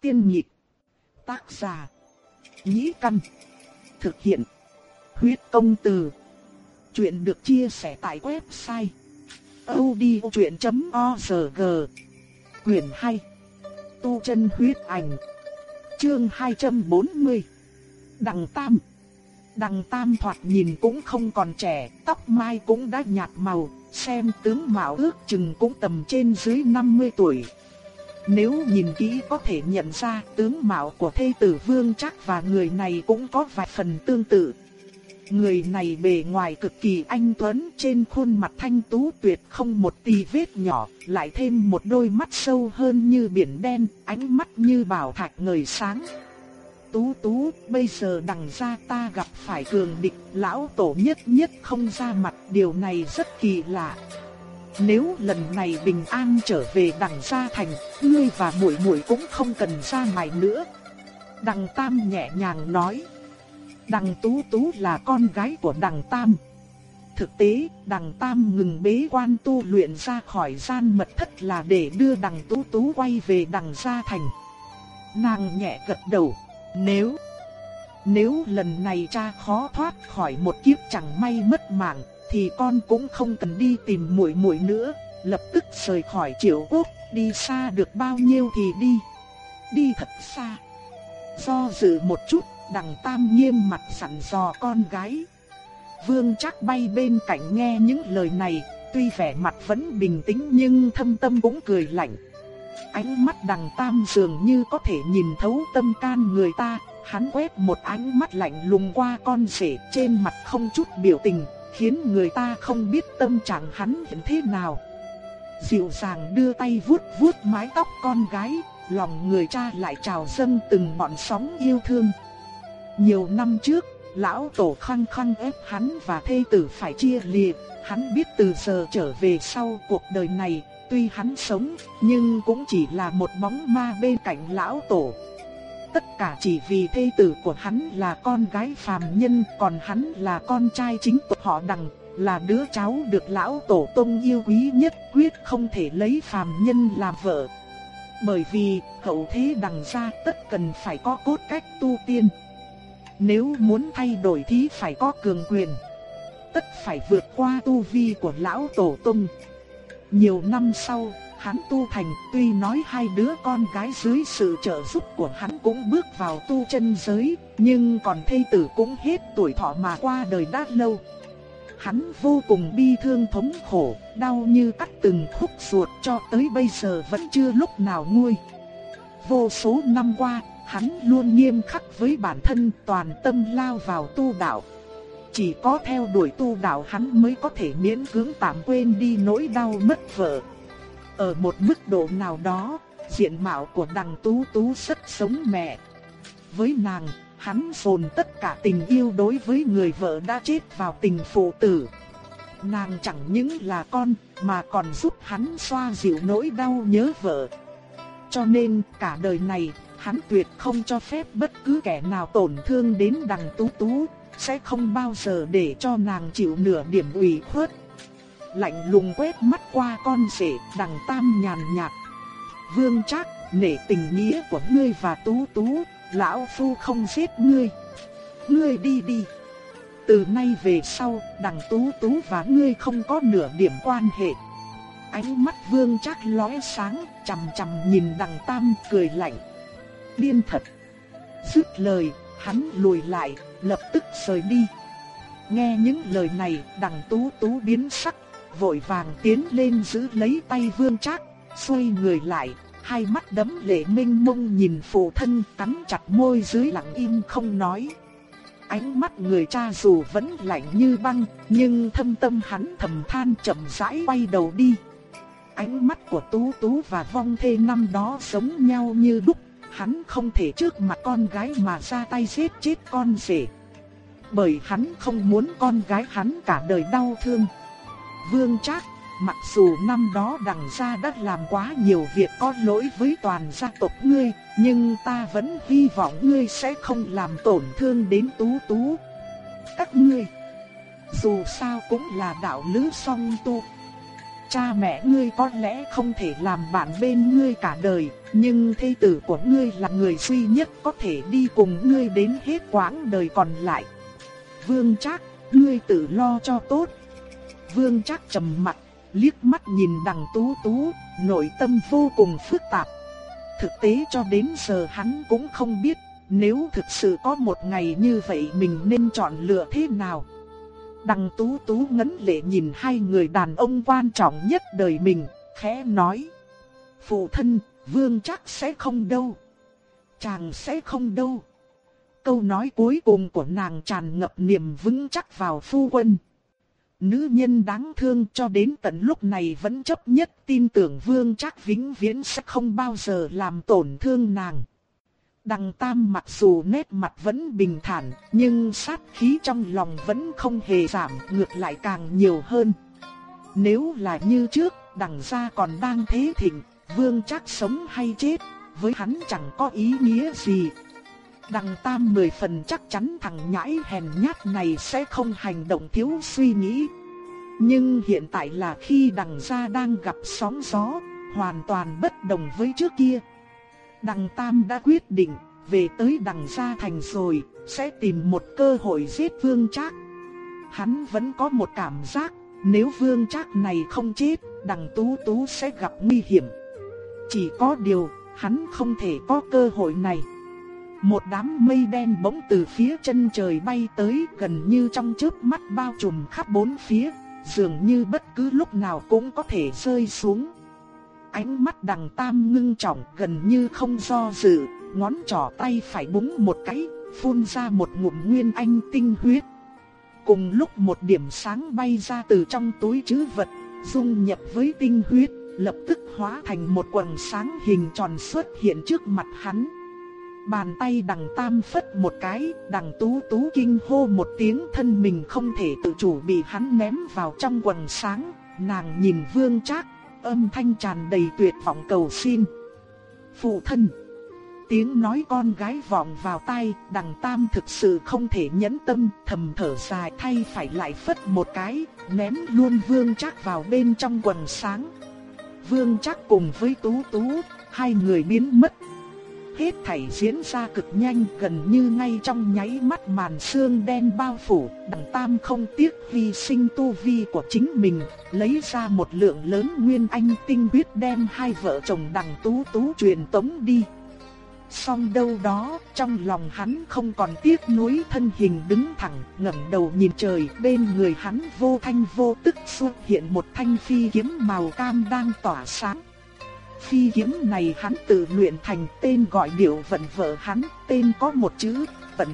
Tiên nhịp. Tác giả. Nhĩ căn. Thực hiện. Huyết công từ. Chuyện được chia sẻ tại website. odchuyện.org Quyền 2. Tu chân huyết ảnh. Chương 240. Đằng Tam. Đằng Tam thoạt nhìn cũng không còn trẻ, tóc mai cũng đã nhạt màu, xem tướng mạo ước chừng cũng tầm trên dưới 50 tuổi. Nếu nhìn kỹ có thể nhận ra tướng mạo của thê tử Vương Trác và người này cũng có vài phần tương tự. Người này bề ngoài cực kỳ anh tuấn, trên khuôn mặt thanh tú tuyệt không một tì vết nhỏ, lại thêm một đôi mắt sâu hơn như biển đen, ánh mắt như bảo thạch ngời sáng. Tú tú, bây giờ đằng ra ta gặp phải cường địch, lão tổ nhất nhất không ra mặt, điều này rất kỳ lạ. Nếu lần này bình an trở về đằng gia thành, ngươi và muội muội cũng không cần ra ngoài nữa. Đằng Tam nhẹ nhàng nói. Đằng Tú Tú là con gái của đằng Tam. Thực tế, đằng Tam ngừng bế quan tu luyện ra khỏi gian mật thất là để đưa đằng Tú Tú quay về đằng gia thành. Nàng nhẹ gật đầu, nếu... Nếu lần này cha khó thoát khỏi một kiếp chẳng may mất mạng, thì con cũng không cần đi tìm muội muội nữa, lập tức rời khỏi Triệu Quốc, đi xa được bao nhiêu thì đi. Đi thật xa. Do dự một chút, đằng Tam nghiêm mặt sẵn dò con gái. Vương chắc bay bên cạnh nghe những lời này, tuy vẻ mặt vẫn bình tĩnh nhưng thâm tâm cũng cười lạnh. Ánh mắt đằng Tam dường như có thể nhìn thấu tâm can người ta, hắn quét một ánh mắt lạnh lùng qua con rể trên mặt không chút biểu tình, khiến người ta không biết tâm trạng hắn hiện thế nào. Dịu dàng đưa tay vuốt vuốt mái tóc con gái, lòng người cha lại trào dâng từng ngọn sóng yêu thương. Nhiều năm trước, lão tổ khăng khăng ép hắn và thê tử phải chia lìa, hắn biết từ giờ trở về sau cuộc đời này, tuy hắn sống, nhưng cũng chỉ là một bóng ma bên cạnh lão tổ. Tất cả chỉ vì thê tử của hắn là con gái phàm nhân, còn hắn là con trai chính tộc họ đằng, là đứa cháu được lão tổ tông yêu quý nhất quyết không thể lấy phàm nhân làm vợ. Bởi vì hậu thế đằng ra tất cần phải có cốt cách tu tiên. Nếu muốn thay đổi thì phải có cường quyền. Tất phải vượt qua tu vi của lão tổ tông. Nhiều năm sau, hắn tu thành, tuy nói hai đứa con gái dưới sự trợ giúp của hắn cũng bước vào tu chân giới, nhưng còn thê tử cũng hết tuổi thọ mà qua đời đã lâu. Hắn vô cùng bi thương thống khổ, đau như cắt từng khúc ruột cho tới bây giờ vẫn chưa lúc nào nguôi. Vô số năm qua, hắn luôn nghiêm khắc với bản thân toàn tâm lao vào tu đạo. Chỉ có theo đuổi tu đạo hắn mới có thể miễn cưỡng tạm quên đi nỗi đau mất vợ. Ở một mức độ nào đó, diện mạo của đằng Tú Tú rất sống mẹ. Với nàng, hắn dồn tất cả tình yêu đối với người vợ đã chết vào tình phụ tử. Nàng chẳng những là con, mà còn giúp hắn xoa dịu nỗi đau nhớ vợ. Cho nên, cả đời này, hắn tuyệt không cho phép bất cứ kẻ nào tổn thương đến đằng Tú Tú, sẽ không bao giờ để cho nàng chịu nửa điểm ủy khuất lạnh lùng quét mắt qua con rể đằng tam nhàn nhạt. Vương Trác, nể tình nghĩa của ngươi và Tú Tú, lão phu không giết ngươi. Ngươi đi đi. Từ nay về sau, đằng Tú Tú và ngươi không có nửa điểm quan hệ. Ánh mắt Vương Trác lóe sáng, chằm chằm nhìn đằng Tam cười lạnh. Điên thật. Dứt lời, hắn lùi lại, lập tức rời đi. Nghe những lời này, đằng Tú Tú biến sắc, vội vàng tiến lên giữ lấy tay Vương Trác, xoay người lại, hai mắt đấm lệ minh mông nhìn phụ thân cắn chặt môi dưới lặng im không nói. Ánh mắt người cha dù vẫn lạnh như băng, nhưng thâm tâm hắn thầm than chậm rãi quay đầu đi. Ánh mắt của Tú Tú và Vong Thê năm đó giống nhau như đúc, hắn không thể trước mặt con gái mà ra tay giết chết con rể. Bởi hắn không muốn con gái hắn cả đời đau thương. Vương Trác, mặc dù năm đó đằng gia đã làm quá nhiều việc có lỗi với toàn gia tộc ngươi, nhưng ta vẫn hy vọng ngươi sẽ không làm tổn thương đến Tú Tú. Các ngươi, dù sao cũng là đạo lữ song tu. cha mẹ ngươi có lẽ không thể làm bạn bên ngươi cả đời, nhưng thê tử của ngươi là người duy nhất có thể đi cùng ngươi đến hết quãng đời còn lại. Vương Trác, ngươi tự lo cho tốt. Vương Trác trầm mặt, liếc mắt nhìn đằng tú tú, nội tâm vô cùng phức tạp. Thực tế cho đến giờ hắn cũng không biết, nếu thực sự có một ngày như vậy mình nên chọn lựa thế nào. Đằng tú tú ngấn lệ nhìn hai người đàn ông quan trọng nhất đời mình, khẽ nói. Phụ thân, vương chắc sẽ không đâu. Chàng sẽ không đâu. Câu nói cuối cùng của nàng tràn ngập niềm vững chắc vào phu quân. Nữ nhân đáng thương cho đến tận lúc này vẫn chấp nhất tin tưởng vương chắc vĩnh viễn sẽ không bao giờ làm tổn thương nàng. Đằng Tam mặc dù nét mặt vẫn bình thản, nhưng sát khí trong lòng vẫn không hề giảm, ngược lại càng nhiều hơn. Nếu là như trước, đằng gia còn đang thế thịnh, vương chắc sống hay chết, với hắn chẳng có ý nghĩa gì. Đằng Tam mười phần chắc chắn thằng nhãi hèn nhát này sẽ không hành động thiếu suy nghĩ. Nhưng hiện tại là khi đằng gia đang gặp sóng gió, hoàn toàn bất đồng với trước kia. Đằng Tam đã quyết định, về tới đằng gia thành rồi, sẽ tìm một cơ hội giết Vương Trác. Hắn vẫn có một cảm giác, nếu Vương Trác này không chết, đằng Tú Tú sẽ gặp nguy hiểm. Chỉ có điều, hắn không thể có cơ hội này. Một đám mây đen bỗng từ phía chân trời bay tới gần như trong chớp mắt bao trùm khắp bốn phía, dường như bất cứ lúc nào cũng có thể rơi xuống. Ánh mắt đằng tam ngưng trọng gần như không do dự, ngón trỏ tay phải búng một cái, phun ra một ngụm nguyên anh tinh huyết. Cùng lúc một điểm sáng bay ra từ trong túi chứ vật, dung nhập với tinh huyết, lập tức hóa thành một quần sáng hình tròn xuất hiện trước mặt hắn. Bàn tay đằng tam phất một cái, đằng tú tú kinh hô một tiếng thân mình không thể tự chủ bị hắn ném vào trong quần sáng, nàng nhìn vương trác, âm thanh tràn đầy tuyệt vọng cầu xin. Phụ thân! Tiếng nói con gái vọng vào tai, đằng tam thực sự không thể nhẫn tâm, thầm thở dài thay phải lại phất một cái, ném luôn vương trác vào bên trong quần sáng. Vương trác cùng với tú tú, hai người biến mất Hết thảy diễn ra cực nhanh gần như ngay trong nháy mắt màn sương đen bao phủ, đằng tam không tiếc vì sinh tu vi của chính mình, lấy ra một lượng lớn nguyên anh tinh huyết đem hai vợ chồng đằng tú tú truyền tống đi. Song đâu đó, trong lòng hắn không còn tiếc nuối thân hình đứng thẳng, ngẩng đầu nhìn trời, bên người hắn vô thanh vô tức xuất hiện một thanh phi kiếm màu cam đang tỏa sáng. Phi kiếm này hắn tự luyện thành tên gọi điệu vận vợ hắn, tên có một chữ, vận.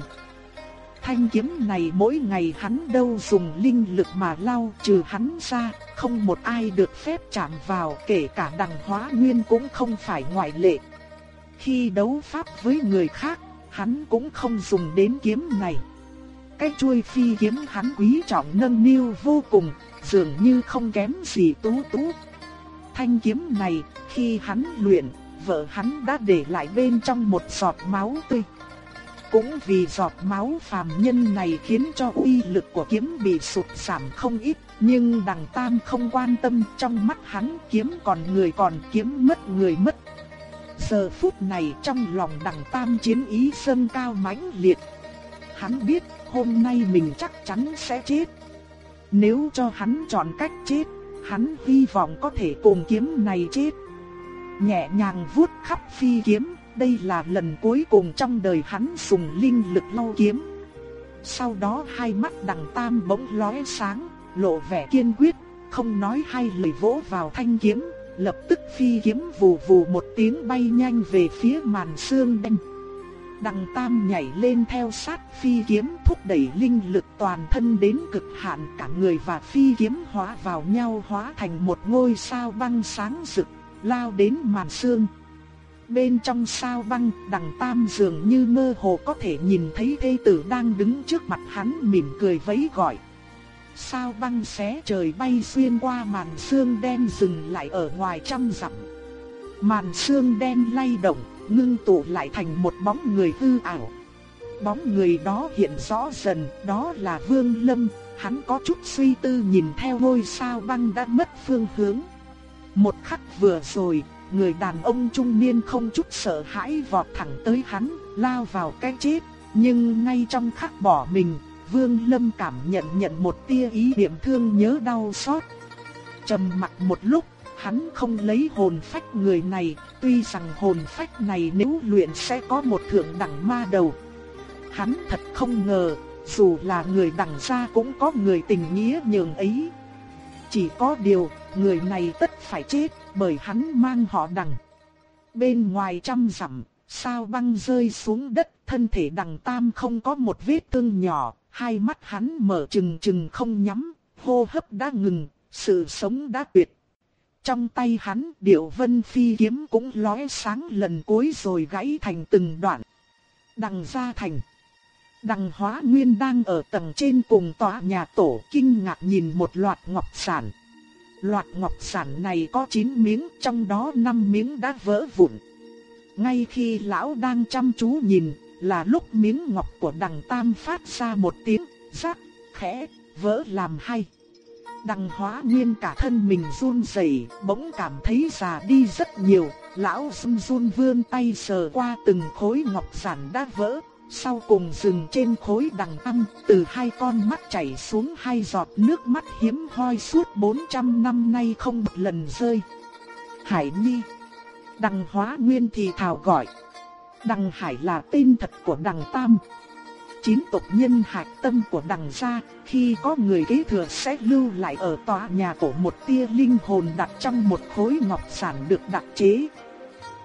Thanh kiếm này mỗi ngày hắn đâu dùng linh lực mà lau trừ hắn ra, không một ai được phép chạm vào kể cả đằng hóa nguyên cũng không phải ngoại lệ. Khi đấu pháp với người khác, hắn cũng không dùng đến kiếm này. Cái chuôi phi kiếm hắn quý trọng nâng niu vô cùng, dường như không kém gì tú tú. Thanh kiếm này khi hắn luyện, vợ hắn đã để lại bên trong một giọt máu tươi. Cũng vì giọt máu phàm nhân này khiến cho uy lực của kiếm bị sụt giảm không ít, nhưng đằng tam không quan tâm trong mắt hắn kiếm còn người còn kiếm mất người mất. Giờ phút này trong lòng đằng tam chiến ý sân cao mãnh liệt. Hắn biết hôm nay mình chắc chắn sẽ chết. Nếu cho hắn chọn cách chết, hắn hy vọng có thể cùng kiếm này chết nhẹ nhàng vuốt khắp phi kiếm, đây là lần cuối cùng trong đời hắn dùng linh lực lau kiếm. Sau đó hai mắt đằng tam bỗng lóe sáng, lộ vẻ kiên quyết, không nói hai lời vỗ vào thanh kiếm, lập tức phi kiếm vù vù một tiếng bay nhanh về phía màn sương đen. Đằng tam nhảy lên theo sát phi kiếm thúc đẩy linh lực toàn thân đến cực hạn cả người và phi kiếm hóa vào nhau hóa thành một ngôi sao băng sáng rực lao đến màn sương. Bên trong sao băng, đằng tam dường như mơ hồ có thể nhìn thấy thê tử đang đứng trước mặt hắn mỉm cười vẫy gọi. Sao băng xé trời bay xuyên qua màn sương đen dừng lại ở ngoài trăm dặm. Màn sương đen lay động, ngưng tụ lại thành một bóng người hư ảo. Bóng người đó hiện rõ dần, đó là Vương Lâm, hắn có chút suy tư nhìn theo ngôi sao băng đã mất phương hướng. Một khắc vừa rồi, người đàn ông trung niên không chút sợ hãi vọt thẳng tới hắn, lao vào cái chết. Nhưng ngay trong khắc bỏ mình, Vương Lâm cảm nhận nhận một tia ý niệm thương nhớ đau xót. Trầm mặc một lúc, hắn không lấy hồn phách người này, tuy rằng hồn phách này nếu luyện sẽ có một thượng đẳng ma đầu. Hắn thật không ngờ, dù là người đẳng gia cũng có người tình nghĩa nhường ấy. Chỉ có điều, người này tất phải chết, bởi hắn mang họ đằng. Bên ngoài trăm dặm, sao băng rơi xuống đất, thân thể đằng tam không có một vết thương nhỏ, hai mắt hắn mở trừng trừng không nhắm, hô hấp đã ngừng, sự sống đã tuyệt. Trong tay hắn điệu vân phi kiếm cũng lóe sáng lần cuối rồi gãy thành từng đoạn. Đằng ra thành. Đằng hóa nguyên đang ở tầng trên cùng tòa nhà tổ kinh ngạc nhìn một loạt ngọc sản. Loạt ngọc sản này có 9 miếng, trong đó 5 miếng đã vỡ vụn. Ngay khi lão đang chăm chú nhìn, là lúc miếng ngọc của đằng tam phát ra một tiếng rắc khẽ, vỡ làm hai. Đằng hóa nguyên cả thân mình run rẩy, bỗng cảm thấy già đi rất nhiều, lão run run vươn tay sờ qua từng khối ngọc sản đã vỡ, sau cùng dừng trên khối đằng âm, từ hai con mắt chảy xuống hai giọt nước mắt hiếm hoi suốt 400 năm nay không một lần rơi. Hải Nhi Đằng hóa nguyên thì thảo gọi. Đằng Hải là tên thật của đằng Tam chín tộc nhân hạch tâm của đằng gia, khi có người kế thừa sẽ lưu lại ở tòa nhà cổ một tia linh hồn đặt trong một khối ngọc sản được đặc chế.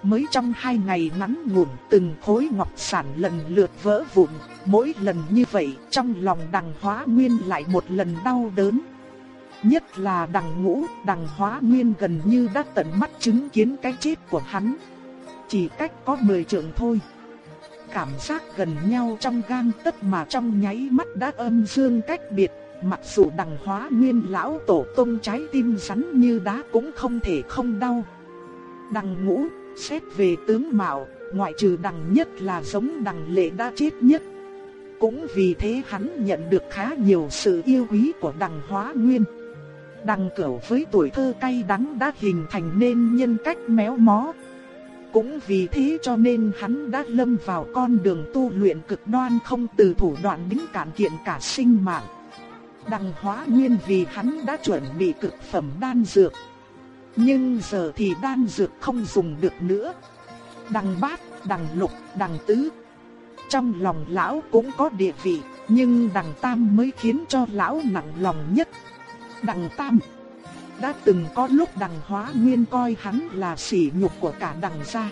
Mới trong hai ngày ngắn ngủn từng khối ngọc sản lần lượt vỡ vụn, mỗi lần như vậy trong lòng đằng hóa nguyên lại một lần đau đớn. Nhất là đằng ngũ, đằng hóa nguyên gần như đã tận mắt chứng kiến cái chết của hắn. Chỉ cách có 10 trượng thôi cảm giác gần nhau trong gan tất mà trong nháy mắt đã âm dương cách biệt. Mặc dù đằng hóa nguyên lão tổ tông trái tim rắn như đá cũng không thể không đau. Đằng ngũ, xét về tướng mạo, ngoại trừ đằng nhất là giống đằng lệ đã chết nhất. Cũng vì thế hắn nhận được khá nhiều sự yêu quý của đằng hóa nguyên. Đằng cửu với tuổi thơ cay đắng đã hình thành nên nhân cách méo mó, cũng vì thế cho nên hắn đã lâm vào con đường tu luyện cực đoan không từ thủ đoạn đính cản kiện cả sinh mạng. Đằng hóa nguyên vì hắn đã chuẩn bị cực phẩm đan dược. Nhưng giờ thì đan dược không dùng được nữa. Đằng bát, đằng lục, đằng tứ. Trong lòng lão cũng có địa vị, nhưng đằng tam mới khiến cho lão nặng lòng nhất. Đằng tam đã từng có lúc đằng hóa nguyên coi hắn là sỉ nhục của cả đằng gia.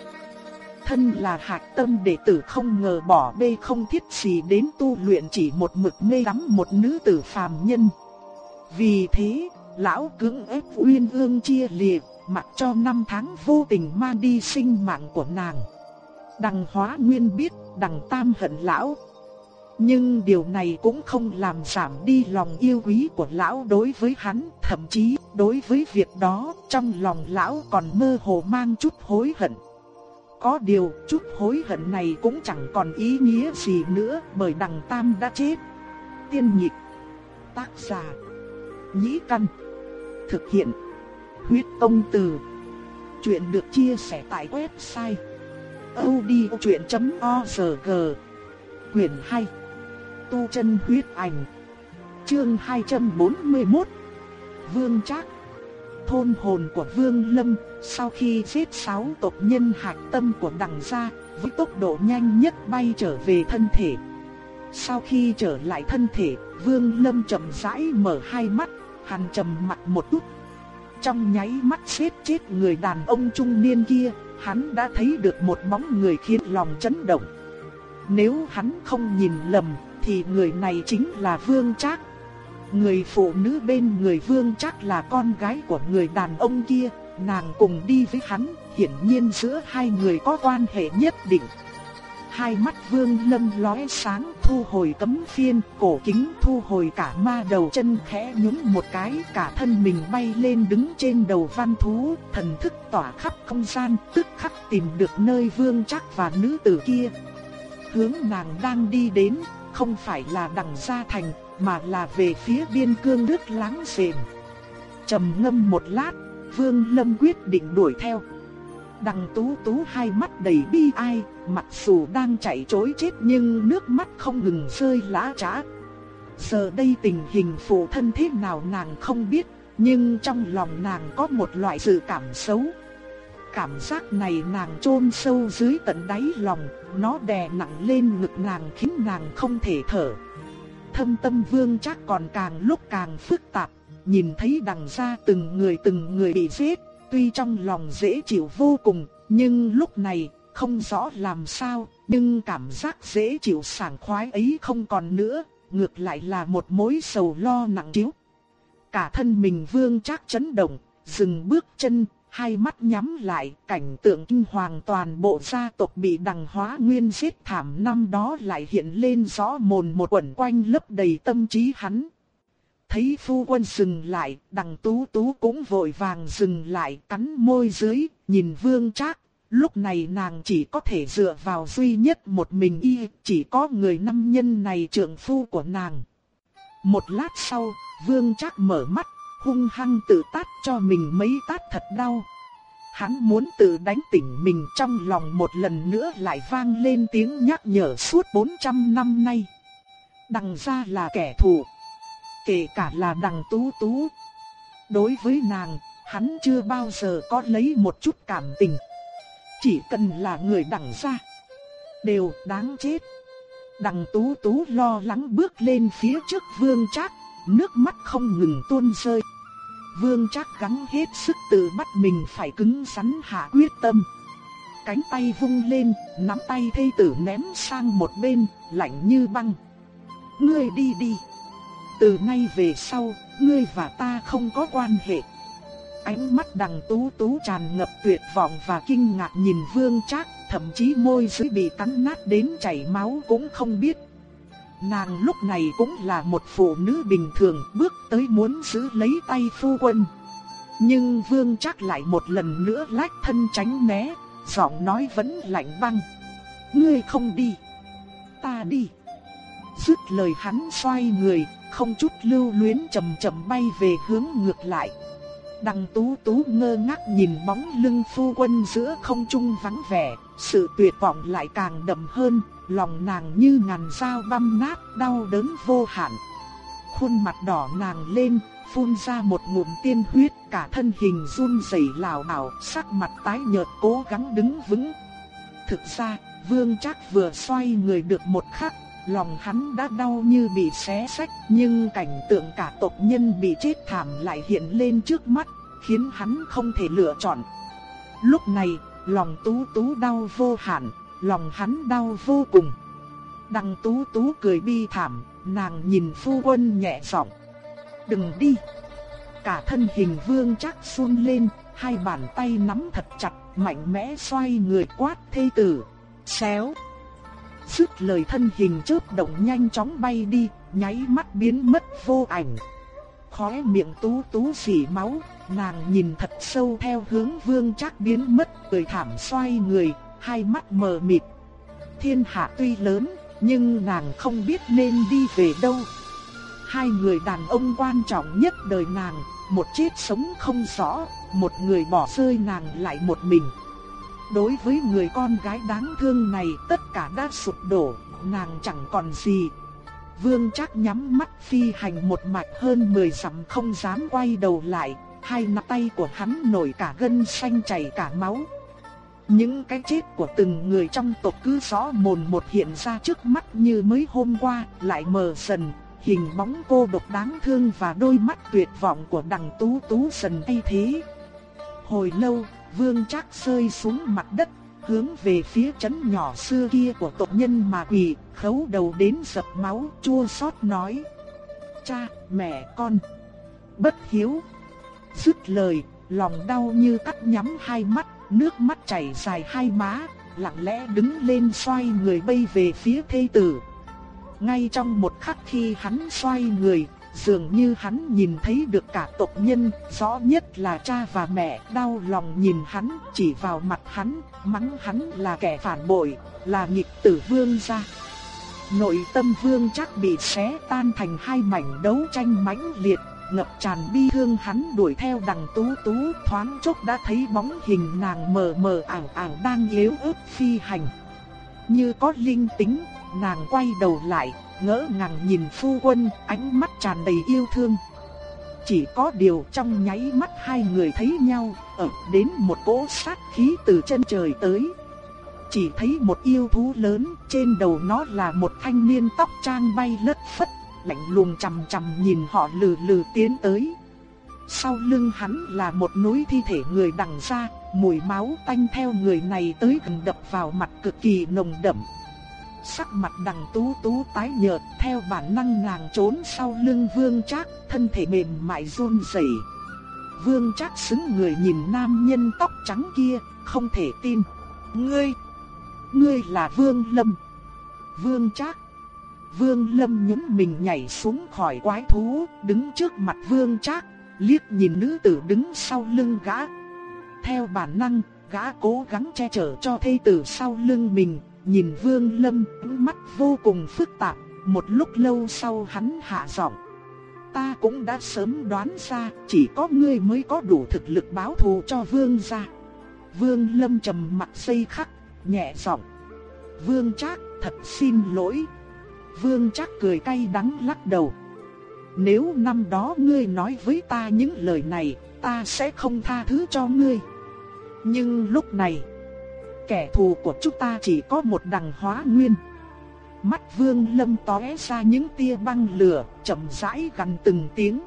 Thân là hạc tâm đệ tử không ngờ bỏ bê không thiết gì đến tu luyện chỉ một mực mê đắm một nữ tử phàm nhân. Vì thế, lão cưỡng ép uyên ương chia lìa, mặc cho năm tháng vô tình mang đi sinh mạng của nàng. Đằng hóa nguyên biết, đằng tam hận lão, nhưng điều này cũng không làm giảm đi lòng yêu quý của lão đối với hắn, thậm chí đối với việc đó, trong lòng lão còn mơ hồ mang chút hối hận. Có điều, chút hối hận này cũng chẳng còn ý nghĩa gì nữa bởi đằng Tam đã chết. Tiên nhịp, tác giả, nhĩ căn, thực hiện, huyết công từ. Chuyện được chia sẻ tại website odchuyện.org Quyền 2 tu chân huyết ảnh. Chương 241 Vương Trác Thôn hồn của Vương Lâm sau khi giết sáu tộc nhân hạt tâm của đằng gia với tốc độ nhanh nhất bay trở về thân thể. Sau khi trở lại thân thể, Vương Lâm chậm rãi mở hai mắt, hắn trầm mặt một chút. Trong nháy mắt chết chết người đàn ông trung niên kia, hắn đã thấy được một bóng người khiến lòng chấn động. Nếu hắn không nhìn lầm, thì người này chính là Vương Trác. Người phụ nữ bên người Vương Trác là con gái của người đàn ông kia, nàng cùng đi với hắn, hiển nhiên giữa hai người có quan hệ nhất định. Hai mắt Vương Lâm lóe sáng, thu hồi cấm phiên, cổ kính thu hồi cả ma đầu chân khẽ nhún một cái, cả thân mình bay lên đứng trên đầu văn thú, thần thức tỏa khắp không gian, tức khắc tìm được nơi Vương Trác và nữ tử kia. Hướng nàng đang đi đến, không phải là đằng gia thành, mà là về phía biên cương nước láng giềng. Trầm ngâm một lát, Vương Lâm quyết định đuổi theo. Đằng tú tú hai mắt đầy bi ai, mặc dù đang chạy trối chết nhưng nước mắt không ngừng rơi lã trã. Giờ đây tình hình phụ thân thế nào nàng không biết, nhưng trong lòng nàng có một loại dự cảm xấu. Cảm giác này nàng chôn sâu dưới tận đáy lòng, nó đè nặng lên ngực nàng khiến nàng không thể thở. Thâm tâm vương chắc còn càng lúc càng phức tạp, nhìn thấy đằng ra từng người từng người bị giết, tuy trong lòng dễ chịu vô cùng, nhưng lúc này không rõ làm sao, nhưng cảm giác dễ chịu sảng khoái ấy không còn nữa, ngược lại là một mối sầu lo nặng trĩu. Cả thân mình vương chắc chấn động, dừng bước chân, hai mắt nhắm lại, cảnh tượng kinh hoàng toàn bộ gia tộc bị đằng hóa nguyên giết thảm năm đó lại hiện lên rõ mồn một quẩn quanh lấp đầy tâm trí hắn. Thấy phu quân dừng lại, đằng tú tú cũng vội vàng dừng lại cắn môi dưới, nhìn vương trác. Lúc này nàng chỉ có thể dựa vào duy nhất một mình y, chỉ có người nam nhân này trưởng phu của nàng. Một lát sau, vương trác mở mắt, hung hăng tự tát cho mình mấy tát thật đau. Hắn muốn tự đánh tỉnh mình trong lòng một lần nữa lại vang lên tiếng nhắc nhở suốt 400 năm nay. Đằng ra là kẻ thù kể cả là đằng tú tú. Đối với nàng, hắn chưa bao giờ có lấy một chút cảm tình. Chỉ cần là người đằng ra, đều đáng chết. Đằng tú tú lo lắng bước lên phía trước vương trác, nước mắt không ngừng tuôn rơi. Vương trác gắng hết sức tự bắt mình phải cứng rắn hạ quyết tâm. Cánh tay vung lên, nắm tay thây tử ném sang một bên, lạnh như băng. Ngươi đi đi. Từ nay về sau, ngươi và ta không có quan hệ. Ánh mắt đằng tú tú tràn ngập tuyệt vọng và kinh ngạc nhìn vương trác, thậm chí môi dưới bị cắn nát đến chảy máu cũng không biết. Nàng lúc này cũng là một phụ nữ bình thường bước tới muốn giữ lấy tay phu quân. Nhưng vương trác lại một lần nữa lách thân tránh né, giọng nói vẫn lạnh băng. Ngươi không đi, ta đi. Dứt lời hắn xoay người, không chút lưu luyến chậm chậm bay về hướng ngược lại. Đằng tú tú ngơ ngác nhìn bóng lưng phu quân giữa không trung vắng vẻ, sự tuyệt vọng lại càng đậm hơn, lòng nàng như ngàn dao băm nát, đau đớn vô hạn. Khuôn mặt đỏ nàng lên, phun ra một ngụm tiên huyết, cả thân hình run rẩy lảo đảo, sắc mặt tái nhợt cố gắng đứng vững. Thực ra, Vương Trác vừa xoay người được một khắc, lòng hắn đã đau như bị xé sách, nhưng cảnh tượng cả tộc nhân bị chết thảm lại hiện lên trước mắt, khiến hắn không thể lựa chọn. Lúc này, lòng tú tú đau vô hạn, lòng hắn đau vô cùng. Đằng tú tú cười bi thảm, nàng nhìn phu quân nhẹ giọng. Đừng đi. Cả thân hình vương chắc xuân lên, hai bàn tay nắm thật chặt, mạnh mẽ xoay người quát thê tử. Xéo. Dứt lời thân hình chớp động nhanh chóng bay đi, nháy mắt biến mất vô ảnh. Khóe miệng tú tú xỉ máu, nàng nhìn thật sâu theo hướng vương chắc biến mất, cười thảm xoay người, hai mắt mờ mịt. Thiên hạ tuy lớn, nhưng nàng không biết nên đi về đâu. Hai người đàn ông quan trọng nhất đời nàng, một chết sống không rõ, một người bỏ rơi nàng lại một mình. Đối với người con gái đáng thương này tất cả đã sụp đổ, nàng chẳng còn gì. Vương chắc nhắm mắt phi hành một mạch hơn 10 dặm không dám quay đầu lại, hai nắm tay của hắn nổi cả gân xanh chảy cả máu. Những cái chết của từng người trong tộc cứ rõ mồn một hiện ra trước mắt như mới hôm qua, lại mờ dần, hình bóng cô độc đáng thương và đôi mắt tuyệt vọng của đằng tú tú dần thay thế. Hồi lâu, vương chắc rơi xuống mặt đất, hướng về phía trấn nhỏ xưa kia của tộc nhân mà quỳ, khấu đầu đến dập máu, chua xót nói. Cha, mẹ con, bất hiếu. Dứt lời, lòng đau như cắt nhắm hai mắt, nước mắt chảy dài hai má, lặng lẽ đứng lên xoay người bay về phía thê tử. Ngay trong một khắc khi hắn xoay người, dường như hắn nhìn thấy được cả tộc nhân, rõ nhất là cha và mẹ đau lòng nhìn hắn, chỉ vào mặt hắn, mắng hắn là kẻ phản bội, là nghịch tử vương gia. Nội tâm vương chắc bị xé tan thành hai mảnh đấu tranh mãnh liệt, ngập tràn bi thương hắn đuổi theo đằng tú tú thoáng chốc đã thấy bóng hình nàng mờ mờ ảo ảo đang yếu ớt phi hành. Như có linh tính, nàng quay đầu lại, ngỡ ngàng nhìn phu quân, ánh mắt tràn đầy yêu thương. Chỉ có điều trong nháy mắt hai người thấy nhau, ập đến một cỗ sát khí từ chân trời tới. Chỉ thấy một yêu thú lớn, trên đầu nó là một thanh niên tóc trang bay lất phất, lạnh lùng chằm chằm nhìn họ lừ lừ tiến tới. Sau lưng hắn là một núi thi thể người đằng ra, mùi máu tanh theo người này tới gần đập vào mặt cực kỳ nồng đậm. Sắc mặt đằng tú tú tái nhợt theo bản năng nàng trốn sau lưng vương trác, thân thể mềm mại run rẩy. Vương trác xứng người nhìn nam nhân tóc trắng kia, không thể tin. Ngươi, ngươi là vương lâm. Vương trác. Vương lâm nhún mình nhảy xuống khỏi quái thú, đứng trước mặt vương trác, liếc nhìn nữ tử đứng sau lưng gã. Theo bản năng, gã cố gắng che chở cho thê tử sau lưng mình, nhìn Vương Lâm, mắt vô cùng phức tạp, một lúc lâu sau hắn hạ giọng. Ta cũng đã sớm đoán ra, chỉ có ngươi mới có đủ thực lực báo thù cho Vương gia. Vương Lâm trầm mặt xây khắc, nhẹ giọng. Vương Trác, thật xin lỗi. Vương Trác cười cay đắng lắc đầu. Nếu năm đó ngươi nói với ta những lời này, ta sẽ không tha thứ cho ngươi. Nhưng lúc này, kẻ thù của chúng ta chỉ có một đằng hóa nguyên. Mắt vương lâm tóe ra những tia băng lửa, chậm rãi gần từng tiếng.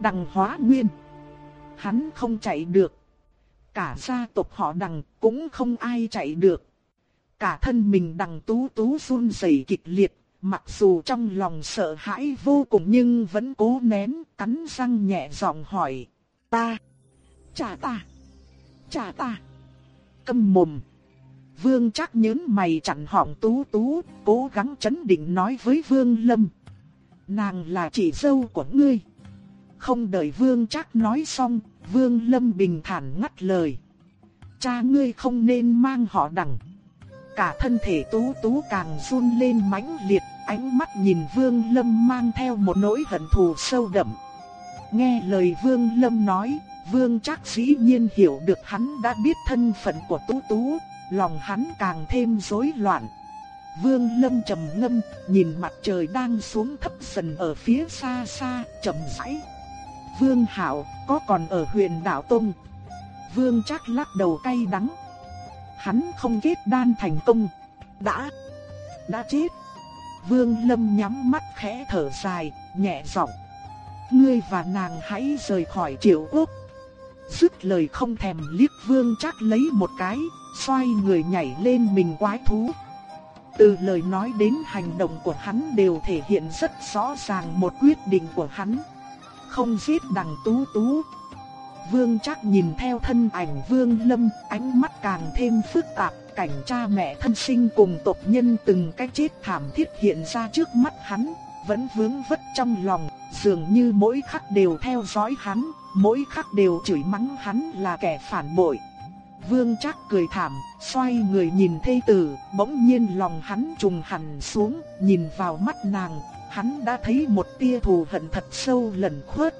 Đằng hóa nguyên. Hắn không chạy được. Cả gia tộc họ đằng cũng không ai chạy được. Cả thân mình đằng tú tú run rẩy kịch liệt, mặc dù trong lòng sợ hãi vô cùng nhưng vẫn cố nén, cắn răng nhẹ giọng hỏi. Ta, trả ta, trả ta. Câm mồm. Vương chắc nhớn mày chặn họng tú tú, cố gắng chấn định nói với Vương Lâm. Nàng là chị dâu của ngươi. Không đợi Vương chắc nói xong, Vương Lâm bình thản ngắt lời. Cha ngươi không nên mang họ đằng. Cả thân thể tú tú càng run lên mãnh liệt, ánh mắt nhìn Vương Lâm mang theo một nỗi hận thù sâu đậm. Nghe lời Vương Lâm nói, Vương chắc dĩ nhiên hiểu được hắn đã biết thân phận của tú tú, lòng hắn càng thêm rối loạn. Vương Lâm trầm ngâm, nhìn mặt trời đang xuống thấp dần ở phía xa xa, chậm rãi. Vương Hạo, có còn ở Huyền Đạo Tông? Vương Trác lắc đầu cay đắng. Hắn không kết đan thành công. Đã, đã chết. Vương Lâm nhắm mắt khẽ thở dài, nhẹ giọng. Ngươi và nàng hãy rời khỏi triệu quốc. Dứt lời không thèm liếc vương Trác lấy một cái, xoay người nhảy lên mình quái thú. Từ lời nói đến hành động của hắn đều thể hiện rất rõ ràng một quyết định của hắn. Không giết đằng tú tú. Vương chắc nhìn theo thân ảnh vương lâm, ánh mắt càng thêm phức tạp, cảnh cha mẹ thân sinh cùng tộc nhân từng cái chết thảm thiết hiện ra trước mắt hắn, vẫn vướng vất trong lòng, dường như mỗi khắc đều theo dõi hắn, mỗi khắc đều chửi mắng hắn là kẻ phản bội. Vương Trác cười thảm, xoay người nhìn thê tử, bỗng nhiên lòng hắn trùng hẳn xuống, nhìn vào mắt nàng, hắn đã thấy một tia thù hận thật sâu lẩn khuất.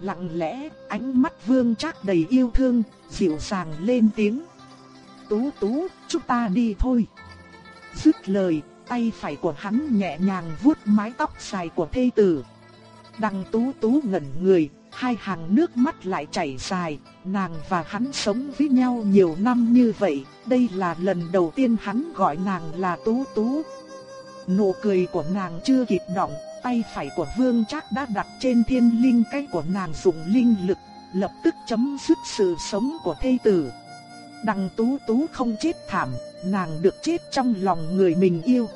Lặng lẽ, ánh mắt Vương Trác đầy yêu thương, dịu dàng lên tiếng. Tú tú, chúng ta đi thôi. Dứt lời, tay phải của hắn nhẹ nhàng vuốt mái tóc dài của thê tử. Đằng tú tú ngẩn người, hai hàng nước mắt lại chảy dài, nàng và hắn sống với nhau nhiều năm như vậy, đây là lần đầu tiên hắn gọi nàng là Tú Tú. Nụ cười của nàng chưa kịp động, tay phải của Vương Trác đã đặt trên thiên linh cái của nàng dùng linh lực, lập tức chấm dứt sự sống của thê tử. Đằng Tú Tú không chết thảm, nàng được chết trong lòng người mình yêu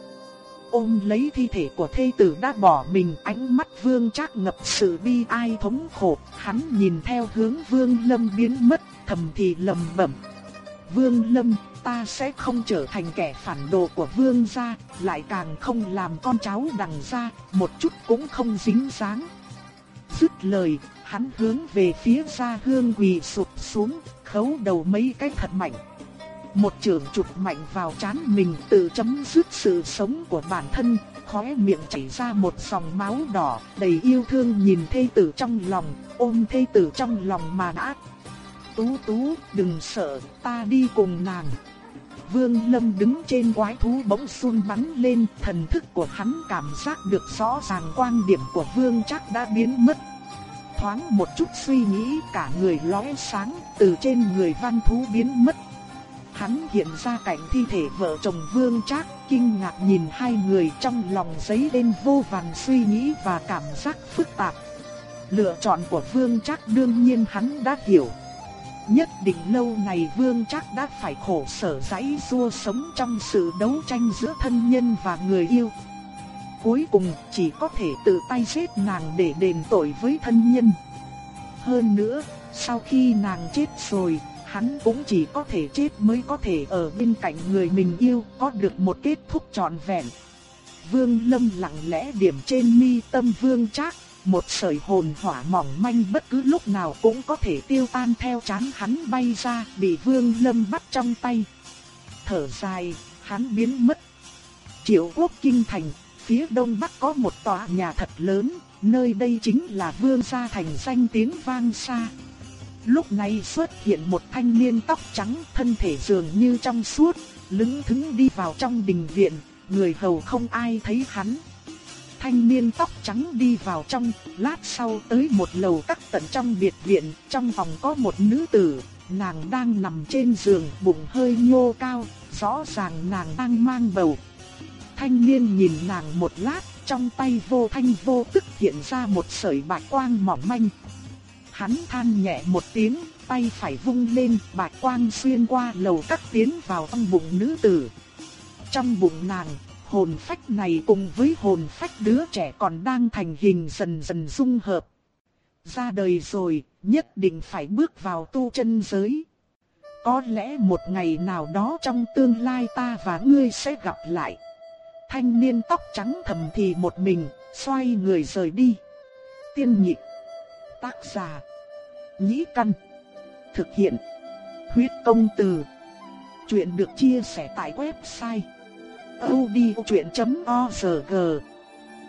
ôm lấy thi thể của thê tử đã bỏ mình, ánh mắt Vương Trác ngập sự bi ai thống khổ, hắn nhìn theo hướng Vương Lâm biến mất, thầm thì lầm bẩm: "Vương Lâm, ta sẽ không trở thành kẻ phản đồ của Vương gia, lại càng không làm con cháu đằng gia, một chút cũng không dính dáng." Dứt lời, hắn hướng về phía xa hương quỳ sụp xuống, khấu đầu mấy cái thật mạnh một trường chụp mạnh vào chán mình tự chấm dứt sự sống của bản thân, khóe miệng chảy ra một dòng máu đỏ, đầy yêu thương nhìn thê tử trong lòng, ôm thê tử trong lòng mà đã. Tú tú, đừng sợ, ta đi cùng nàng. Vương Lâm đứng trên quái thú bỗng run bắn lên, thần thức của hắn cảm giác được rõ ràng quan điểm của Vương chắc đã biến mất. Thoáng một chút suy nghĩ cả người lóe sáng, từ trên người văn thú biến mất. Hắn hiện ra cảnh thi thể vợ chồng Vương Trác, kinh ngạc nhìn hai người trong lòng giấy lên vô vàn suy nghĩ và cảm giác phức tạp. Lựa chọn của Vương Trác đương nhiên hắn đã hiểu. Nhất định lâu này Vương trác đã phải khổ sở giấy xua sống trong sự đấu tranh giữa thân nhân và người yêu. Cuối cùng chỉ có thể tự tay giết nàng để đền tội với thân nhân. Hơn nữa, sau khi nàng chết rồi, hắn cũng chỉ có thể chết mới có thể ở bên cạnh người mình yêu, có được một kết thúc trọn vẹn. Vương Lâm lặng lẽ điểm trên mi tâm Vương Trác, một sợi hồn hỏa mỏng manh bất cứ lúc nào cũng có thể tiêu tan theo chán hắn bay ra, bị Vương Lâm bắt trong tay. Thở dài, hắn biến mất. Triệu quốc kinh thành, phía đông bắc có một tòa nhà thật lớn, nơi đây chính là Vương gia thành danh tiếng vang xa. Lúc này xuất hiện một thanh niên tóc trắng, thân thể dường như trong suốt, lững thững đi vào trong đình viện, người hầu không ai thấy hắn thanh niên tóc trắng đi vào trong, lát sau tới một lầu các tận trong biệt viện, trong phòng có một nữ tử, nàng đang nằm trên giường, bụng hơi nhô cao, rõ ràng nàng đang mang bầu. Thanh niên nhìn nàng một lát, trong tay vô thanh vô tức hiện ra một sợi bạch quang mỏng manh. Hắn than nhẹ một tiếng, tay phải vung lên, bạch quang xuyên qua lầu các tiến vào trong bụng nữ tử. Trong bụng nàng, hồn phách này cùng với hồn phách đứa trẻ còn đang thành hình dần dần dung hợp. Ra đời rồi, nhất định phải bước vào tu chân giới. Có lẽ một ngày nào đó trong tương lai ta và ngươi sẽ gặp lại. Thanh niên tóc trắng thầm thì một mình, xoay người rời đi. Tiên nhị Tác giả. Nhĩ căn. Thực hiện. Huyết công từ. Chuyện được chia sẻ tại website. audiochuyện.org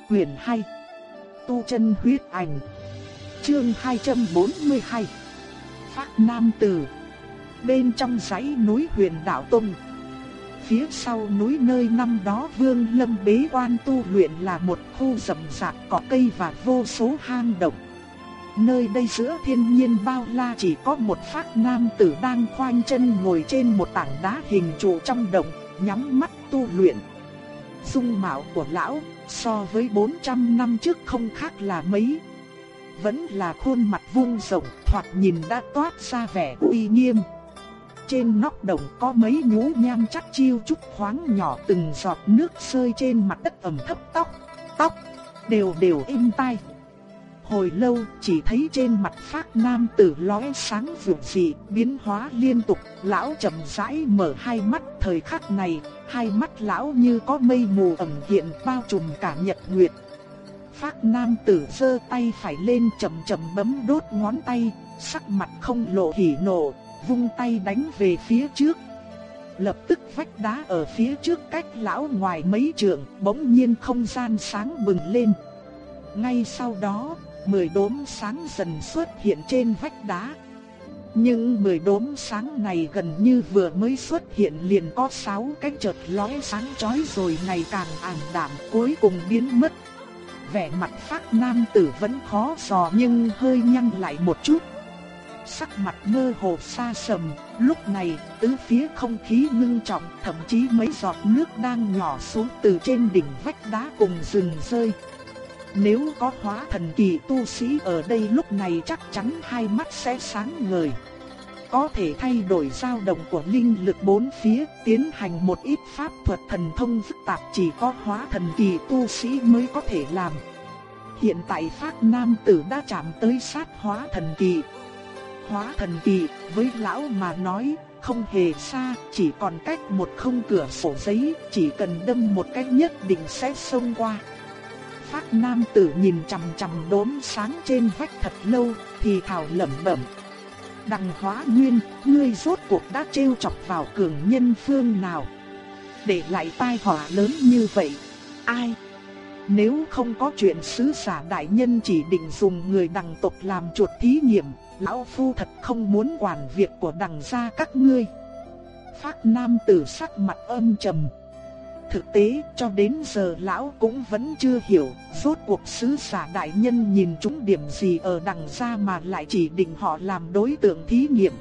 Quyền 2 Tu chân huyết ảnh. Chương 242 Phát Nam Tử Bên trong dãy núi huyền đạo Tông Phía sau núi nơi năm đó Vương Lâm bế quan tu luyện là một khu rậm rạp cỏ cây và vô số hang động. Nơi đây giữa thiên nhiên bao la chỉ có một phác nam tử đang khoanh chân ngồi trên một tảng đá hình trụ trong động nhắm mắt tu luyện. Dung mạo của lão so với 400 năm trước không khác là mấy. Vẫn là khuôn mặt vuông rộng, thoạt nhìn đã toát ra vẻ uy nghiêm. Trên nóc đồng có mấy nhú nham chắc chiêu chút khoáng nhỏ từng giọt nước rơi trên mặt đất ẩm thấp tóc, tóc đều đều êm tai. Hồi lâu chỉ thấy trên mặt phác nam tử lóe sáng vượt dị, biến hóa liên tục, lão chậm rãi mở hai mắt thời khắc này, hai mắt lão như có mây mù ẩn hiện bao trùm cả nhật nguyệt. Phác nam tử giơ tay phải lên chậm chậm bấm đốt ngón tay, sắc mặt không lộ hỉ nộ, vung tay đánh về phía trước. Lập tức vách đá ở phía trước cách lão ngoài mấy trượng, bỗng nhiên không gian sáng bừng lên. Ngay sau đó, mười đốm sáng dần xuất hiện trên vách đá. Nhưng mười đốm sáng này gần như vừa mới xuất hiện liền có sáu cái chợt lóe sáng chói rồi ngày càng ảm đạm cuối cùng biến mất. Vẻ mặt phát nam tử vẫn khó dò nhưng hơi nhăn lại một chút. Sắc mặt mơ hồ xa sầm, lúc này tứ phía không khí ngưng trọng thậm chí mấy giọt nước đang nhỏ xuống từ trên đỉnh vách đá cùng rừng rơi. Nếu có hóa thần kỳ tu sĩ ở đây lúc này chắc chắn hai mắt sẽ sáng ngời. Có thể thay đổi dao động của linh lực bốn phía, tiến hành một ít pháp thuật thần thông phức tạp chỉ có hóa thần kỳ tu sĩ mới có thể làm. Hiện tại Pháp Nam Tử đã chạm tới sát hóa thần kỳ. Hóa thần kỳ, với lão mà nói, không hề xa, chỉ còn cách một không cửa sổ giấy, chỉ cần đâm một cách nhất định sẽ xông qua phát nam tử nhìn chằm chằm đốm sáng trên vách thật lâu, thì thào lẩm bẩm. Đằng hóa nguyên, ngươi rốt cuộc đã trêu chọc vào cường nhân phương nào? Để lại tai họa lớn như vậy, ai? Nếu không có chuyện sứ giả đại nhân chỉ định dùng người đằng tộc làm chuột thí nghiệm, lão phu thật không muốn quản việc của đằng gia các ngươi. Phác nam tử sắc mặt âm trầm. Thực tế cho đến giờ lão cũng vẫn chưa hiểu rốt cuộc sứ giả đại nhân nhìn chúng điểm gì ở đằng gia mà lại chỉ định họ làm đối tượng thí nghiệm.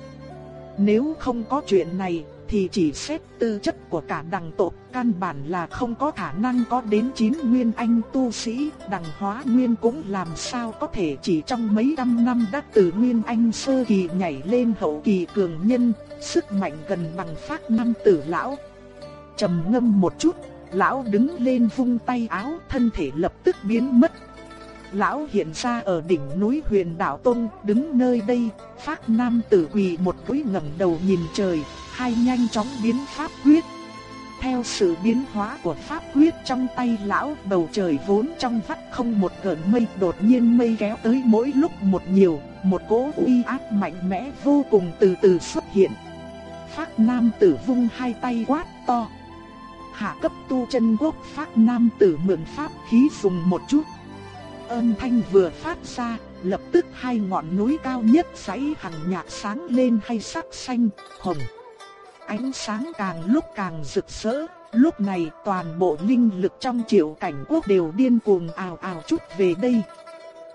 Nếu không có chuyện này thì chỉ xét tư chất của cả đằng tộc căn bản là không có khả năng có đến 9 nguyên anh tu sĩ, đằng hóa nguyên cũng làm sao có thể chỉ trong mấy trăm năm đã từ nguyên anh sơ kỳ nhảy lên hậu kỳ cường nhân, sức mạnh gần bằng phát năm tử lão trầm ngâm một chút, lão đứng lên vung tay áo, thân thể lập tức biến mất. Lão hiện ra ở đỉnh núi huyền đạo Tông, đứng nơi đây, phát nam tử quỳ một cúi ngẩng đầu nhìn trời, hai nhanh chóng biến pháp quyết. Theo sự biến hóa của pháp quyết trong tay lão, bầu trời vốn trong vắt không một gợn mây đột nhiên mây kéo tới mỗi lúc một nhiều, một cỗ uy áp mạnh mẽ vô cùng từ từ xuất hiện. pháp Nam tử vung hai tay quát to. Hạ cấp tu chân quốc Phát Nam tử mượn pháp khí dùng một chút. Âm thanh vừa phát ra, lập tức hai ngọn núi cao nhất giấy hằng nhạt sáng lên hay sắc xanh, hồng ánh sáng càng lúc càng rực rỡ. Lúc này toàn bộ linh lực trong triệu cảnh quốc đều điên cuồng ào ào chút về đây.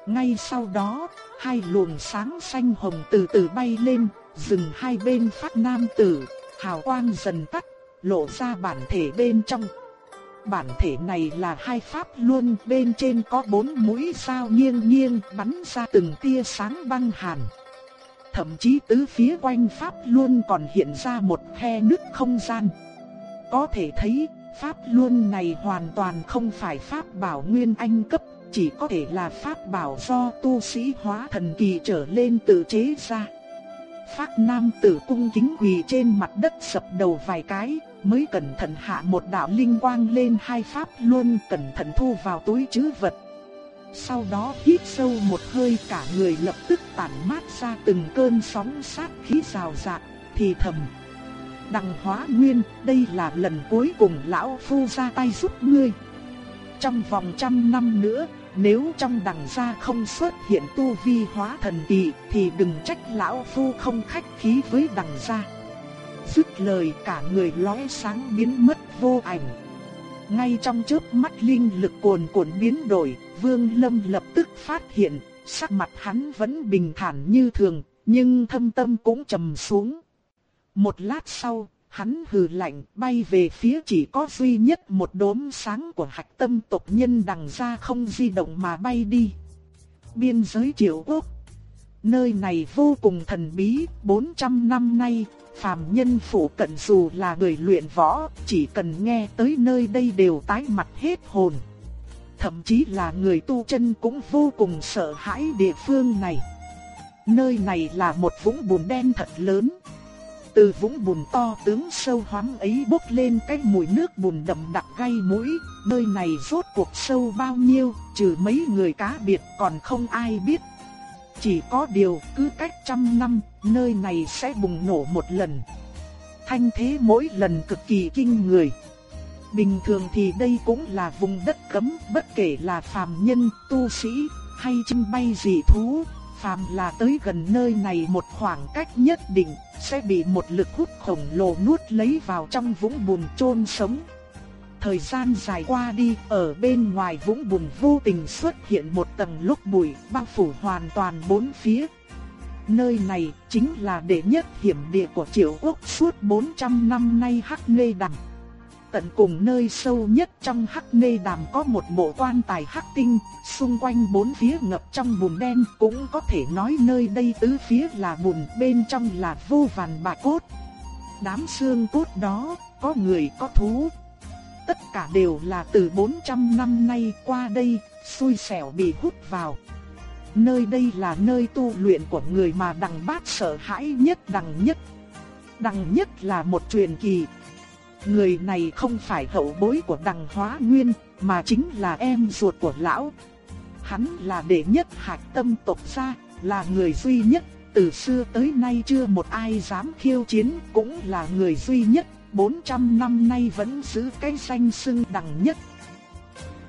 Ngay sau đó, hai luồng sáng xanh hồng từ từ bay lên, dừng hai bên phát nam tử, hào quang dần tắt, lộ ra bản thể bên trong. Bản thể này là hai pháp luân, bên trên có bốn mũi sao nghiêng nghiêng bắn ra từng tia sáng băng hàn thậm chí tứ phía quanh pháp luôn còn hiện ra một khe nứt không gian. Có thể thấy, pháp luôn này hoàn toàn không phải pháp bảo nguyên anh cấp, chỉ có thể là pháp bảo do tu sĩ hóa thần kỳ trở lên tự chế ra. Pháp nam tử cung kính quỳ trên mặt đất sập đầu vài cái, mới cẩn thận hạ một đạo linh quang lên hai pháp luôn cẩn thận thu vào túi trữ vật. Sau đó hít sâu một hơi cả người lập tức tản mát ra từng cơn sóng sát khí rào rạt, thì thầm. Đằng hóa nguyên, đây là lần cuối cùng lão phu ra tay giúp ngươi. Trong vòng trăm năm nữa, nếu trong đằng gia không xuất hiện tu vi hóa thần kỳ thì đừng trách lão phu không khách khí với đằng gia. Dứt lời cả người lóe sáng biến mất vô ảnh. Ngay trong chớp mắt linh lực cuồn cuộn biến đổi, Vương Lâm lập tức phát hiện, sắc mặt hắn vẫn bình thản như thường, nhưng thâm tâm cũng trầm xuống. Một lát sau, hắn hừ lạnh bay về phía chỉ có duy nhất một đốm sáng của hạch tâm tộc nhân đằng ra không di động mà bay đi. Biên giới triệu quốc Nơi này vô cùng thần bí, 400 năm nay, phàm nhân phụ cận dù là người luyện võ, chỉ cần nghe tới nơi đây đều tái mặt hết hồn thậm chí là người tu chân cũng vô cùng sợ hãi địa phương này. Nơi này là một vũng bùn đen thật lớn. Từ vũng bùn to tướng sâu hoắm ấy bốc lên cái mùi nước bùn đậm đặc gây mũi, nơi này rốt cuộc sâu bao nhiêu, trừ mấy người cá biệt còn không ai biết. Chỉ có điều cứ cách trăm năm, nơi này sẽ bùng nổ một lần. Thanh thế mỗi lần cực kỳ kinh người. Bình thường thì đây cũng là vùng đất cấm, bất kể là phàm nhân, tu sĩ hay chim bay dị thú, phàm là tới gần nơi này một khoảng cách nhất định sẽ bị một lực hút khổng lồ nuốt lấy vào trong vũng bùn chôn sống. Thời gian dài qua đi, ở bên ngoài vũng bùn vô tình xuất hiện một tầng lúc bụi bao phủ hoàn toàn bốn phía. Nơi này chính là đệ nhất hiểm địa của triệu quốc suốt 400 năm nay hắc nê Đàm. tận cùng nơi sâu nhất trong hắc nê đàm có một bộ quan tài hắc tinh, xung quanh bốn phía ngập trong bùn đen, cũng có thể nói nơi đây tứ phía là bùn, bên trong là vô vàn bạc cốt. Đám xương cốt đó, có người có thú. Tất cả đều là từ 400 năm nay qua đây, xui xẻo bị hút vào. Nơi đây là nơi tu luyện của người mà đằng bát sợ hãi nhất đằng nhất. Đằng nhất là một truyền kỳ, Người này không phải hậu bối của đằng hóa nguyên, mà chính là em ruột của lão. Hắn là đệ nhất hạch tâm tộc gia, là người duy nhất, từ xưa tới nay chưa một ai dám khiêu chiến, cũng là người duy nhất, 400 năm nay vẫn giữ cái danh xưng đẳng nhất.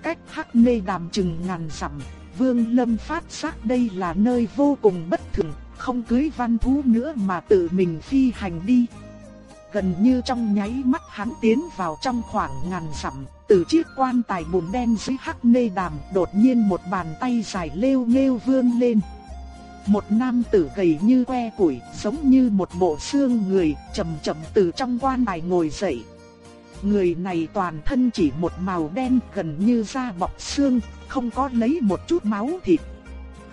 Cách Hắc Nê Đàm chừng ngàn dặm, Vương Lâm phát giác đây là nơi vô cùng bất thường, không cưới văn thú nữa mà tự mình phi hành đi. Gần như trong nháy mắt hắn tiến vào trong khoảng ngàn dặm, từ chiếc quan tài bùn đen dưới hắc nê đàm đột nhiên một bàn tay dài lêu nghêu vươn lên. Một nam tử gầy như que củi, giống như một bộ xương người, chậm chậm từ trong quan tài ngồi dậy. Người này toàn thân chỉ một màu đen gần như da bọc xương, không có lấy một chút máu thịt.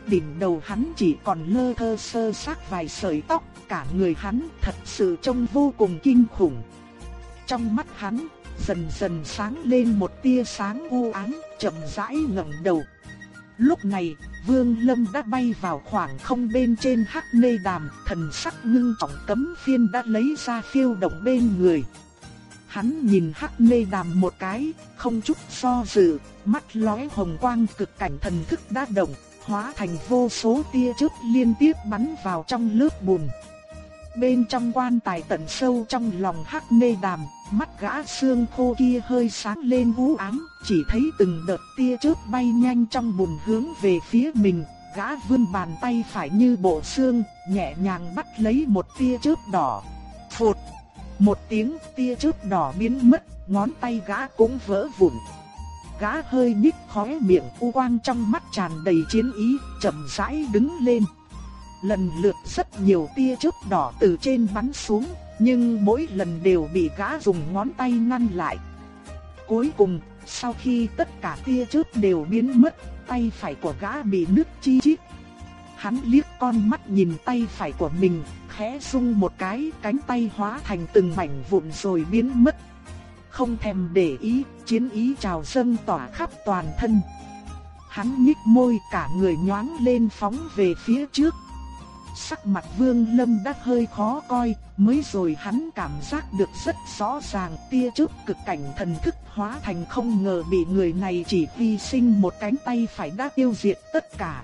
Đỉnh đầu hắn chỉ còn lơ thơ sơ xác vài sợi tóc, cả người hắn thật sự trông vô cùng kinh khủng. Trong mắt hắn, dần dần sáng lên một tia sáng u ám, chậm rãi ngẩng đầu. Lúc này, Vương Lâm đã bay vào khoảng không bên trên hắc nê đàm, thần sắc ngưng trọng cấm phiên đã lấy ra phiêu động bên người. Hắn nhìn hắc nê đàm một cái, không chút do dự, mắt lóe hồng quang cực cảnh thần thức đã động, hóa thành vô số tia chớp liên tiếp bắn vào trong lớp bùn. Bên trong quan tài tận sâu trong lòng hắc nê đàm, mắt gã xương khô kia hơi sáng lên u ám, chỉ thấy từng đợt tia chớp bay nhanh trong bùn hướng về phía mình, gã vươn bàn tay phải như bộ xương, nhẹ nhàng bắt lấy một tia chớp đỏ. Phụt! Một tiếng tia chớp đỏ biến mất, ngón tay gã cũng vỡ vụn. Gã hơi nhích khóe miệng, u quang trong mắt tràn đầy chiến ý, chậm rãi đứng lên. Lần lượt rất nhiều tia chớp đỏ từ trên bắn xuống, nhưng mỗi lần đều bị gã dùng ngón tay ngăn lại. Cuối cùng, sau khi tất cả tia chớp đều biến mất, tay phải của gã bị nứt chi chít. Hắn liếc con mắt nhìn tay phải của mình, khẽ rung một cái, cánh tay hóa thành từng mảnh vụn rồi biến mất. Không thèm để ý, chiến ý trào dâng tỏa khắp toàn thân. Hắn nhích môi cả người nhoáng lên phóng về phía trước, Sắc mặt Vương Lâm đã hơi khó coi, mới rồi hắn cảm giác được rất rõ ràng tia chớp cực cảnh thần thức hóa thành không ngờ bị người này chỉ hy sinh một cánh tay phải đã tiêu diệt tất cả.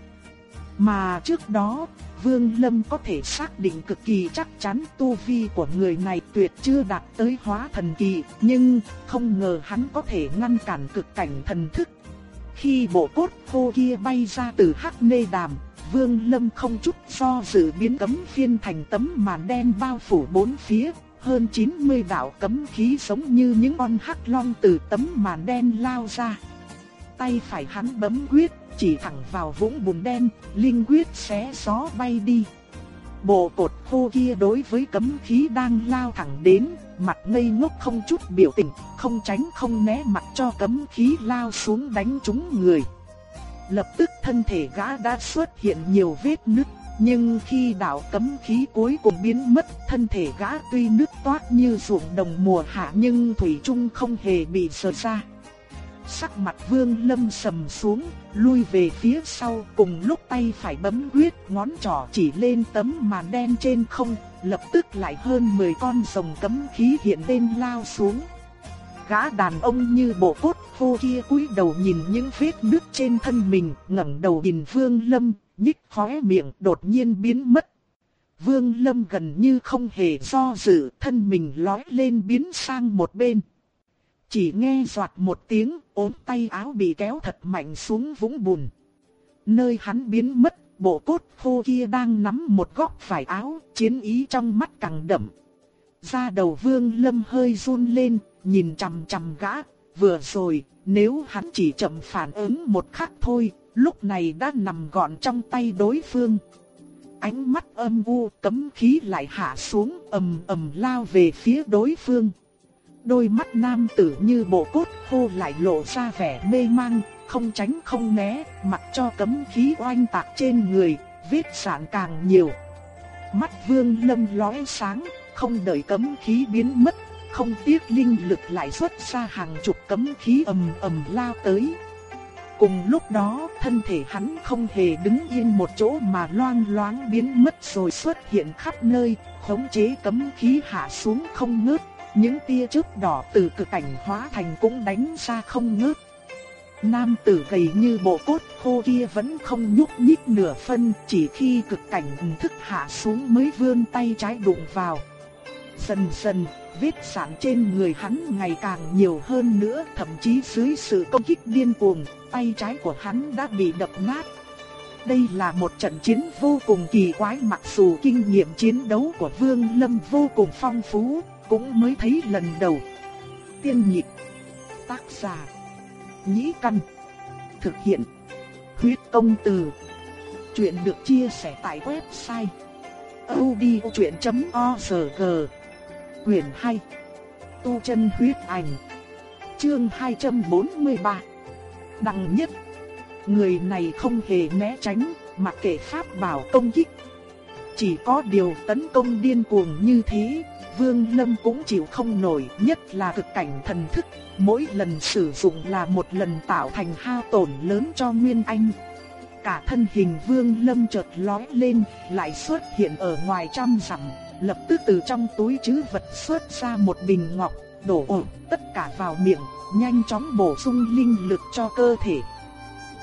Mà trước đó, Vương Lâm có thể xác định cực kỳ chắc chắn tu vi của người này tuyệt chưa đạt tới hóa thần kỳ, nhưng không ngờ hắn có thể ngăn cản cực cảnh thần thức. Khi bộ cốt khô kia bay ra từ hắc nê đàm, Vương Lâm không chút do dự biến cấm phiên thành tấm màn đen bao phủ bốn phía, hơn 90 đạo cấm khí giống như những con hắc long từ tấm màn đen lao ra. Tay phải hắn bấm quyết, chỉ thẳng vào vũng bùn đen, linh quyết xé gió bay đi. Bộ cột khô kia đối với cấm khí đang lao thẳng đến, mặt ngây ngốc không chút biểu tình, không tránh không né mặt cho cấm khí lao xuống đánh trúng người. Lập tức thân thể gã đã xuất hiện nhiều vết nứt, nhưng khi đạo cấm khí cuối cùng biến mất, thân thể gã tuy nứt toát như ruộng đồng mùa hạ nhưng thủy trung không hề bị sờ ra. Sắc mặt Vương Lâm sầm xuống, lui về phía sau, cùng lúc tay phải bấm quyết, ngón trỏ chỉ lên tấm màn đen trên không, lập tức lại hơn 10 con rồng cấm khí hiện lên lao xuống gã đàn ông như bộ cốt khô kia cúi đầu nhìn những vết nước trên thân mình, ngẩng đầu nhìn Vương Lâm, nhích khóe miệng đột nhiên biến mất. Vương Lâm gần như không hề do dự, thân mình lói lên biến sang một bên. Chỉ nghe giọt một tiếng, ốm tay áo bị kéo thật mạnh xuống vũng bùn. Nơi hắn biến mất, bộ cốt khô kia đang nắm một góc vải áo, chiến ý trong mắt càng đậm. Da đầu vương lâm hơi run lên, nhìn chằm chằm gã, vừa rồi, nếu hắn chỉ chậm phản ứng một khắc thôi, lúc này đã nằm gọn trong tay đối phương. Ánh mắt âm u cấm khí lại hạ xuống ầm ầm lao về phía đối phương. Đôi mắt nam tử như bộ cốt khô lại lộ ra vẻ mê mang, không tránh không né, mặc cho cấm khí oanh tạc trên người, vết sạn càng nhiều. Mắt vương lâm lóe sáng, không đợi cấm khí biến mất, không tiếc linh lực lại xuất ra hàng chục cấm khí ầm ầm lao tới. Cùng lúc đó, thân thể hắn không hề đứng yên một chỗ mà loang loáng biến mất rồi xuất hiện khắp nơi, khống chế cấm khí hạ xuống không ngớt, những tia chớp đỏ từ cực cảnh hóa thành cũng đánh ra không ngớt. nam tử gầy như bộ cốt khô kia vẫn không nhúc nhích nửa phân, chỉ khi cực cảnh thức hạ xuống mới vươn tay trái đụng vào. Dần dần, vết sạn trên người hắn ngày càng nhiều hơn nữa, thậm chí dưới sự công kích điên cuồng, tay trái của hắn đã bị đập nát. Đây là một trận chiến vô cùng kỳ quái mặc dù kinh nghiệm chiến đấu của Vương Lâm vô cùng phong phú, cũng mới thấy lần đầu. Tiên nhịp, tác giả, nhĩ căn, thực hiện, huyết công từ. Chuyện được chia sẻ tại website odchuyện.org Quyền 2 Tu chân huyết ảnh. Chương 243 Đăng nhất. Người này không hề né tránh, mặc kệ pháp bảo công kích. Chỉ có điều tấn công điên cuồng như thế, Vương Lâm cũng chịu không nổi, nhất là cực cảnh thần thức, mỗi lần sử dụng là một lần tạo thành hao tổn lớn cho Nguyên Anh. Cả thân hình Vương Lâm chợt lói lên, lại xuất hiện ở ngoài trăm dặm, lập tức từ trong túi trữ vật xuất ra một bình ngọc, đổ ổ tất cả vào miệng, nhanh chóng bổ sung linh lực cho cơ thể.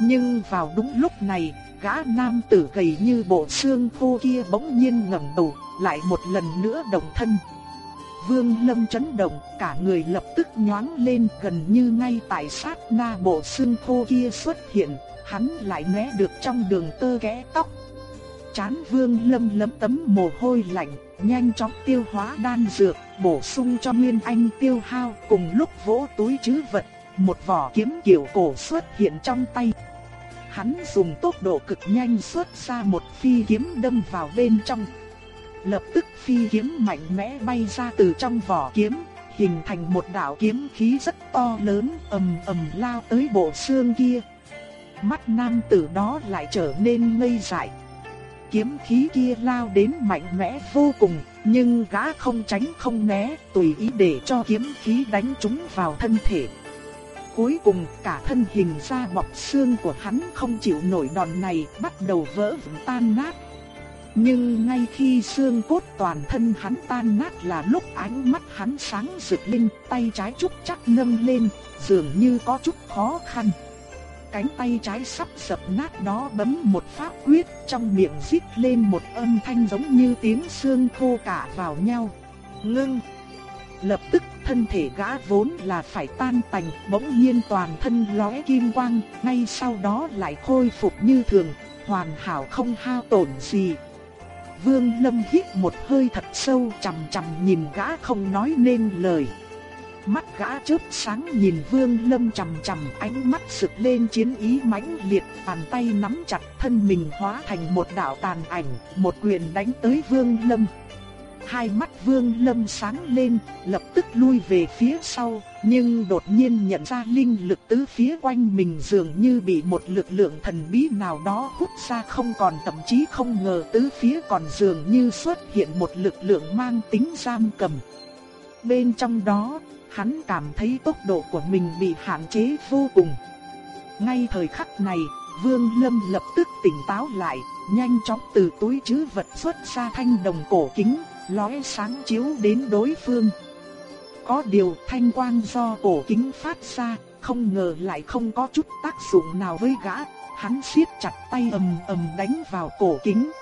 Nhưng vào đúng lúc này, gã nam tử gầy như bộ xương khô kia bỗng nhiên ngẩng đầu, lại một lần nữa động thân. Vương Lâm chấn động, cả người lập tức nhoáng lên gần như ngay tại sát na bộ xương khô kia xuất hiện, hắn lại né được trong đường tơ ghé tóc. Chán Vương Lâm lấm tấm mồ hôi lạnh, nhanh chóng tiêu hóa đan dược, bổ sung cho Nguyên Anh tiêu hao, cùng lúc vỗ túi trữ vật, một vỏ kiếm kiểu cổ xuất hiện trong tay. Hắn dùng tốc độ cực nhanh xuất ra một phi kiếm đâm vào bên trong. Lập tức phi kiếm mạnh mẽ bay ra từ trong vỏ kiếm, hình thành một đạo kiếm khí rất to lớn, ầm ầm lao tới bộ xương kia. Mắt nam tử đó lại trở nên ngây dại. Kiếm khí kia lao đến mạnh mẽ vô cùng, nhưng gã không tránh không né, tùy ý để cho kiếm khí đánh trúng vào thân thể. Cuối cùng cả thân hình da bọc xương của hắn không chịu nổi đòn này bắt đầu vỡ vụn tan nát. Nhưng ngay khi xương cốt toàn thân hắn tan nát là lúc ánh mắt hắn sáng rực lên, tay trái trúc chắc nâng lên, dường như có chút khó khăn. Cánh tay trái sắp sập nát đó bấm một pháp quyết, trong miệng rít lên một âm thanh giống như tiếng xương khô cả vào nhau. Ngưng! Lập tức thân thể gã vốn là phải tan tành, bỗng nhiên toàn thân lóe kim quang, ngay sau đó lại khôi phục như thường, hoàn hảo không hao tổn gì. Vương Lâm hít một hơi thật sâu chằm chằm nhìn gã không nói nên lời. Mắt gã chớp sáng nhìn Vương Lâm chằm chằm ánh mắt sực lên chiến ý mãnh liệt, bàn tay nắm chặt thân mình hóa thành một đạo tàn ảnh, một quyền đánh tới Vương Lâm. Hai mắt Vương Lâm sáng lên, lập tức lui về phía sau, nhưng đột nhiên nhận ra linh lực tứ phía quanh mình dường như bị một lực lượng thần bí nào đó hút ra không còn thậm chí không ngờ tứ phía còn dường như xuất hiện một lực lượng mang tính giam cầm. Bên trong đó, hắn cảm thấy tốc độ của mình bị hạn chế vô cùng. Ngay thời khắc này, Vương Lâm lập tức tỉnh táo lại, nhanh chóng từ túi trữ vật xuất ra thanh đồng cổ kính, lóe sáng chiếu đến đối phương. Có điều thanh quang do cổ kính phát ra, không ngờ lại không có chút tác dụng nào với gã, hắn siết chặt tay ầm ầm đánh vào cổ kính.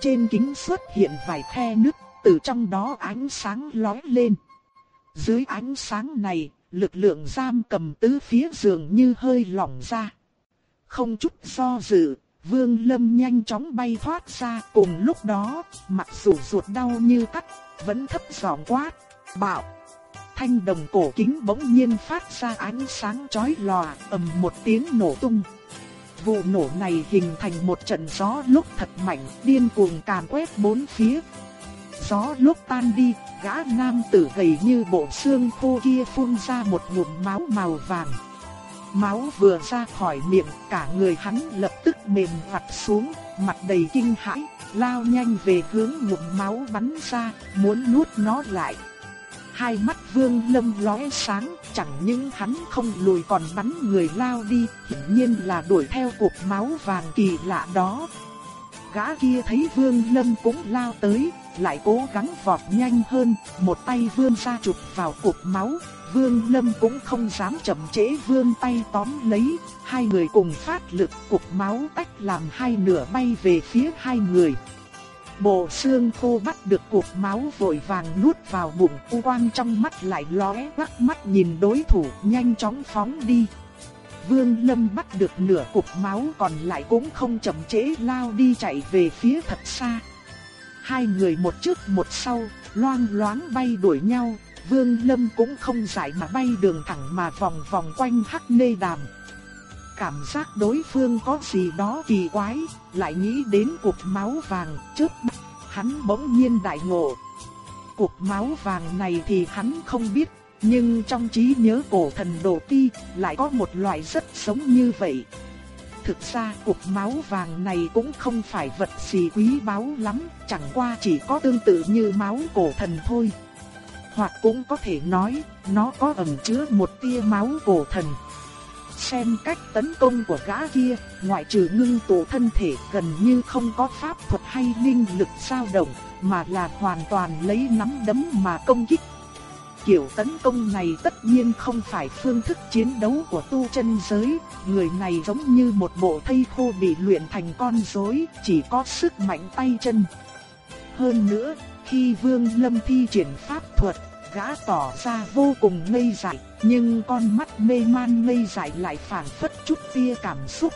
Trên kính xuất hiện vài khe nứt, từ trong đó ánh sáng lóe lên. Dưới ánh sáng này, lực lượng giam cầm tứ phía giường như hơi lỏng ra. Không chút do dự, Vương Lâm nhanh chóng bay thoát ra cùng lúc đó, mặc dù ruột đau như cắt, vẫn thấp giọng quát, bạo. Thanh đồng cổ kính bỗng nhiên phát ra ánh sáng chói lòa, ầm một tiếng nổ tung. Vụ nổ này hình thành một trận gió lúc thật mạnh, điên cuồng càn quét bốn phía. Gió lúc tan đi, gã nam tử gầy như bộ xương khô kia phun ra một ngụm máu màu vàng. Máu vừa ra khỏi miệng, cả người hắn lập tức mềm vặt xuống, mặt đầy kinh hãi, lao nhanh về hướng ngụm máu bắn ra, muốn nuốt nó lại. Hai mắt vương lâm lóe sáng, chẳng những hắn không lùi còn bắn người lao đi, hiển nhiên là đuổi theo cục máu vàng kỳ lạ đó. gã kia thấy Vương Lâm cũng lao tới, lại cố gắng vọt nhanh hơn, một tay vươn ra chụp vào cục máu. Vương Lâm cũng không dám chậm trễ vươn tay tóm lấy, hai người cùng phát lực cục máu tách làm hai nửa bay về phía hai người. Bộ xương khô bắt được cục máu vội vàng nuốt vào bụng, u quang trong mắt lại lóe, quắc mắt nhìn đối thủ, nhanh chóng phóng đi. Vương Lâm bắt được nửa cục máu còn lại cũng không chậm trễ lao đi chạy về phía thật xa. Hai người một trước một sau, loang loáng bay đuổi nhau, Vương Lâm cũng không giải mà bay đường thẳng mà vòng vòng quanh Hắc Nê Đàm. Cảm giác đối phương có gì đó kỳ quái, lại nghĩ đến cục máu vàng trước mắt, hắn bỗng nhiên đại ngộ. Cục máu vàng này thì hắn không biết, nhưng trong trí nhớ cổ thần đồ ti lại có một loại rất giống như vậy. Thực ra cục máu vàng này cũng không phải vật gì quý báu lắm, chẳng qua chỉ có tương tự như máu cổ thần thôi. Hoặc cũng có thể nói, nó có ẩn chứa một tia máu cổ thần. Xem cách tấn công của gã kia, ngoại trừ ngưng tụ thân thể gần như không có pháp thuật hay linh lực dao động, mà là hoàn toàn lấy nắm đấm mà công kích Kiểu tấn công này tất nhiên không phải phương thức chiến đấu của tu chân giới, người này giống như một bộ thây khô bị luyện thành con rối, chỉ có sức mạnh tay chân. Hơn nữa, khi Vương Lâm thi triển pháp thuật, gã tỏ ra vô cùng ngây dại, nhưng con mắt mê man ngây dại lại phản phất chút tia cảm xúc.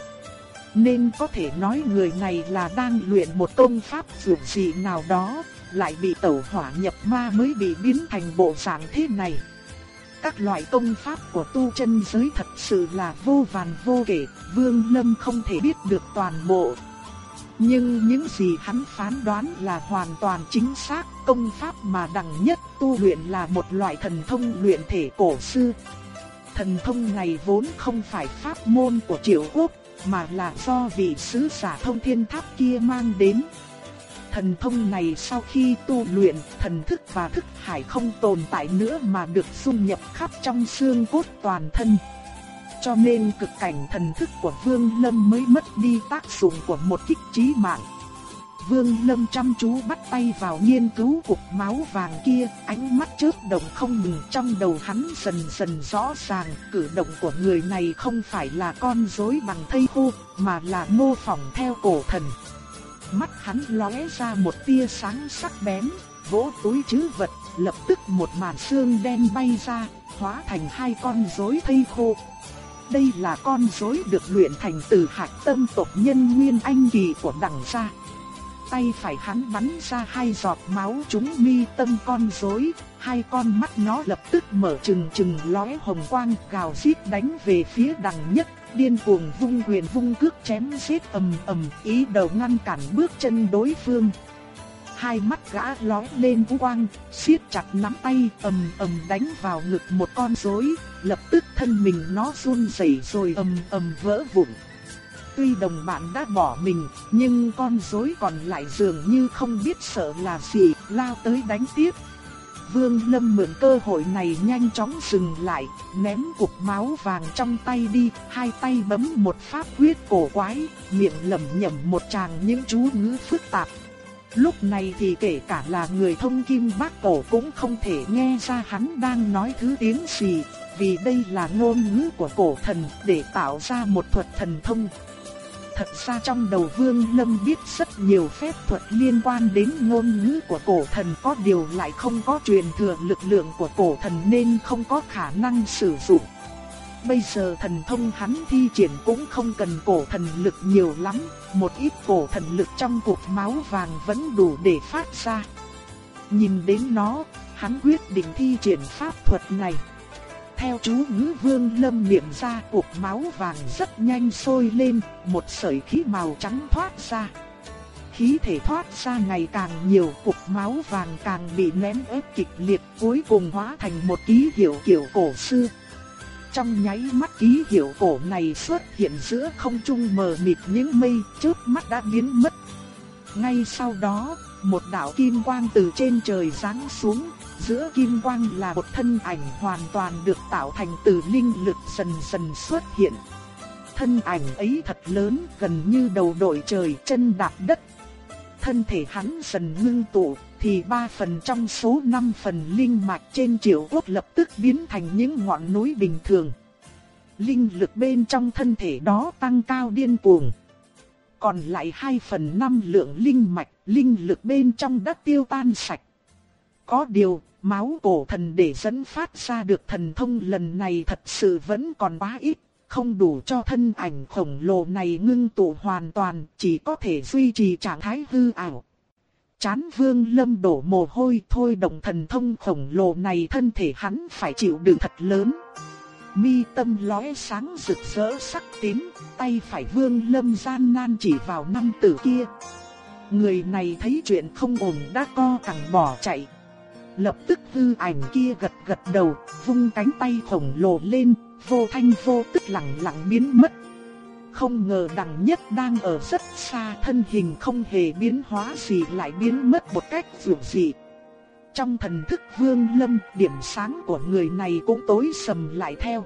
Nên có thể nói người này là đang luyện một công pháp dường dị nào đó, lại bị tẩu hỏa nhập ma mới bị biến thành bộ dạng thế này. Các loại công pháp của tu chân giới thật sự là vô vàn vô kể, Vương Lâm không thể biết được toàn bộ. Nhưng những gì hắn phán đoán là hoàn toàn chính xác, công pháp mà đẳng nhất tu luyện là một loại thần thông luyện thể cổ xưa. Thần thông này vốn không phải pháp môn của triệu quốc, mà là do vị sứ giả thông thiên tháp kia mang đến. Thần thông này sau khi tu luyện, thần thức và thức hải không tồn tại nữa mà được dung nhập khắp trong xương cốt toàn thân. Cho nên cực cảnh thần thức của Vương Lâm mới mất đi tác dụng của một kích trí mạng. Vương Lâm chăm chú bắt tay vào nghiên cứu cục máu vàng kia, ánh mắt chớp động không ngừng trong đầu hắn dần dần rõ ràng, cử động của người này không phải là con rối bằng thây khô, mà là mô phỏng theo cổ thần mắt hắn lóe ra một tia sáng sắc bén, vỗ túi chứ vật, lập tức một màn xương đen bay ra, hóa thành hai con rối thây khô. Đây là con rối được luyện thành từ hạt tâm tộc nhân nguyên anh kỳ của đẳng gia. Tay phải hắn bắn ra hai giọt máu trúng mi tâm con rối, hai con mắt nó lập tức mở trừng trừng lóe hồng quang gào rít đánh về phía đằng nhất điên cuồng vung quyền vung cước chém giết ầm ầm, ý đầu ngăn cản bước chân đối phương. Hai mắt gã lóe lên vũ quang, siết chặt nắm tay, ầm ầm đánh vào ngực một con rối, lập tức thân mình nó run rẩy rồi ầm ầm vỡ vụn. Tuy đồng bạn đã bỏ mình, nhưng con rối còn lại dường như không biết sợ là gì, lao tới đánh tiếp, Vương Lâm mượn cơ hội này nhanh chóng dừng lại, ném cục máu vàng trong tay đi, hai tay bấm một pháp quyết cổ quái, miệng lẩm nhẩm một tràng những chú ngữ phức tạp. Lúc này thì kể cả là người thông kim bác cổ cũng không thể nghe ra hắn đang nói thứ tiếng gì, vì đây là ngôn ngữ của cổ thần để tạo ra một thuật thần thông. Thật ra trong đầu Vương Lâm biết rất nhiều phép thuật liên quan đến ngôn ngữ của cổ thần có điều lại không có truyền thừa lực lượng của cổ thần nên không có khả năng sử dụng. Bây giờ thần thông hắn thi triển cũng không cần cổ thần lực nhiều lắm, một ít cổ thần lực trong cục máu vàng vẫn đủ để phát ra. Nhìn đến nó, hắn quyết định thi triển pháp thuật này. Theo chú ngữ vương lâm niệm ra cục máu vàng rất nhanh sôi lên, một sợi khí màu trắng thoát ra. Khí thể thoát ra ngày càng nhiều, cục máu vàng càng bị nén ép kịch liệt cuối cùng hóa thành một ký hiệu kiểu cổ xưa. Trong nháy mắt ký hiệu cổ này xuất hiện giữa không trung mờ mịt những mây, trước mắt đã biến mất. Ngay sau đó, một đạo kim quang từ trên trời giáng xuống, giữa kim quang là một thân ảnh hoàn toàn được tạo thành từ linh lực dần dần xuất hiện. Thân ảnh ấy thật lớn, gần như đầu đội trời, chân đạp đất, thân thể hắn dần ngưng tụ, thì ba phần trong số năm phần linh mạch trên triệu quốc lập tức biến thành những ngọn núi bình thường. Linh lực bên trong thân thể đó tăng cao điên cuồng. Còn lại hai phần năm lượng linh mạch, linh lực bên trong đã tiêu tan sạch. Có điều, máu cổ thần để dẫn phát ra được thần thông lần này thật sự vẫn còn quá ít, không đủ cho thân ảnh khổng lồ này ngưng tụ hoàn toàn, chỉ có thể duy trì trạng thái hư ảo. Chán vương lâm đổ mồ hôi thôi động thần thông khổng lồ này thân thể hắn phải chịu đựng thật lớn. Mi tâm lóe sáng rực rỡ sắc tím, tay phải vương lâm gian nan chỉ vào năm tử kia. Người này thấy chuyện không ổn đã co cẳng bỏ chạy. Lập tức hư ảnh kia gật gật đầu, vung cánh tay khổng lồ lên, vô thanh vô tức lặng lặng biến mất. Không ngờ đằng nhất đang ở rất xa thân hình không hề biến hóa gì lại biến mất một cách dù dị. Trong thần thức vương lâm, điểm sáng của người này cũng tối sầm lại theo.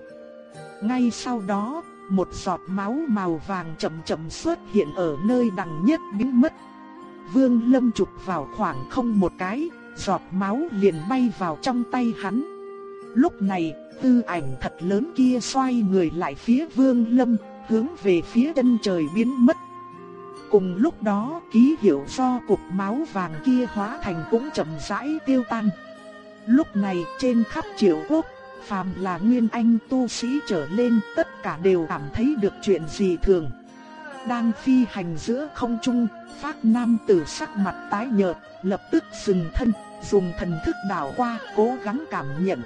Ngay sau đó, một giọt máu màu vàng chậm chậm xuất hiện ở nơi đằng nhất biến mất. Vương lâm chụp vào khoảng không một cái, giọt máu liền bay vào trong tay hắn. Lúc này, tư ảnh thật lớn kia xoay người lại phía vương lâm, hướng về phía chân trời biến mất. Cùng lúc đó, ký hiệu do cục máu vàng kia hóa thành cũng chậm rãi tiêu tan. Lúc này trên khắp triệu quốc, phàm là nguyên anh tu sĩ trở lên tất cả đều cảm thấy được chuyện gì thường. Đang phi hành giữa không trung, phát nam tử sắc mặt tái nhợt, lập tức dừng thân, dùng thần thức đảo qua, cố gắng cảm nhận.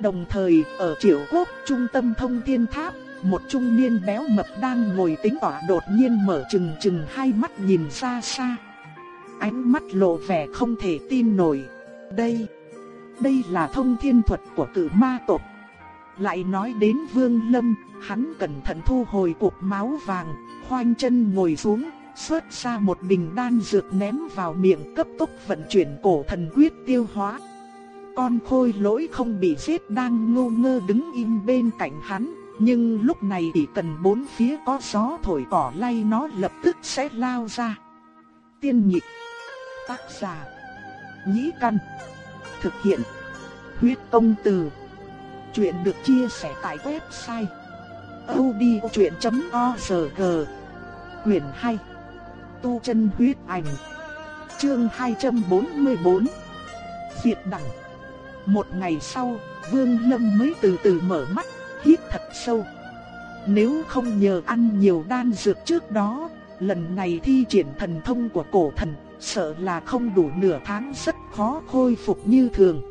Đồng thời, ở triệu quốc trung tâm thông thiên tháp, một trung niên béo mập đang ngồi tính tỏa đột nhiên mở trừng trừng hai mắt nhìn xa xa. Ánh mắt lộ vẻ không thể tin nổi. Đây, đây là thông thiên thuật của cử ma tộc. Lại nói đến Vương Lâm, hắn cẩn thận thu hồi cục máu vàng, khoanh chân ngồi xuống, xuất ra một bình đan dược ném vào miệng cấp tốc vận chuyển cổ thần quyết tiêu hóa. Con khôi lỗi không bị giết đang ngu ngơ đứng im bên cạnh hắn, nhưng lúc này chỉ cần bốn phía có gió thổi cỏ lay nó lập tức sẽ lao ra. Tiên nhịp Tác giả Nhĩ Căn Thực hiện Huyết Công Từ Chuyện được chia sẻ tại website odchuyện.org Quyền 2 Tu chân huyết ảnh Chương 244 Diệt đẳng Một ngày sau, Vương Lâm mới từ từ mở mắt hít thật sâu. Nếu không nhờ ăn nhiều đan dược trước đó, lần này thi triển thần thông của cổ thần, sợ là không đủ nửa tháng rất khó khôi phục như thường.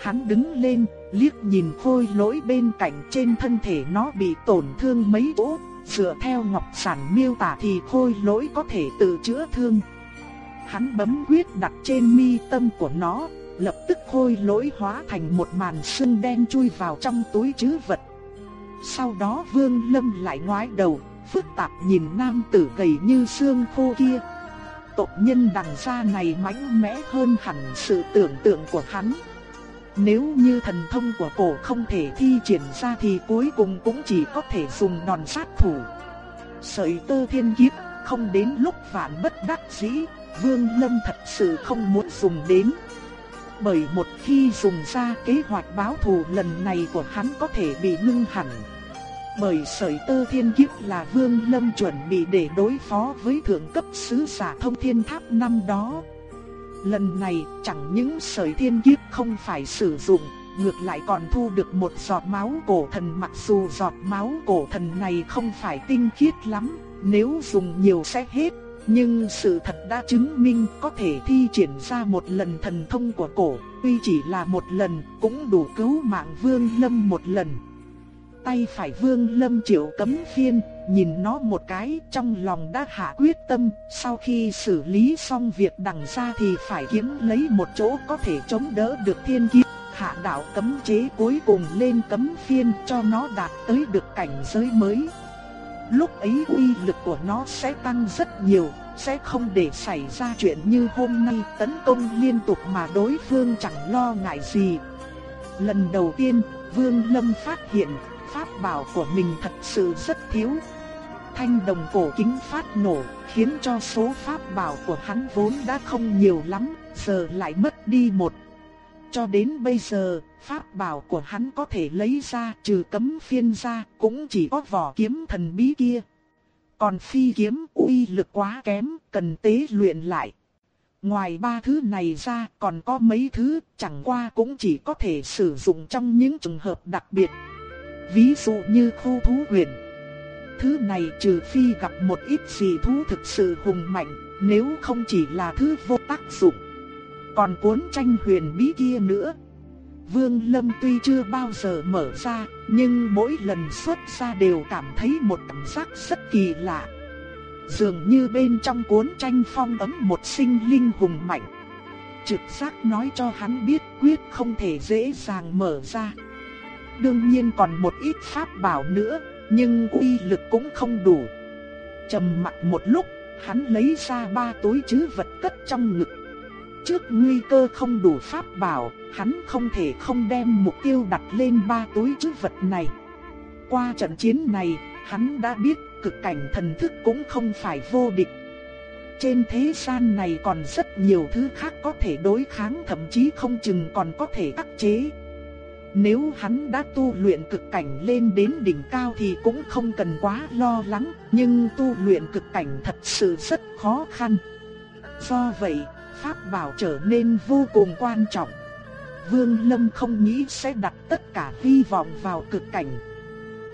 Hắn đứng lên, liếc nhìn khôi lỗi bên cạnh trên thân thể nó bị tổn thương mấy chỗ, dựa theo ngọc sản miêu tả thì khôi lỗi có thể tự chữa thương. Hắn bấm quyết đặt trên mi tâm của nó, lập tức khôi lỗi hóa thành một màn sương đen chui vào trong túi trữ vật. Sau đó Vương Lâm lại ngoái đầu, phức tạp nhìn nam tử gầy như xương khô kia. Tộc nhân đằng xa này mãnh mẽ hơn hẳn sự tưởng tượng của hắn. Nếu như thần thông của cổ không thể thi triển ra thì cuối cùng cũng chỉ có thể dùng đòn sát thủ. Sợi tơ thiên kiếp, không đến lúc vạn bất đắc dĩ, Vương Lâm thật sự không muốn dùng đến bởi một khi dùng ra kế hoạch báo thù lần này của hắn có thể bị ngưng hẳn. Bởi sợi tơ thiên kiếp là Vương Lâm chuẩn bị để đối phó với thượng cấp sứ giả thông thiên tháp năm đó. Lần này chẳng những sợi thiên kiếp không phải sử dụng, ngược lại còn thu được một giọt máu cổ thần mặc dù giọt máu cổ thần này không phải tinh khiết lắm, nếu dùng nhiều sẽ hết, nhưng sự thật đã chứng minh có thể thi triển ra một lần thần thông của cổ, tuy chỉ là một lần cũng đủ cứu mạng Vương Lâm một lần. Tay phải Vương Lâm triệu cấm phiên, nhìn nó một cái trong lòng đã hạ quyết tâm, sau khi xử lý xong việc đằng ra thì phải kiếm lấy một chỗ có thể chống đỡ được thiên kiếp. Hạ đạo cấm chế cuối cùng lên cấm phiên cho nó đạt tới được cảnh giới mới. Lúc ấy uy lực của nó sẽ tăng rất nhiều, sẽ không để xảy ra chuyện như hôm nay tấn công liên tục mà đối phương chẳng lo ngại gì. Lần đầu tiên, Vương Lâm phát hiện pháp bảo của mình thật sự rất thiếu thanh đồng cổ kính phát nổ, khiến cho số pháp bảo của hắn vốn đã không nhiều lắm, giờ lại mất đi một. Cho đến bây giờ, pháp bảo của hắn có thể lấy ra trừ cấm phiên ra, cũng chỉ có vỏ kiếm thần bí kia. Còn phi kiếm uy lực quá kém, cần tế luyện lại. Ngoài ba thứ này ra còn có mấy thứ chẳng qua cũng chỉ có thể sử dụng trong những trường hợp đặc biệt. Ví dụ như khu thú huyền. Thứ này trừ phi gặp một ít gì thú thực sự hùng mạnh, nếu không chỉ là thứ vô tác dụng. Còn cuốn tranh huyền bí kia nữa. Vương Lâm tuy chưa bao giờ mở ra, nhưng mỗi lần xuất ra đều cảm thấy một cảm giác rất kỳ lạ. Dường như bên trong cuốn tranh phong ấm một sinh linh hùng mạnh. Trực giác nói cho hắn biết quyết không thể dễ dàng mở ra. Đương nhiên còn một ít pháp bảo nữa, nhưng uy lực cũng không đủ. Trầm mặt một lúc, hắn lấy ra ba túi trữ vật cất trong ngực. Trước nguy cơ không đủ pháp bảo, hắn không thể không đem mục tiêu đặt lên ba túi trữ vật này. Qua trận chiến này, hắn đã biết cực cảnh thần thức cũng không phải vô địch. Trên thế gian này còn rất nhiều thứ khác có thể đối kháng thậm chí không chừng còn có thể áp chế. Nếu hắn đã tu luyện cực cảnh lên đến đỉnh cao thì cũng không cần quá lo lắng, nhưng tu luyện cực cảnh thật sự rất khó khăn. Do vậy, pháp bảo trở nên vô cùng quan trọng. Vương Lâm không nghĩ sẽ đặt tất cả hy vọng vào cực cảnh.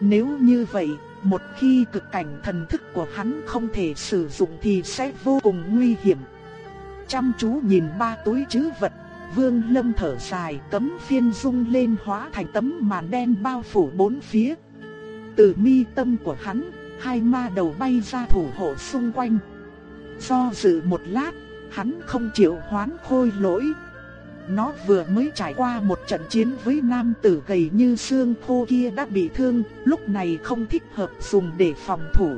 Nếu như vậy, một khi cực cảnh thần thức của hắn không thể sử dụng thì sẽ vô cùng nguy hiểm. Chăm chú nhìn ba túi trữ vật, Vương Lâm thở dài tấm phiên dung lên hóa thành tấm màn đen bao phủ bốn phía. Từ mi tâm của hắn, hai ma đầu bay ra thủ hộ xung quanh. Do dự một lát, hắn không chịu hoán khôi lỗi, nó vừa mới trải qua một trận chiến với nam tử gầy như xương khô kia đã bị thương, lúc này không thích hợp dùng để phòng thủ.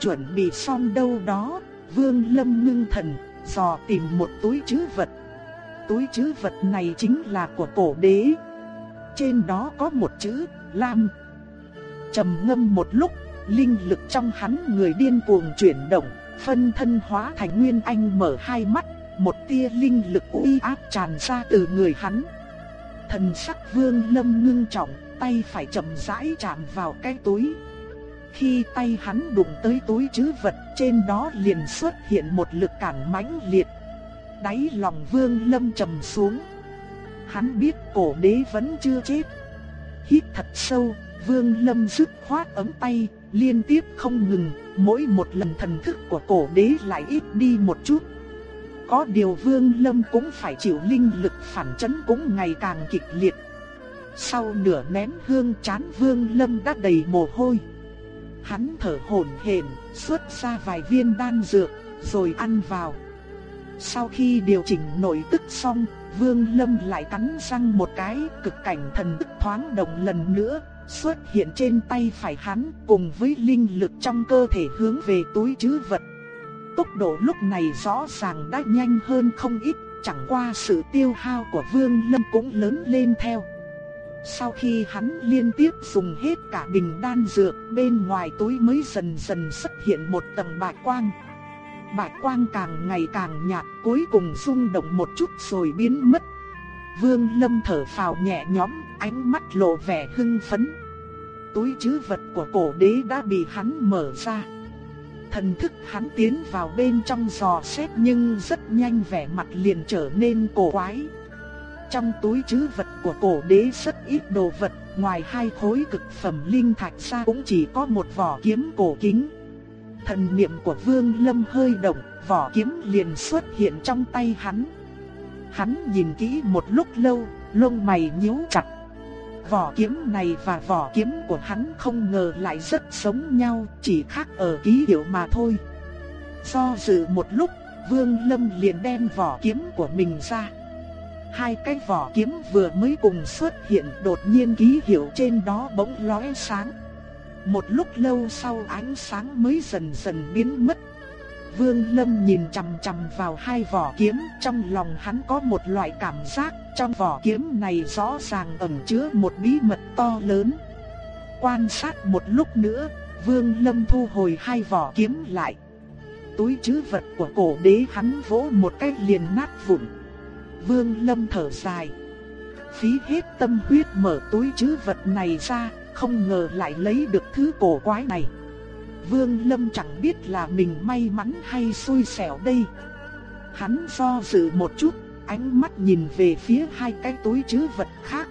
Chuẩn bị xong đâu đó, Vương Lâm ngưng thần, dò tìm một túi trữ vật. Túi chứ vật này chính là của cổ đế. Trên đó có một chữ, Lam. trầm ngâm một lúc, linh lực trong hắn người điên cuồng chuyển động, phân thân hóa thành nguyên anh mở hai mắt, một tia linh lực uy áp tràn ra từ người hắn. Thần sắc vương lâm ngưng trọng, tay phải chậm rãi chạm vào cái túi. Khi tay hắn đụng tới túi chứ vật trên đó liền xuất hiện một lực cản mãnh liệt. Đáy lòng vương lâm trầm xuống. Hắn biết cổ đế vẫn chưa chết. Hít thật sâu, vương lâm dứt khoát ấm tay, liên tiếp không ngừng, mỗi một lần thần thức của cổ đế lại ít đi một chút. Có điều Vương Lâm cũng phải chịu linh lực phản chấn cũng ngày càng kịch liệt. Sau nửa nén hương chán Vương Lâm đã đầy mồ hôi. Hắn thở hổn hển, xuất ra vài viên đan dược, rồi ăn vào. Sau khi điều chỉnh nội tức xong, Vương Lâm lại cắn răng một cái, cực cảnh thần tức thoáng động lần nữa, xuất hiện trên tay phải hắn, cùng với linh lực trong cơ thể hướng về túi chứ vật Tốc độ lúc này rõ ràng đã nhanh hơn không ít, chẳng qua sự tiêu hao của Vương Lâm cũng lớn lên theo. Sau khi hắn liên tiếp dùng hết cả bình đan dược, bên ngoài túi mới dần dần xuất hiện một tầng bạch quang. Bạch quang càng ngày càng nhạt, cuối cùng rung động một chút rồi biến mất. Vương Lâm thở phào nhẹ nhõm, ánh mắt lộ vẻ hưng phấn. Túi trữ vật của cổ đế đã bị hắn mở ra thần thức hắn tiến vào bên trong dò xét nhưng rất nhanh vẻ mặt liền trở nên cổ quái. Trong túi trữ vật của cổ đế rất ít đồ vật, ngoài hai khối cực phẩm linh thạch ra cũng chỉ có một vỏ kiếm cổ kính. Thần niệm của Vương Lâm hơi động, vỏ kiếm liền xuất hiện trong tay hắn. Hắn nhìn kỹ một lúc lâu, lông mày nhíu chặt. Vỏ kiếm này và vỏ kiếm của hắn không ngờ lại rất giống nhau, chỉ khác ở ký hiệu mà thôi. Do dự một lúc, Vương Lâm liền đem vỏ kiếm của mình ra. Hai cái vỏ kiếm vừa mới cùng xuất hiện đột nhiên ký hiệu trên đó bỗng lóe sáng. Một lúc lâu sau ánh sáng mới dần dần biến mất. Vương Lâm nhìn chằm chằm vào hai vỏ kiếm, trong lòng hắn có một loại cảm giác trong vỏ kiếm này rõ ràng ẩn chứa một bí mật to lớn. Quan sát một lúc nữa, Vương Lâm thu hồi hai vỏ kiếm lại. Túi trữ vật của cổ đế hắn vỗ một cái liền nát vụn. Vương Lâm thở dài. Phí hết tâm huyết mở túi trữ vật này ra, không ngờ lại lấy được thứ cổ quái này. Vương Lâm chẳng biết là mình may mắn hay xui xẻo đây. Hắn do dự một chút, ánh mắt nhìn về phía hai cái túi trữ vật khác.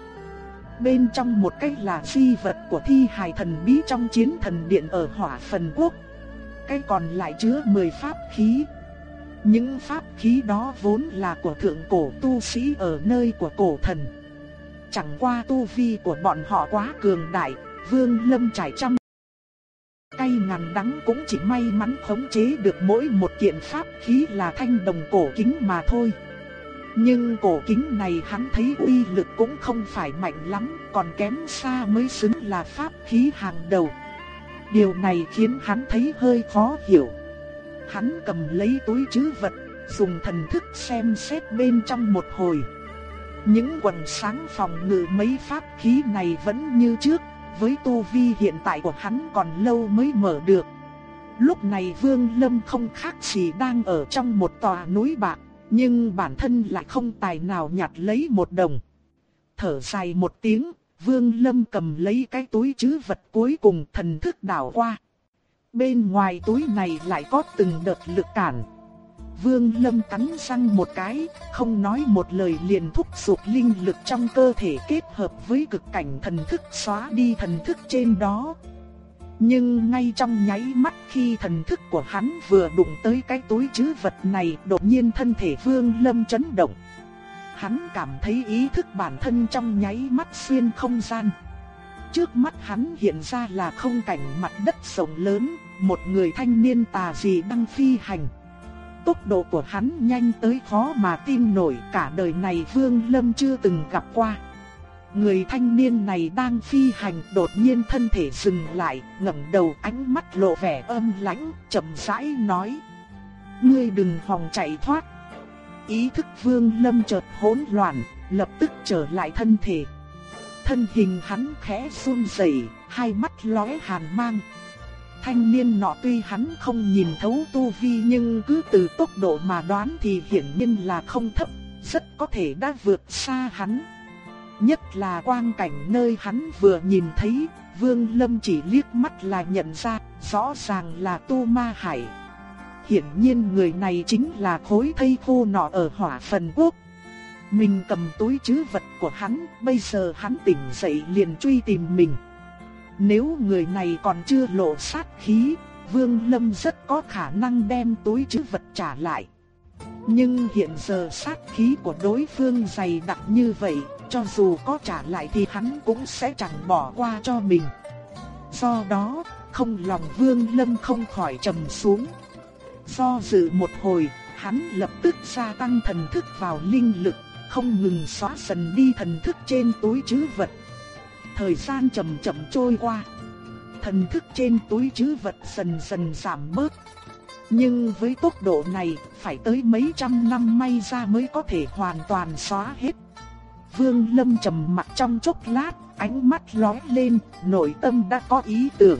Bên trong một cái là di vật của thi hài thần bí trong chiến thần điện ở hỏa phần quốc. Cái còn lại chứa 10 pháp khí. Những pháp khí đó vốn là của thượng cổ tu sĩ ở nơi của cổ thần. Chẳng qua tu vi của bọn họ quá cường đại, vương lâm trải trăm. cây ngàn đắng cũng chỉ may mắn khống chế được mỗi một kiện pháp khí là thanh đồng cổ kính mà thôi. Nhưng cổ kính này hắn thấy uy lực cũng không phải mạnh lắm, còn kém xa mới xứng là pháp khí hàng đầu. Điều này khiến hắn thấy hơi khó hiểu. Hắn cầm lấy túi chứ vật, dùng thần thức xem xét bên trong một hồi. Những quần sáng phòng ngự mấy pháp khí này vẫn như trước, với tu vi hiện tại của hắn còn lâu mới mở được. Lúc này Vương Lâm không khác gì đang ở trong một tòa núi bạc, nhưng bản thân lại không tài nào nhặt lấy một đồng. Thở dài một tiếng, Vương Lâm cầm lấy cái túi chứ vật cuối cùng thần thức đảo qua. Bên ngoài túi này lại có từng đợt lực cản. Vương Lâm cắn răng một cái, không nói một lời liền thúc giục linh lực trong cơ thể kết hợp với cực cảnh thần thức xóa đi thần thức trên đó. Nhưng ngay trong nháy mắt khi thần thức của hắn vừa đụng tới cái túi chứ vật này đột nhiên thân thể Vương Lâm chấn động. Hắn cảm thấy ý thức bản thân trong nháy mắt xuyên không gian. Trước mắt hắn hiện ra là không cảnh mặt đất rộng lớn, một người thanh niên tà dị đang phi hành. Tốc độ của hắn nhanh tới khó mà tin nổi cả đời này Vương Lâm chưa từng gặp qua. Người thanh niên này đang phi hành đột nhiên thân thể dừng lại, ngẩng đầu ánh mắt lộ vẻ âm lãnh, chậm rãi nói. Ngươi đừng hòng chạy thoát. Ý thức vương lâm chợt hỗn loạn, lập tức trở lại thân thể. Thân hình hắn khẽ run rẩy, hai mắt lóe hàn mang. Thanh niên nọ tuy hắn không nhìn thấu tu vi nhưng cứ từ tốc độ mà đoán thì hiển nhiên là không thấp, rất có thể đã vượt xa hắn. Nhất là quang cảnh nơi hắn vừa nhìn thấy, Vương Lâm chỉ liếc mắt là nhận ra, rõ ràng là Tu Ma Hải. Hiển nhiên người này chính là khối thây khô nọ ở hỏa phần quốc. Mình cầm túi chứ vật của hắn, bây giờ hắn tỉnh dậy liền truy tìm mình. Nếu người này còn chưa lộ sát khí, Vương Lâm rất có khả năng đem túi chữ vật trả lại. Nhưng hiện giờ sát khí của đối phương dày đặc như vậy, cho dù có trả lại thì hắn cũng sẽ chẳng bỏ qua cho mình. Do đó, không lòng Vương Lâm không khỏi trầm xuống. Do dự một hồi, hắn lập tức gia tăng thần thức vào linh lực, không ngừng xóa dần đi thần thức trên túi trữ vật. Thời gian chậm chậm trôi qua, thần thức trên túi trữ vật dần dần giảm bớt. Nhưng với tốc độ này, phải tới mấy trăm năm may ra mới có thể hoàn toàn xóa hết. Vương Lâm trầm mặt trong chốc lát, ánh mắt lóe lên, nội tâm đã có ý tưởng.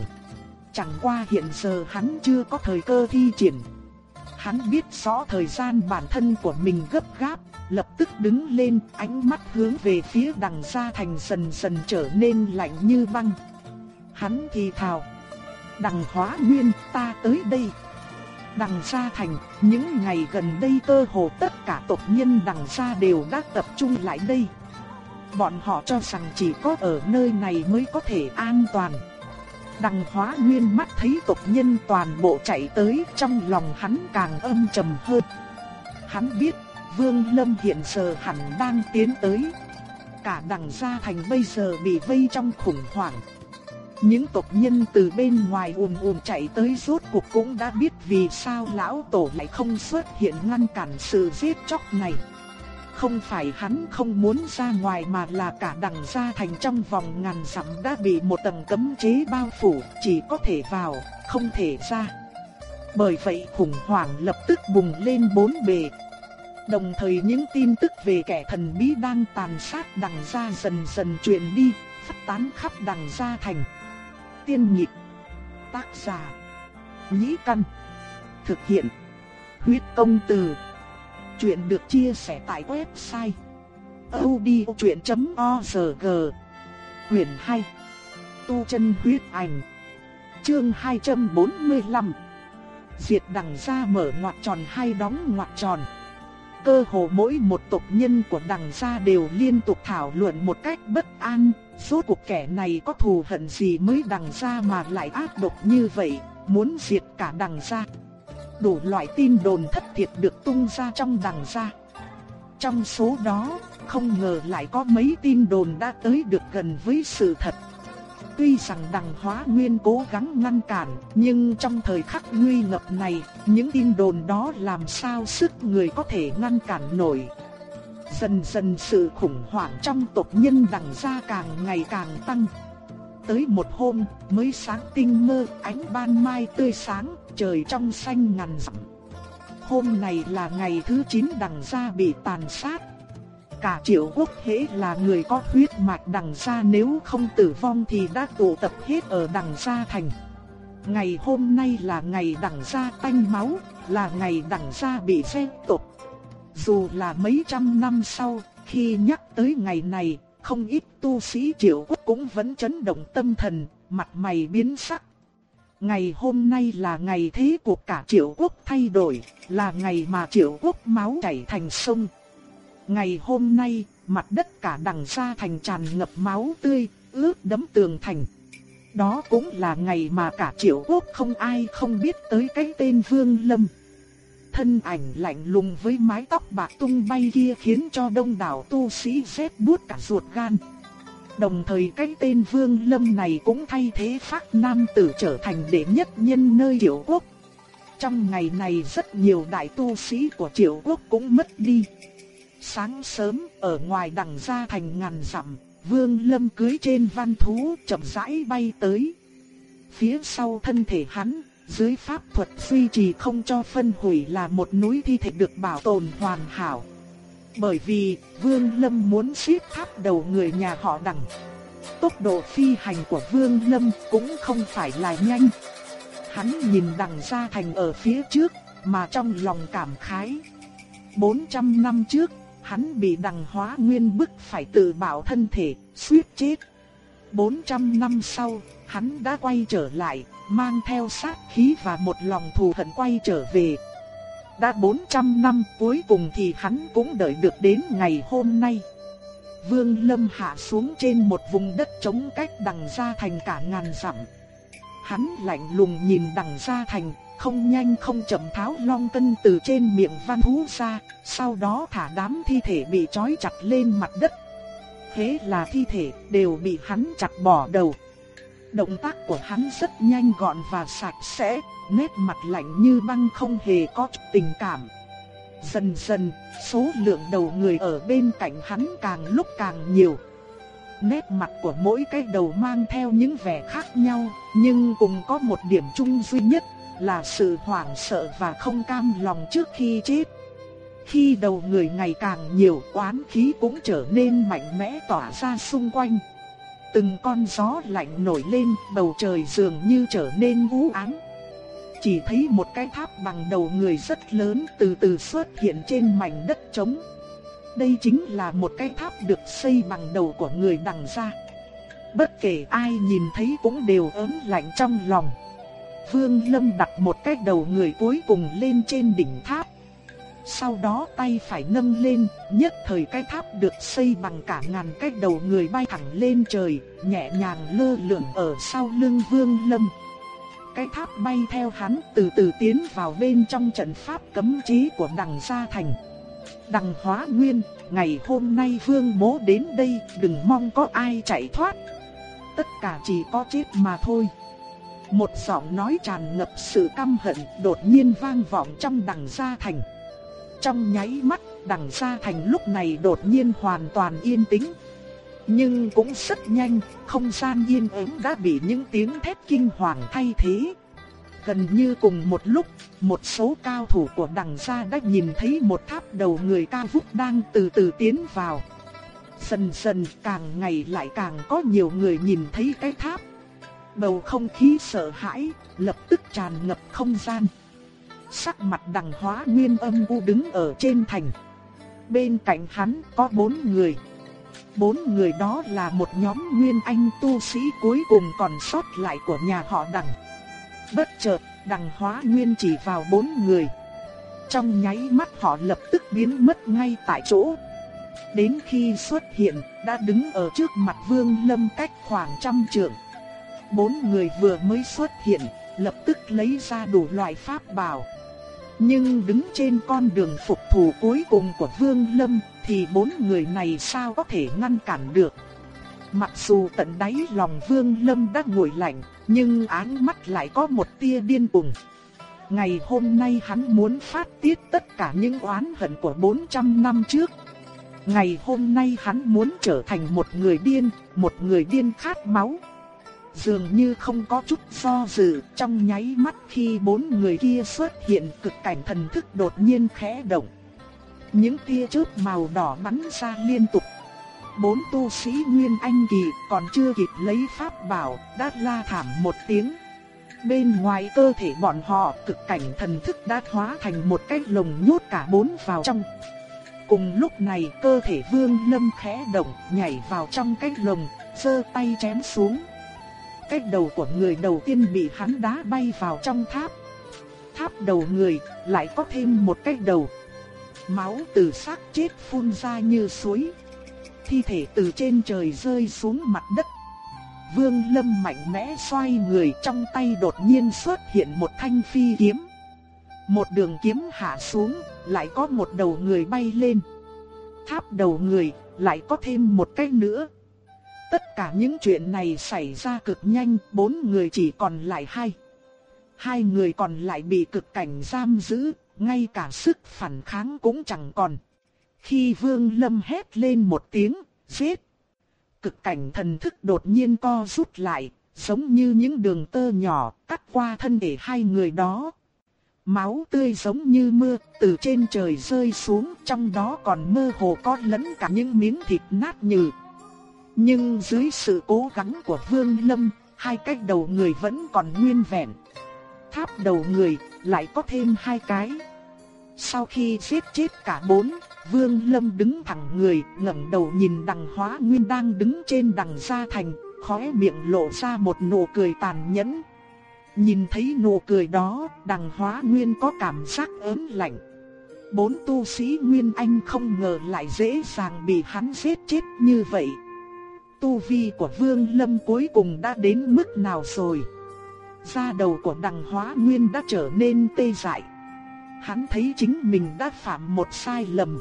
Chẳng qua hiện giờ hắn chưa có thời cơ thi triển. Hắn biết rõ thời gian bản thân của mình gấp gáp, lập tức đứng lên, ánh mắt hướng về phía đằng xa thành dần dần trở nên lạnh như băng. Hắn thì thào, đằng hóa nguyên ta tới đây. Đằng Gia Thành, những ngày gần đây cơ hồ tất cả tộc nhân đằng Gia đều đã tập trung lại đây. Bọn họ cho rằng chỉ có ở nơi này mới có thể an toàn. Đằng hóa nguyên mắt thấy tộc nhân toàn bộ chạy tới trong lòng hắn càng âm trầm hơn. Hắn biết Vương Lâm hiện giờ hẳn đang tiến tới. Cả đằng Gia Thành bây giờ bị vây trong khủng hoảng. Những tộc nhân từ bên ngoài ùm ùm chạy tới rốt cuộc cũng đã biết vì sao lão tổ lại không xuất hiện ngăn cản sự giết chóc này. Không phải hắn không muốn ra ngoài mà là cả đằng gia thành trong vòng ngàn dặm đã bị một tầng cấm chế bao phủ, chỉ có thể vào, không thể ra. Bởi vậy khủng hoảng lập tức bùng lên bốn bề. Đồng thời những tin tức về kẻ thần bí đang tàn sát đằng gia dần dần truyền đi, phát tán khắp đằng gia thành. tiên nhịp. Tác giả. Nhĩ Căn. Thực hiện. Huyết công từ. Chuyện được chia sẻ tại website. odchuyện.org Quyền 2 Tu chân huyết ảnh Chương 245 Diệt đằng gia mở ngoặt tròn hay đóng ngoặt tròn Cơ hồ mỗi một tộc nhân của đằng gia đều liên tục thảo luận một cách bất an. Rốt cuộc kẻ này có thù hận gì mới đằng gia mà lại ác độc như vậy, Muốn diệt cả đằng gia. Đủ loại tin đồn thất thiệt được tung ra trong đằng gia. Trong số đó, không ngờ lại có mấy tin đồn đã tới được gần với sự thật. Tuy rằng đằng hóa nguyên cố gắng ngăn cản, nhưng trong thời khắc nguy ngập này, những tin đồn đó làm sao sức người có thể ngăn cản nổi. Dần dần sự khủng hoảng trong tộc nhân đằng gia càng ngày càng tăng. Tới một hôm, mới sáng tinh mơ, ánh ban mai tươi sáng, trời trong xanh ngàn dặm. Hôm này là ngày thứ 9 đằng gia bị tàn sát, cả triệu quốc hễ là người có huyết mạch đằng gia nếu không tử vong thì đã tụ tập hết ở đằng gia thành. Ngày hôm nay là ngày đằng gia tanh máu, là ngày đằng gia bị phê tục. Dù là mấy trăm năm sau, khi nhắc tới ngày này, không ít tu sĩ triệu quốc cũng vẫn chấn động tâm thần, mặt mày biến sắc. Ngày hôm nay là ngày thế cuộc cả triệu quốc thay đổi, là ngày mà triệu quốc máu chảy thành sông. Ngày hôm nay, mặt đất cả đằng xa thành tràn ngập máu tươi, ướt đẫm tường thành. Đó cũng là ngày mà cả triệu quốc không ai không biết tới cái tên Vương Lâm. Thân ảnh lạnh lùng với mái tóc bạc tung bay kia khiến cho đông đảo tu sĩ rét buốt cả ruột gan. Đồng thời cái tên Vương Lâm này cũng thay thế phát nam tử trở thành đệ nhất nhân nơi triệu quốc. Trong ngày này rất nhiều đại tu sĩ của triệu quốc cũng mất đi. Sáng sớm, ở ngoài đằng ra thành ngàn dặm, Vương Lâm cưới trên văn thú chậm rãi bay tới. Phía sau thân thể hắn, dưới pháp thuật duy trì không cho phân hủy là một núi thi thể được bảo tồn hoàn hảo. Bởi vì Vương Lâm muốn xếp tháp đầu người nhà họ đằng. Tốc độ phi hành của Vương Lâm cũng không phải là nhanh. Hắn nhìn đằng ra thành ở phía trước, mà trong lòng cảm khái. 400 năm trước, hắn bị đằng hóa nguyên bức phải tự bảo thân thể, suýt chết. 400 năm sau, hắn đã quay trở lại, mang theo sát khí và một lòng thù hận quay trở về. Đã 400 năm cuối cùng thì hắn cũng đợi được đến ngày hôm nay. Vương Lâm hạ xuống trên một vùng đất trống cách đằng ra thành cả ngàn dặm. Hắn lạnh lùng nhìn đằng ra thành, không nhanh không chậm tháo long cân từ trên miệng văn thú ra, sau đó thả đám thi thể bị trói chặt lên mặt đất. Thế là thi thể đều bị hắn chặt bỏ đầu. Động tác của hắn rất nhanh gọn và sạch sẽ, nét mặt lạnh như băng không hề có chút tình cảm. Dần dần, số lượng đầu người ở bên cạnh hắn càng lúc càng nhiều. Nét mặt của mỗi cái đầu mang theo những vẻ khác nhau, nhưng cùng có một điểm chung duy nhất là sự hoảng sợ và không cam lòng trước khi chết. Khi đầu người ngày càng nhiều oán khí cũng trở nên mạnh mẽ tỏa ra xung quanh. Từng con gió lạnh nổi lên, bầu trời dường như trở nên u ám. Chỉ thấy một cái tháp bằng đầu người rất lớn từ từ xuất hiện trên mảnh đất trống. Đây chính là một cái tháp được xây bằng đầu của người đằng ra. Bất kể ai nhìn thấy cũng đều ớn lạnh trong lòng. Vương Lâm đặt một cái đầu người cuối cùng lên trên đỉnh tháp. Sau đó tay phải nâng lên, nhất thời cái tháp được xây bằng cả ngàn cái đầu người bay thẳng lên trời, nhẹ nhàng lơ lửng ở sau lưng Vương Lâm. Cái tháp bay theo hắn từ từ tiến vào bên trong trận pháp cấm chế của đằng gia thành. Đằng hóa nguyên, ngày hôm nay Vương mố đến đây đừng mong có ai chạy thoát. Tất cả chỉ có chết mà thôi. Một giọng nói tràn ngập sự căm hận đột nhiên vang vọng trong đằng gia thành. Trong nháy mắt, đằng gia thành lúc này đột nhiên hoàn toàn yên tĩnh. Nhưng cũng rất nhanh, không gian yên ắng đã bị những tiếng thét kinh hoàng thay thế. Gần như cùng một lúc, một số cao thủ của đằng gia đã nhìn thấy một tháp đầu người cao vút đang từ từ tiến vào. Dần dần càng ngày lại càng có nhiều người nhìn thấy cái tháp Bầu không khí sợ hãi, lập tức tràn ngập không gian. Sắc mặt đằng hóa nguyên âm u đứng ở trên thành. Bên cạnh hắn có bốn người. Bốn người đó là một nhóm nguyên anh tu sĩ cuối cùng còn sót lại của nhà họ đằng. Bất chợt, đằng hóa nguyên chỉ vào bốn người. Trong nháy mắt họ lập tức biến mất ngay tại chỗ. Đến khi xuất hiện, đã đứng ở trước mặt Vương Lâm cách khoảng trăm trượng. Bốn người vừa mới xuất hiện, lập tức lấy ra đủ loại pháp bảo. Nhưng đứng trên con đường phục thù cuối cùng của Vương Lâm thì bốn người này sao có thể ngăn cản được. Mặc dù tận đáy lòng Vương Lâm đã nguội lạnh, nhưng áng mắt lại có một tia điên cuồng. Ngày hôm nay hắn muốn phát tiết tất cả những oán hận của 400 năm trước. Ngày hôm nay hắn muốn trở thành một người điên, một người điên khát máu. Dường như không có chút do dự, trong nháy mắt khi bốn người kia xuất hiện cực cảnh thần thức đột nhiên khẽ động. Những tia chớp màu đỏ bắn ra liên tục. Bốn tu sĩ Nguyên Anh Kỳ còn chưa kịp lấy pháp bảo, đã la thảm một tiếng. Bên ngoài cơ thể bọn họ cực cảnh thần thức đã hóa thành một cái lồng nhốt cả bốn vào trong. Cùng lúc này cơ thể vương lâm khẽ động nhảy vào trong cái lồng, giơ tay chém xuống. Cái đầu của người đầu tiên bị hắn đá bay vào trong tháp. Tháp đầu người lại có thêm một cái đầu. Máu từ xác chết phun ra như suối. Thi thể từ trên trời rơi xuống mặt đất. Vương Lâm mạnh mẽ xoay người trong tay đột nhiên xuất hiện một thanh phi kiếm. Một đường kiếm hạ xuống, lại có một đầu người bay lên. Tháp đầu người, lại có thêm một cái nữa. Tất cả những chuyện này xảy ra cực nhanh, bốn người chỉ còn lại hai. Hai người còn lại bị cực cảnh giam giữ, ngay cả sức phản kháng cũng chẳng còn. Khi Vương Lâm hét lên một tiếng, giết. Cực cảnh thần thức đột nhiên co rút lại, giống như những đường tơ nhỏ cắt qua thân thể hai người đó. Máu tươi giống như mưa từ trên trời rơi xuống, trong đó còn mơ hồ có lẫn cả những miếng thịt nát nhừ. Nhưng dưới sự cố gắng của Vương Lâm, hai cái đầu người vẫn còn nguyên vẹn. Tháp đầu người lại có thêm hai cái. Sau khi giết chết cả bốn, Vương Lâm đứng thẳng người, ngẩng đầu nhìn Đằng Hóa Nguyên đang đứng trên đằng gia thành, khóe miệng lộ ra một nụ cười tàn nhẫn. Nhìn thấy nụ cười đó, Đằng Hóa Nguyên có cảm giác ớn lạnh. Bốn tu sĩ Nguyên Anh không ngờ lại dễ dàng bị hắn giết chết như vậy. Tu vi của Vương Lâm cuối cùng đã đến mức nào rồi? Da đầu của Đằng Hóa Nguyên đã trở nên tê dại. Hắn thấy chính mình đã phạm một sai lầm.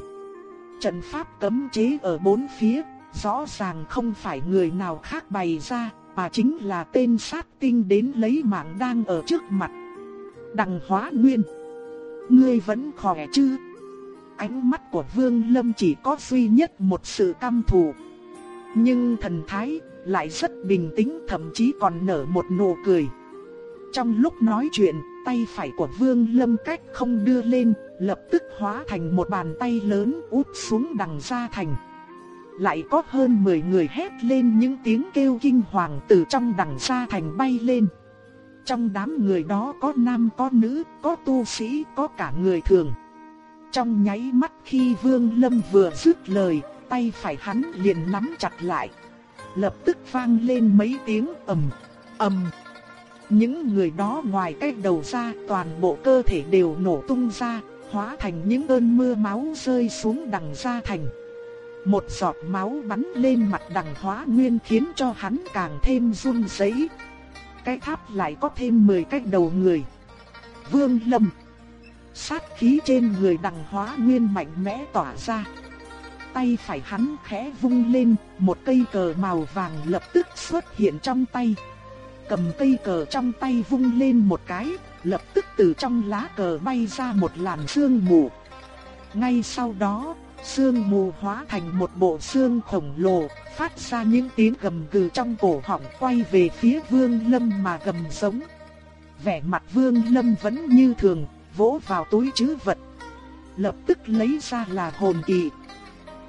Trận pháp cấm chế ở bốn phía, rõ ràng không phải người nào khác bày ra, mà chính là tên sát tinh đến lấy mạng đang ở trước mặt. Đằng hóa nguyên. Ngươi vẫn khỏe chứ? Ánh mắt của Vương Lâm chỉ có duy nhất một sự căm thù. Nhưng thần thái lại rất bình tĩnh thậm chí còn nở một nụ cười. Trong lúc nói chuyện, tay phải của Vương Lâm cách không đưa lên, lập tức hóa thành một bàn tay lớn út xuống đằng ra thành. Lại có hơn 10 người hét lên những tiếng kêu kinh hoàng từ trong đằng xa thành bay lên. Trong đám người đó có nam có nữ, có tu sĩ, có cả người thường. Trong nháy mắt khi Vương Lâm vừa dứt lời, tay phải hắn liền nắm chặt lại. Lập tức vang lên mấy tiếng ầm, ầm. Những người đó ngoài cái đầu ra, toàn bộ cơ thể đều nổ tung ra, hóa thành những cơn mưa máu rơi xuống đằng ra thành. Một giọt máu bắn lên mặt đằng hóa nguyên khiến cho hắn càng thêm run rẩy. Cái tháp lại có thêm 10 cái đầu người. Vương Lâm Sát khí trên người đằng hóa nguyên mạnh mẽ tỏa ra. Tay phải hắn khẽ vung lên, một cây cờ màu vàng lập tức xuất hiện trong tay. Cầm cây cờ trong tay vung lên một cái, lập tức từ trong lá cờ bay ra một làn sương mù. Ngay sau đó, sương mù hóa thành một bộ xương khổng lồ, phát ra những tiếng gầm gừ trong cổ họng quay về phía Vương Lâm mà gầm giống. Vẻ mặt Vương Lâm vẫn như thường, vỗ vào túi trữ vật. Lập tức lấy ra là hồn kỳ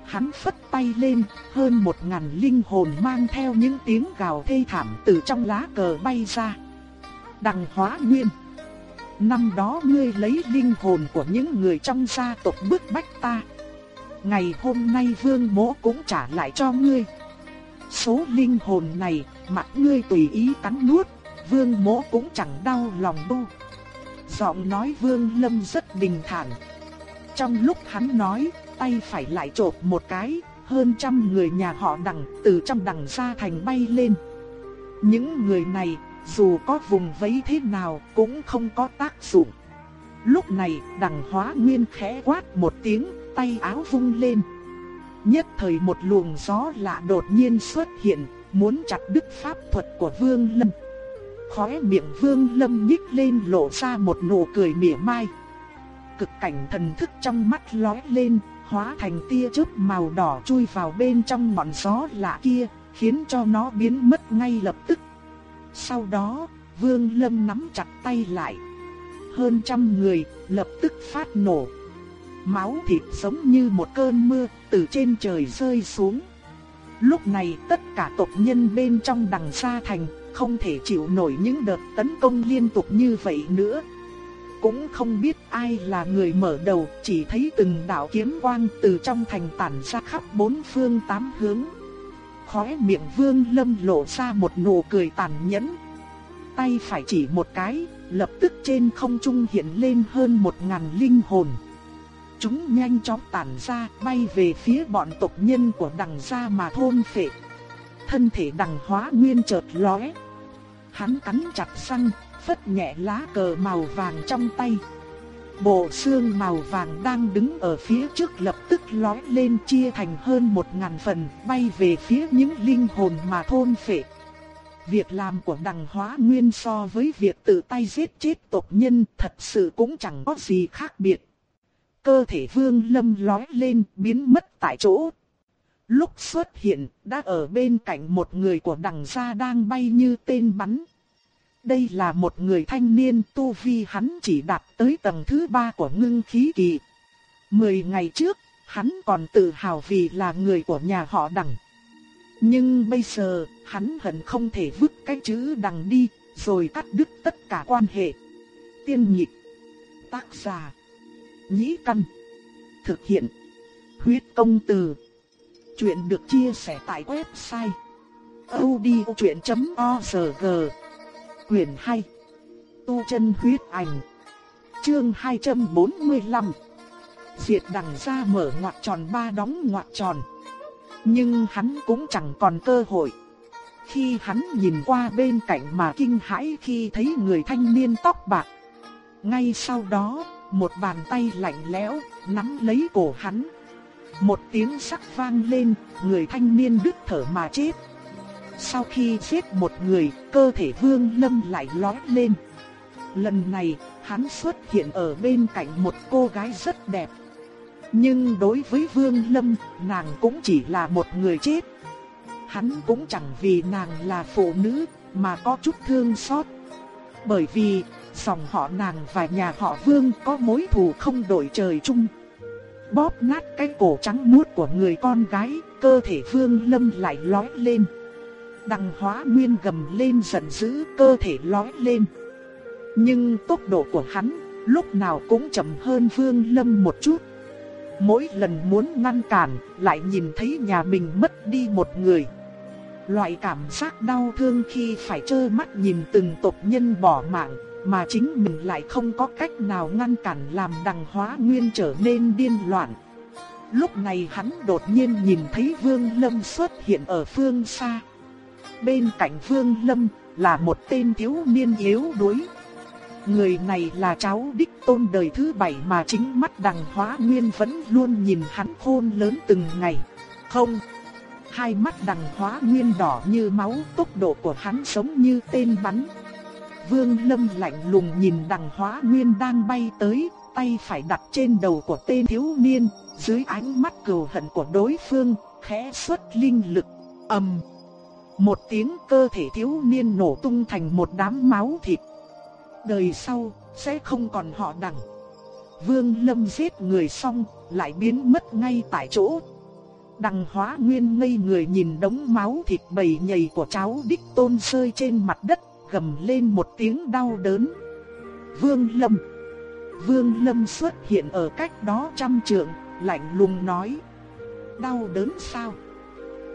hắn phất tay lên, hơn một ngàn linh hồn mang theo những tiếng gào thê thảm từ trong lá cờ bay ra. Đằng hóa nguyên. Năm đó ngươi lấy linh hồn của những người trong gia tộc bức bách ta. Ngày hôm nay vương mỗ cũng trả lại cho ngươi. Số linh hồn này, mặt ngươi tùy ý cắn nuốt, vương mỗ cũng chẳng đau lòng đâu. Giọng nói vương lâm rất bình thản. Trong lúc hắn nói, tay phải lại chộp một cái, hơn trăm người nhà họ đằng từ trong đằng ra thành bay lên. Những người này, dù có vùng vẫy thế nào cũng không có tác dụng. Lúc này đằng hóa nguyên khẽ quát một tiếng, tay áo vung lên. Nhất thời một luồng gió lạ đột nhiên xuất hiện, muốn chặt đứt pháp thuật của Vương Lâm. Khóe miệng Vương Lâm nhích lên lộ ra một nụ cười mỉa mai. Cực cảnh thần thức trong mắt lóe lên, hóa thành tia chớp màu đỏ chui vào bên trong ngọn gió lạ kia, khiến cho nó biến mất ngay lập tức. Sau đó, Vương Lâm nắm chặt tay lại. Hơn trăm người lập tức phát nổ. Máu thịt giống như một cơn mưa từ trên trời rơi xuống. Lúc này tất cả tộc nhân bên trong đằng xa thành không thể chịu nổi những đợt tấn công liên tục như vậy nữa. Cũng không biết ai là người mở đầu, chỉ thấy từng đạo kiếm quang từ trong thành tản ra khắp bốn phương tám hướng. Khóe miệng vương lâm lộ ra một nụ cười tàn nhẫn. Tay phải chỉ một cái, lập tức trên không trung hiện lên hơn một ngàn linh hồn. Chúng nhanh chóng tản ra, bay về phía bọn tộc nhân của đằng gia mà thôn phệ. Thân thể đằng hóa nguyên chợt lóe. Hắn cắn chặt răng, phất nhẹ lá cờ màu vàng trong tay. Bộ xương màu vàng đang đứng ở phía trước lập tức lói lên chia thành hơn một ngàn phần, bay về phía những linh hồn mà thôn phệ. Việc làm của đằng hóa nguyên so với việc tự tay giết chết tộc nhân thật sự cũng chẳng có gì khác biệt. Cơ thể vương lâm lói lên biến mất tại chỗ. Lúc xuất hiện đã ở bên cạnh một người của đằng gia đang bay như tên bắn. Đây là một người thanh niên tu vi hắn chỉ đạt tới tầng thứ ba của ngưng khí kỳ. Mười ngày trước, hắn còn tự hào vì là người của nhà họ đằng. Nhưng bây giờ, hắn hận không thể vứt cái chữ đằng đi, rồi cắt đứt tất cả quan hệ. Tiên nhịp, tác giả, nhĩ căn, thực hiện, huyết công từ. Chuyện được chia sẻ tại website odchuyện.org Quyền hay Tu chân huyết ảnh. Chương 245 Diệt đằng ra mở ngoặc tròn ba đóng ngoặc tròn. Nhưng hắn cũng chẳng còn cơ hội. Khi hắn nhìn qua bên cạnh mà kinh hãi khi thấy người thanh niên tóc bạc. Ngay sau đó, một bàn tay lạnh lẽo nắm lấy cổ hắn. Một tiếng sắc vang lên, người thanh niên đứt thở mà chết sau khi giết một người, cơ thể Vương Lâm lại lói lên. Lần này, hắn xuất hiện ở bên cạnh một cô gái rất đẹp. Nhưng đối với Vương Lâm, nàng cũng chỉ là một người chết. Hắn cũng chẳng vì nàng là phụ nữ mà có chút thương xót. Bởi vì, dòng họ nàng và nhà họ Vương có mối thù không đổi trời chung. Bóp nát cái cổ trắng muốt của người con gái, cơ thể Vương Lâm lại lói lên. Đằng hóa nguyên gầm lên giận dữ cơ thể lói lên. Nhưng tốc độ của hắn lúc nào cũng chậm hơn Vương Lâm một chút. Mỗi lần muốn ngăn cản, lại nhìn thấy nhà mình mất đi một người. Loại cảm giác đau thương khi phải trơ mắt nhìn từng tộc nhân bỏ mạng, mà chính mình lại không có cách nào ngăn cản làm đằng hóa nguyên trở nên điên loạn. Lúc này hắn đột nhiên nhìn thấy Vương Lâm xuất hiện ở phương xa. Bên cạnh Vương Lâm là một tên thiếu niên yếu đuối. Người này là cháu đích tôn đời thứ bảy mà chính mắt đằng hóa nguyên vẫn luôn nhìn hắn khôn lớn từng ngày. Không, hai mắt đằng hóa nguyên đỏ như máu, tốc độ của hắn giống như tên bắn. Vương Lâm lạnh lùng nhìn đằng hóa nguyên đang bay tới, tay phải đặt trên đầu của tên thiếu niên, dưới ánh mắt cừu hận của đối phương, khẽ xuất linh lực, ầm. Một tiếng cơ thể thiếu niên nổ tung thành một đám máu thịt. Đời sau, sẽ không còn họ đằng. Vương Lâm giết người xong, lại biến mất ngay tại chỗ. Đằng hóa nguyên ngây người nhìn đống máu thịt bầy nhầy của cháu đích tôn rơi trên mặt đất, gầm lên một tiếng đau đớn. Vương Lâm Vương Lâm xuất hiện ở cách đó trăm trượng, lạnh lùng nói. Đau đớn sao?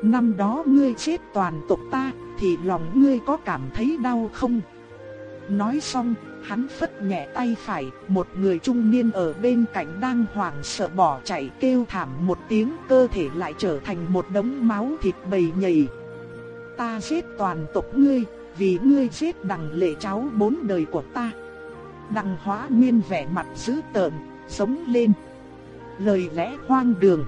Năm đó ngươi chết toàn tộc ta, thì lòng ngươi có cảm thấy đau không? Nói xong, hắn phất nhẹ tay phải, một người trung niên ở bên cạnh đang hoảng sợ bỏ chạy kêu thảm một tiếng cơ thể lại trở thành một đống máu thịt bầy nhầy. Ta giết toàn tộc ngươi, vì ngươi giết đằng lệ cháu bốn đời của ta. Đằng hóa nguyên vẻ mặt dữ tợn, sống lên. Lời lẽ hoang đường.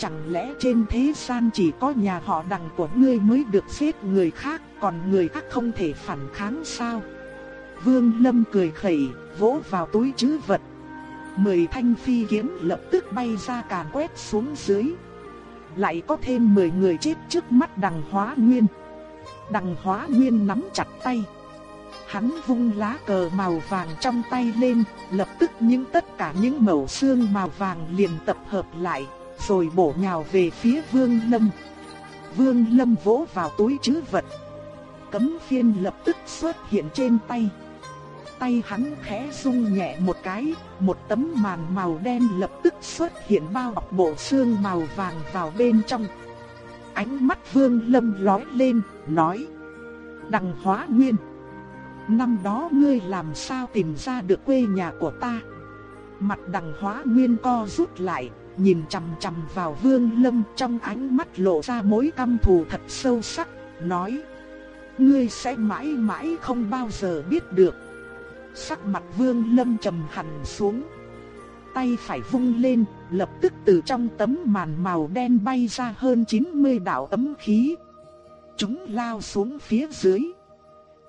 Chẳng lẽ trên thế gian chỉ có nhà họ đằng của ngươi mới được giết người khác, còn người khác không thể phản kháng sao? Vương Lâm cười khẩy, vỗ vào túi trữ vật. Mười thanh phi kiếm lập tức bay ra càn quét xuống dưới. Lại có thêm mười người chết trước mắt đằng hóa nguyên. Đằng hóa nguyên nắm chặt tay. Hắn vung lá cờ màu vàng trong tay lên, lập tức những tất cả những mẩu xương màu vàng liền tập hợp lại, rồi bổ nhào về phía Vương Lâm. Vương Lâm vỗ vào túi trữ vật. Cấm phiên lập tức xuất hiện trên tay tay hắn khẽ rung nhẹ một cái, một tấm màn màu đen lập tức xuất hiện bao bọc bộ xương màu vàng vào bên trong. Ánh mắt Vương Lâm lóe lên, nói: "Đằng Hóa Nguyên, năm đó ngươi làm sao tìm ra được quê nhà của ta?" Mặt Đằng Hóa Nguyên co rút lại, nhìn chằm chằm vào Vương Lâm trong ánh mắt lộ ra mối căm thù thật sâu sắc, nói: "Ngươi sẽ mãi mãi không bao giờ biết được." Sắc mặt Vương Lâm trầm hẳn xuống. Tay phải vung lên, lập tức từ trong tấm màn màu đen bay ra hơn 90 đạo ấm khí. Chúng lao xuống phía dưới.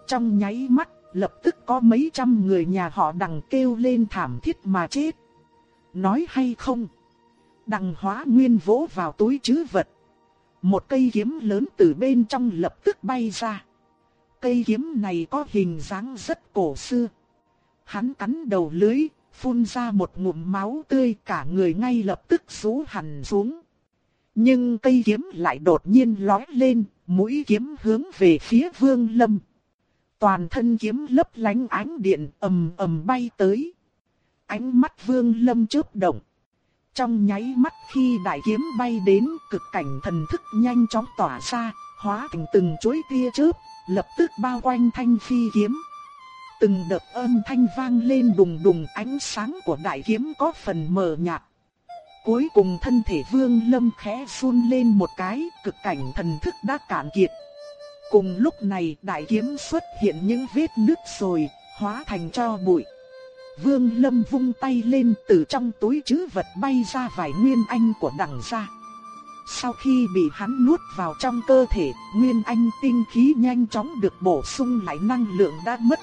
Trong nháy mắt, lập tức có mấy trăm người nhà họ đằng kêu lên thảm thiết mà chết. Nói hay không? Đằng hóa nguyên vỗ vào túi chứ vật. Một cây kiếm lớn từ bên trong lập tức bay ra. Cây kiếm này có hình dáng rất cổ xưa. Hắn cắn đầu lưới, phun ra một ngụm máu tươi cả người ngay lập tức rú hẳn xuống. Nhưng cây kiếm lại đột nhiên lói lên, mũi kiếm hướng về phía vương lâm. Toàn thân kiếm lấp lánh ánh điện ầm ầm bay tới. Ánh mắt vương lâm chớp động. Trong nháy mắt khi đại kiếm bay đến cực cảnh thần thức nhanh chóng tỏa ra, hóa thành từng chuỗi tia chớp, lập tức bao quanh thanh phi kiếm. Từng đợt âm thanh vang lên đùng đùng ánh sáng của đại kiếm có phần mờ nhạt. Cuối cùng thân thể vương lâm khẽ run lên một cái, cực cảnh thần thức đã cạn kiệt. Cùng lúc này đại kiếm xuất hiện những vết nứt rồi, hóa thành cho bụi. Vương lâm vung tay lên từ trong túi chứ vật bay ra vài nguyên anh của đằng ra. Sau khi bị hắn nuốt vào trong cơ thể, nguyên anh tinh khí nhanh chóng được bổ sung lại năng lượng đã mất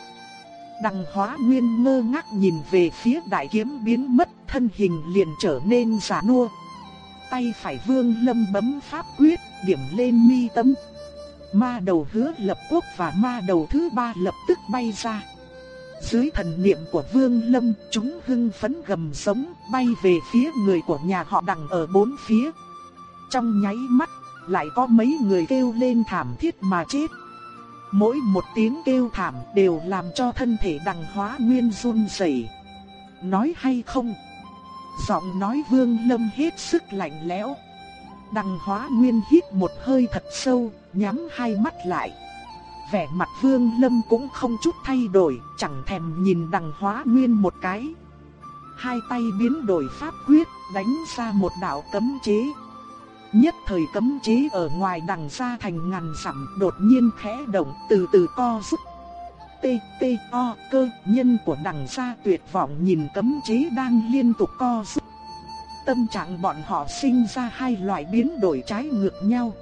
Đằng hóa nguyên ngơ ngác nhìn về phía đại kiếm biến mất thân hình liền trở nên giả nua. Tay phải vương lâm bấm pháp quyết điểm lên mi tâm. Ma đầu hứa lập quốc và ma đầu thứ ba lập tức bay ra. Dưới thần niệm của vương lâm chúng hưng phấn gầm sống bay về phía người của nhà họ đằng ở bốn phía. Trong nháy mắt lại có mấy người kêu lên thảm thiết mà chết. Mỗi một tiếng kêu thảm đều làm cho thân thể đằng hóa nguyên run rẩy. Nói hay không? Giọng nói vương lâm hết sức lạnh lẽo. Đằng hóa nguyên hít một hơi thật sâu, nhắm hai mắt lại. Vẻ mặt vương lâm cũng không chút thay đổi, chẳng thèm nhìn đằng hóa nguyên một cái. Hai tay biến đổi pháp quyết, đánh ra một đạo cấm chế, Nhất thời cấm chế ở ngoài đằng ra thành ngàn sẵm đột nhiên khẽ động từ từ co rút. T, T, O, cơ, nhân của đằng ra tuyệt vọng nhìn cấm chế đang liên tục co rút. Tâm trạng bọn họ sinh ra hai loại biến đổi trái ngược nhau.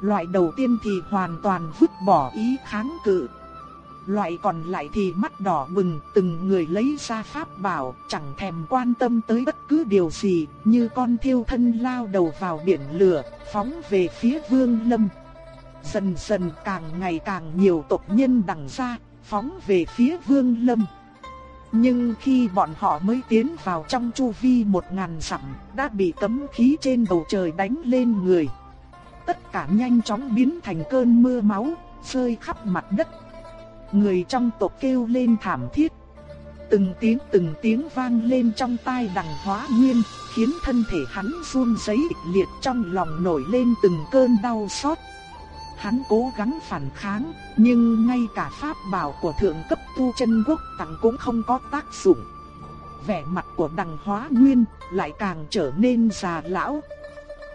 Loại đầu tiên thì hoàn toàn vứt bỏ ý kháng cự, Loại còn lại thì mắt đỏ bừng từng người lấy ra pháp bảo chẳng thèm quan tâm tới bất cứ điều gì như con thiêu thân lao đầu vào biển lửa phóng về phía vương lâm. Dần dần càng ngày càng nhiều tộc nhân đằng ra phóng về phía vương lâm. Nhưng khi bọn họ mới tiến vào trong chu vi một ngàn dặm, đã bị cấm khí trên bầu trời đánh lên người. Tất cả nhanh chóng biến thành cơn mưa máu, rơi khắp mặt đất. Người trong tộc kêu lên thảm thiết. Từng tiếng từng tiếng vang lên trong tai đằng hóa nguyên, khiến thân thể hắn run rẩy liệt trong lòng nổi lên từng cơn đau xót. Hắn cố gắng phản kháng, nhưng ngay cả pháp bảo của thượng cấp tu chân quốc tặng cũng không có tác dụng. Vẻ mặt của đằng hóa nguyên lại càng trở nên già lão.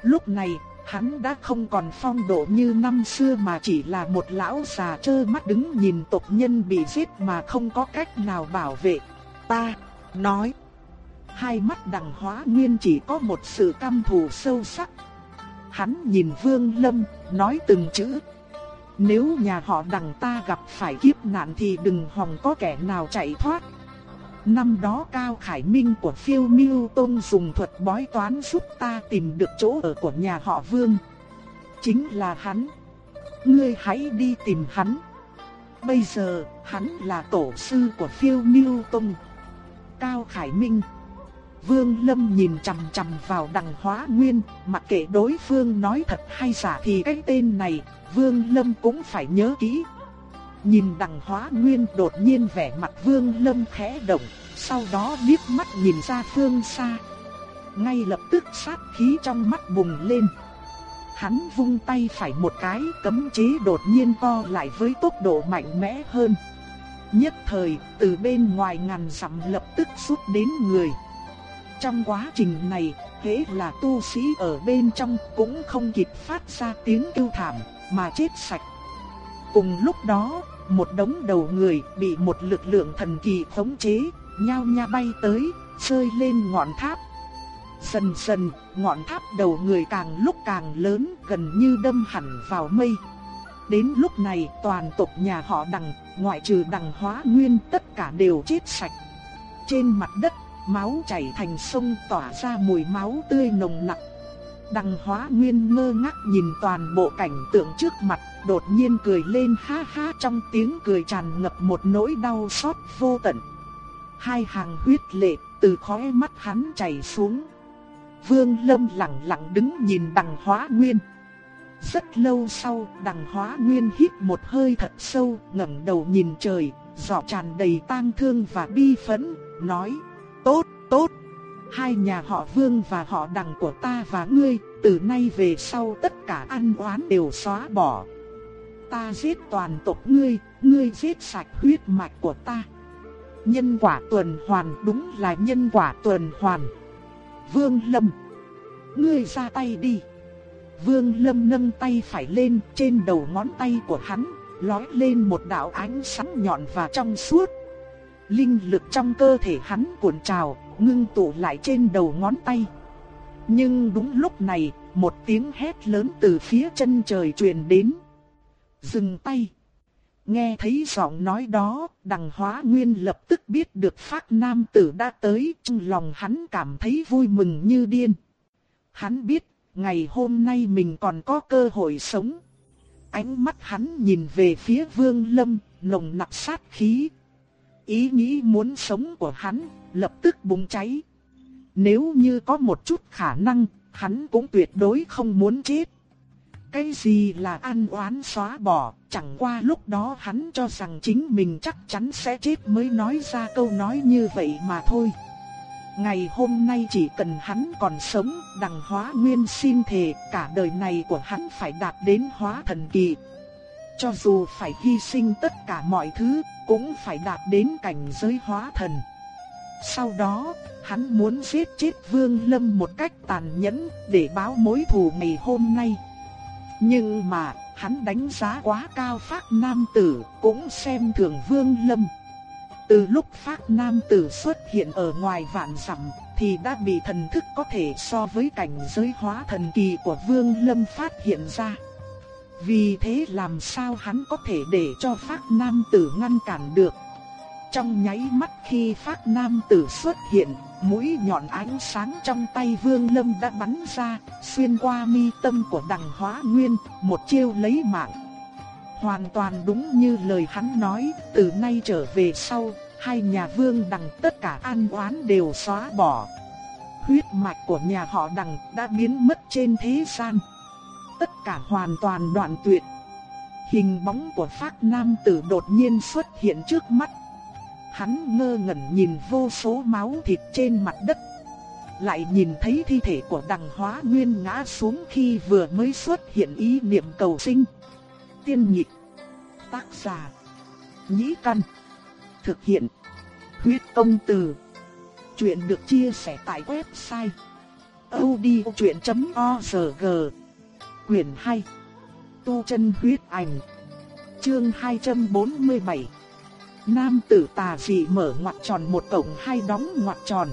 Lúc này, hắn đã không còn phong độ như năm xưa mà chỉ là một lão già trơ mắt đứng nhìn tộc nhân bị giết mà không có cách nào bảo vệ. Ta, nói. Hai mắt đằng hóa nguyên chỉ có một sự căm thù sâu sắc. Hắn nhìn Vương Lâm, nói từng chữ. Nếu nhà họ đằng ta gặp phải kiếp nạn thì đừng hòng có kẻ nào chạy thoát. Năm đó Cao Khải Minh của phiêu miêu tôn dùng thuật bói toán giúp ta tìm được chỗ ở của nhà họ Vương. Chính là hắn. Ngươi hãy đi tìm hắn. Bây giờ, hắn là tổ sư của phiêu miêu tôn. Cao Khải Minh Vương Lâm nhìn chằm chằm vào đằng hóa nguyên, mặc kệ đối phương nói thật hay giả thì cái tên này, Vương Lâm cũng phải nhớ kỹ. Nhìn đằng hóa nguyên đột nhiên vẻ mặt Vương Lâm khẽ động, sau đó liếc mắt nhìn ra phương xa. Ngay lập tức sát khí trong mắt bùng lên. Hắn vung tay phải một cái cấm chế đột nhiên co lại với tốc độ mạnh mẽ hơn. Nhất thời, từ bên ngoài ngàn dặm lập tức rút đến người. Trong quá trình này, hễ là tu sĩ ở bên trong cũng không kịp phát ra tiếng kêu thảm, mà chết sạch. Cùng lúc đó, một đống đầu người bị một lực lượng thần kỳ khống chế, nhao nha bay tới, rơi lên ngọn tháp. Dần dần, ngọn tháp đầu người càng lúc càng lớn, gần như đâm hẳn vào mây. Đến lúc này, toàn tộc nhà họ Đằng, ngoại trừ Đằng Hóa Nguyên, tất cả đều chết sạch. Trên mặt đất, máu chảy thành sông tỏa ra mùi máu tươi nồng nặc. Đằng hóa nguyên ngơ ngác nhìn toàn bộ cảnh tượng trước mặt, đột nhiên cười lên ha ha trong tiếng cười tràn ngập một nỗi đau xót vô tận. Hai hàng huyết lệ từ khóe mắt hắn chảy xuống. Vương Lâm lặng lặng đứng nhìn đằng hóa nguyên. Rất lâu sau, đằng hóa nguyên hít một hơi thật sâu, ngẩng đầu nhìn trời, giọng tràn đầy tang thương và bi phẫn, nói: Tốt, tốt. Hai nhà họ Vương và họ đằng của ta và ngươi, từ nay về sau tất cả ăn oán đều xóa bỏ. Ta giết toàn tộc ngươi, ngươi giết sạch huyết mạch của ta. Nhân quả tuần hoàn đúng là nhân quả tuần hoàn. Vương Lâm, ngươi ra tay đi. Vương Lâm nâng tay phải lên, trên đầu ngón tay của hắn lói lên một đạo ánh sáng nhọn và trong suốt. Linh lực trong cơ thể hắn cuộn trào, ngưng tụ lại trên đầu ngón tay. Nhưng đúng lúc này, một tiếng hét lớn từ phía chân trời truyền đến. Dừng tay. Nghe thấy giọng nói đó, đằng hóa nguyên lập tức biết được phát nam tử đã tới, trong lòng hắn cảm thấy vui mừng như điên. Hắn biết, ngày hôm nay mình còn có cơ hội sống. Ánh mắt hắn nhìn về phía vương lâm, nồng nặc sát khí, Ý nghĩ muốn sống của hắn lập tức bùng cháy. Nếu như có một chút khả năng, hắn cũng tuyệt đối không muốn chết. Cái gì là ăn oán xóa bỏ, chẳng qua lúc đó hắn cho rằng chính mình chắc chắn sẽ chết mới nói ra câu nói như vậy mà thôi. Ngày hôm nay chỉ cần hắn còn sống, đằng hóa nguyên xin thề, cả đời này của hắn phải đạt đến hóa thần kỳ. Cho dù phải hy sinh tất cả mọi thứ, cũng phải đạt đến cảnh giới hóa thần. Sau đó, hắn muốn giết chết Vương Lâm một cách tàn nhẫn để báo mối thù ngày hôm nay. Nhưng mà, hắn đánh giá quá cao Phác Nam Tử, cũng xem thường Vương Lâm. Từ lúc Phác Nam Tử xuất hiện ở ngoài vạn dặm, thì đã bị thần thức có thể so với cảnh giới hóa thần kỳ của Vương Lâm phát hiện ra. Vì thế làm sao hắn có thể để cho Phác Nam Tử ngăn cản được. Trong nháy mắt khi Phác Nam Tử xuất hiện, mũi nhọn ánh sáng trong tay Vương Lâm đã bắn ra, xuyên qua mi tâm của đằng hóa nguyên, một chiêu lấy mạng. Hoàn toàn đúng như lời hắn nói, từ nay trở về sau, hai nhà vương đằng tất cả an oán đều xóa bỏ. Huyết mạch của nhà họ đằng đã biến mất trên thế gian. Tất cả hoàn toàn đoạn tuyệt. Hình bóng của phác nam tử đột nhiên xuất hiện trước mắt. Hắn ngơ ngẩn nhìn vô số máu thịt trên mặt đất. Lại nhìn thấy thi thể của đằng hóa nguyên ngã xuống khi vừa mới xuất hiện ý niệm cầu sinh. Tiên nhịp. Tác giả. Nhĩ căn. Thực hiện. Huyết công từ. Chuyện được chia sẻ tại website. odchuyện.org Quyền 2 Tu chân huyết ảnh, Chương 247 Nam tử tà dị mở ngoặt tròn một cổng hai đóng ngoặt tròn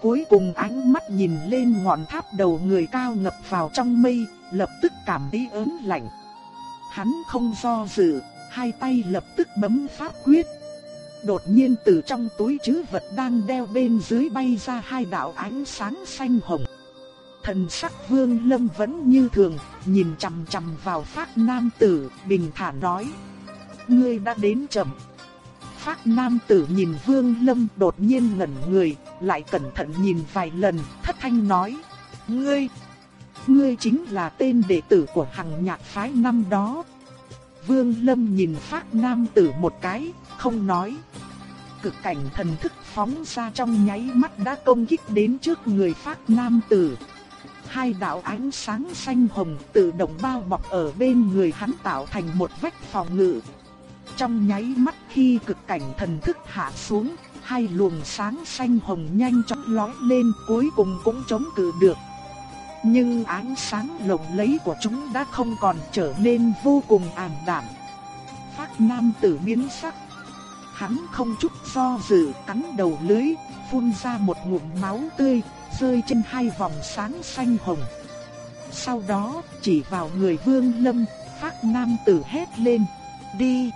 Cuối cùng ánh mắt nhìn lên ngọn tháp đầu người cao ngập vào trong mây Lập tức cảm thấy ớn lạnh Hắn không do dự Hai tay lập tức bấm pháp quyết Đột nhiên từ trong túi chứ vật đang đeo bên dưới bay ra hai đạo ánh sáng xanh hồng Thần sắc vương lâm vẫn như thường, nhìn chằm chằm vào phát nam tử, bình thản nói. Ngươi đã đến chậm. Phát nam tử nhìn vương lâm đột nhiên ngẩn người, lại cẩn thận nhìn vài lần, thất thanh nói. Ngươi, ngươi chính là tên đệ tử của hằng nhạc phái năm đó. Vương lâm nhìn phát nam tử một cái, không nói. Cực cảnh thần thức phóng ra trong nháy mắt đã công kích đến trước người phát nam tử hai đạo ánh sáng xanh hồng tự động bao bọc ở bên người hắn tạo thành một vách phòng ngự. Trong nháy mắt khi cực cảnh thần thức hạ xuống, hai luồng sáng xanh hồng nhanh chóng lói lên cuối cùng cũng chống cự được. Nhưng ánh sáng lộng lẫy của chúng đã không còn trở nên vô cùng ảm đạm. Phát nam tử biến sắc. Hắn không chút do dự cắn đầu lưới, phun ra một ngụm máu tươi, rơi trên hai vòng sáng xanh hồng. Sau đó, chỉ vào người Vương Lâm, phát nam tử hét lên, đi.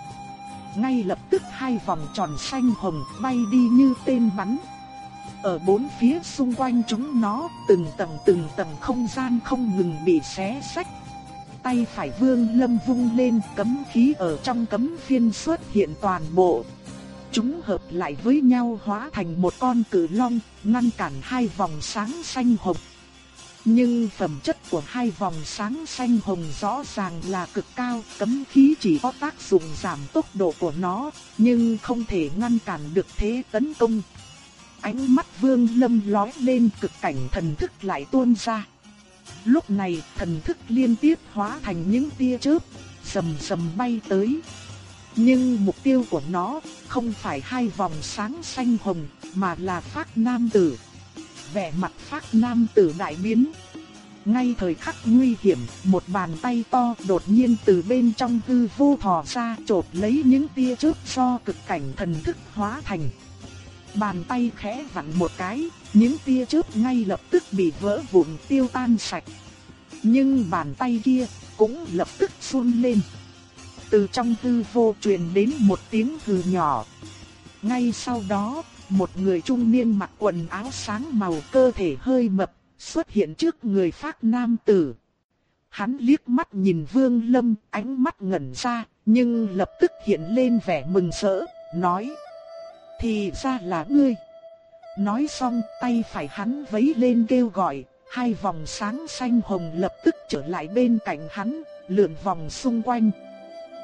Ngay lập tức hai vòng tròn xanh hồng bay đi như tên bắn. Ở bốn phía xung quanh chúng nó, từng tầng từng tầng không gian không ngừng bị xé sách. Tay phải Vương Lâm vung lên, cấm khí ở trong cấm phiên xuất hiện toàn bộ, Chúng hợp lại với nhau hóa thành một con cử long, ngăn cản hai vòng sáng xanh hồng. Nhưng phẩm chất của hai vòng sáng xanh hồng rõ ràng là cực cao, cấm khí chỉ có tác dụng giảm tốc độ của nó, nhưng không thể ngăn cản được thế tấn công. Ánh mắt vương lâm lói lên cực cảnh thần thức lại tuôn ra. Lúc này thần thức liên tiếp hóa thành những tia chớp, sầm sầm bay tới. Nhưng mục tiêu của nó không phải hai vòng sáng xanh hồng, mà là phát nam tử. Vẻ mặt phát nam tử đại biến. Ngay thời khắc nguy hiểm, một bàn tay to đột nhiên từ bên trong hư vô thò ra chộp lấy những tia chớp do cực cảnh thần thức hóa thành. Bàn tay khẽ vặn một cái, những tia chớp ngay lập tức bị vỡ vụn tiêu tan sạch. Nhưng bàn tay kia cũng lập tức run lên. Từ trong hư vô truyền đến một tiếng hừ nhỏ. Ngay sau đó, một người trung niên mặc quần áo sáng màu cơ thể hơi mập, xuất hiện trước người phác nam tử. Hắn liếc mắt nhìn Vương Lâm, ánh mắt ngẩn ra, nhưng lập tức hiện lên vẻ mừng rỡ, nói: "Thì ra là ngươi." Nói xong, tay phải hắn vấy lên kêu gọi, hai vòng sáng xanh hồng lập tức trở lại bên cạnh hắn, lượn vòng xung quanh.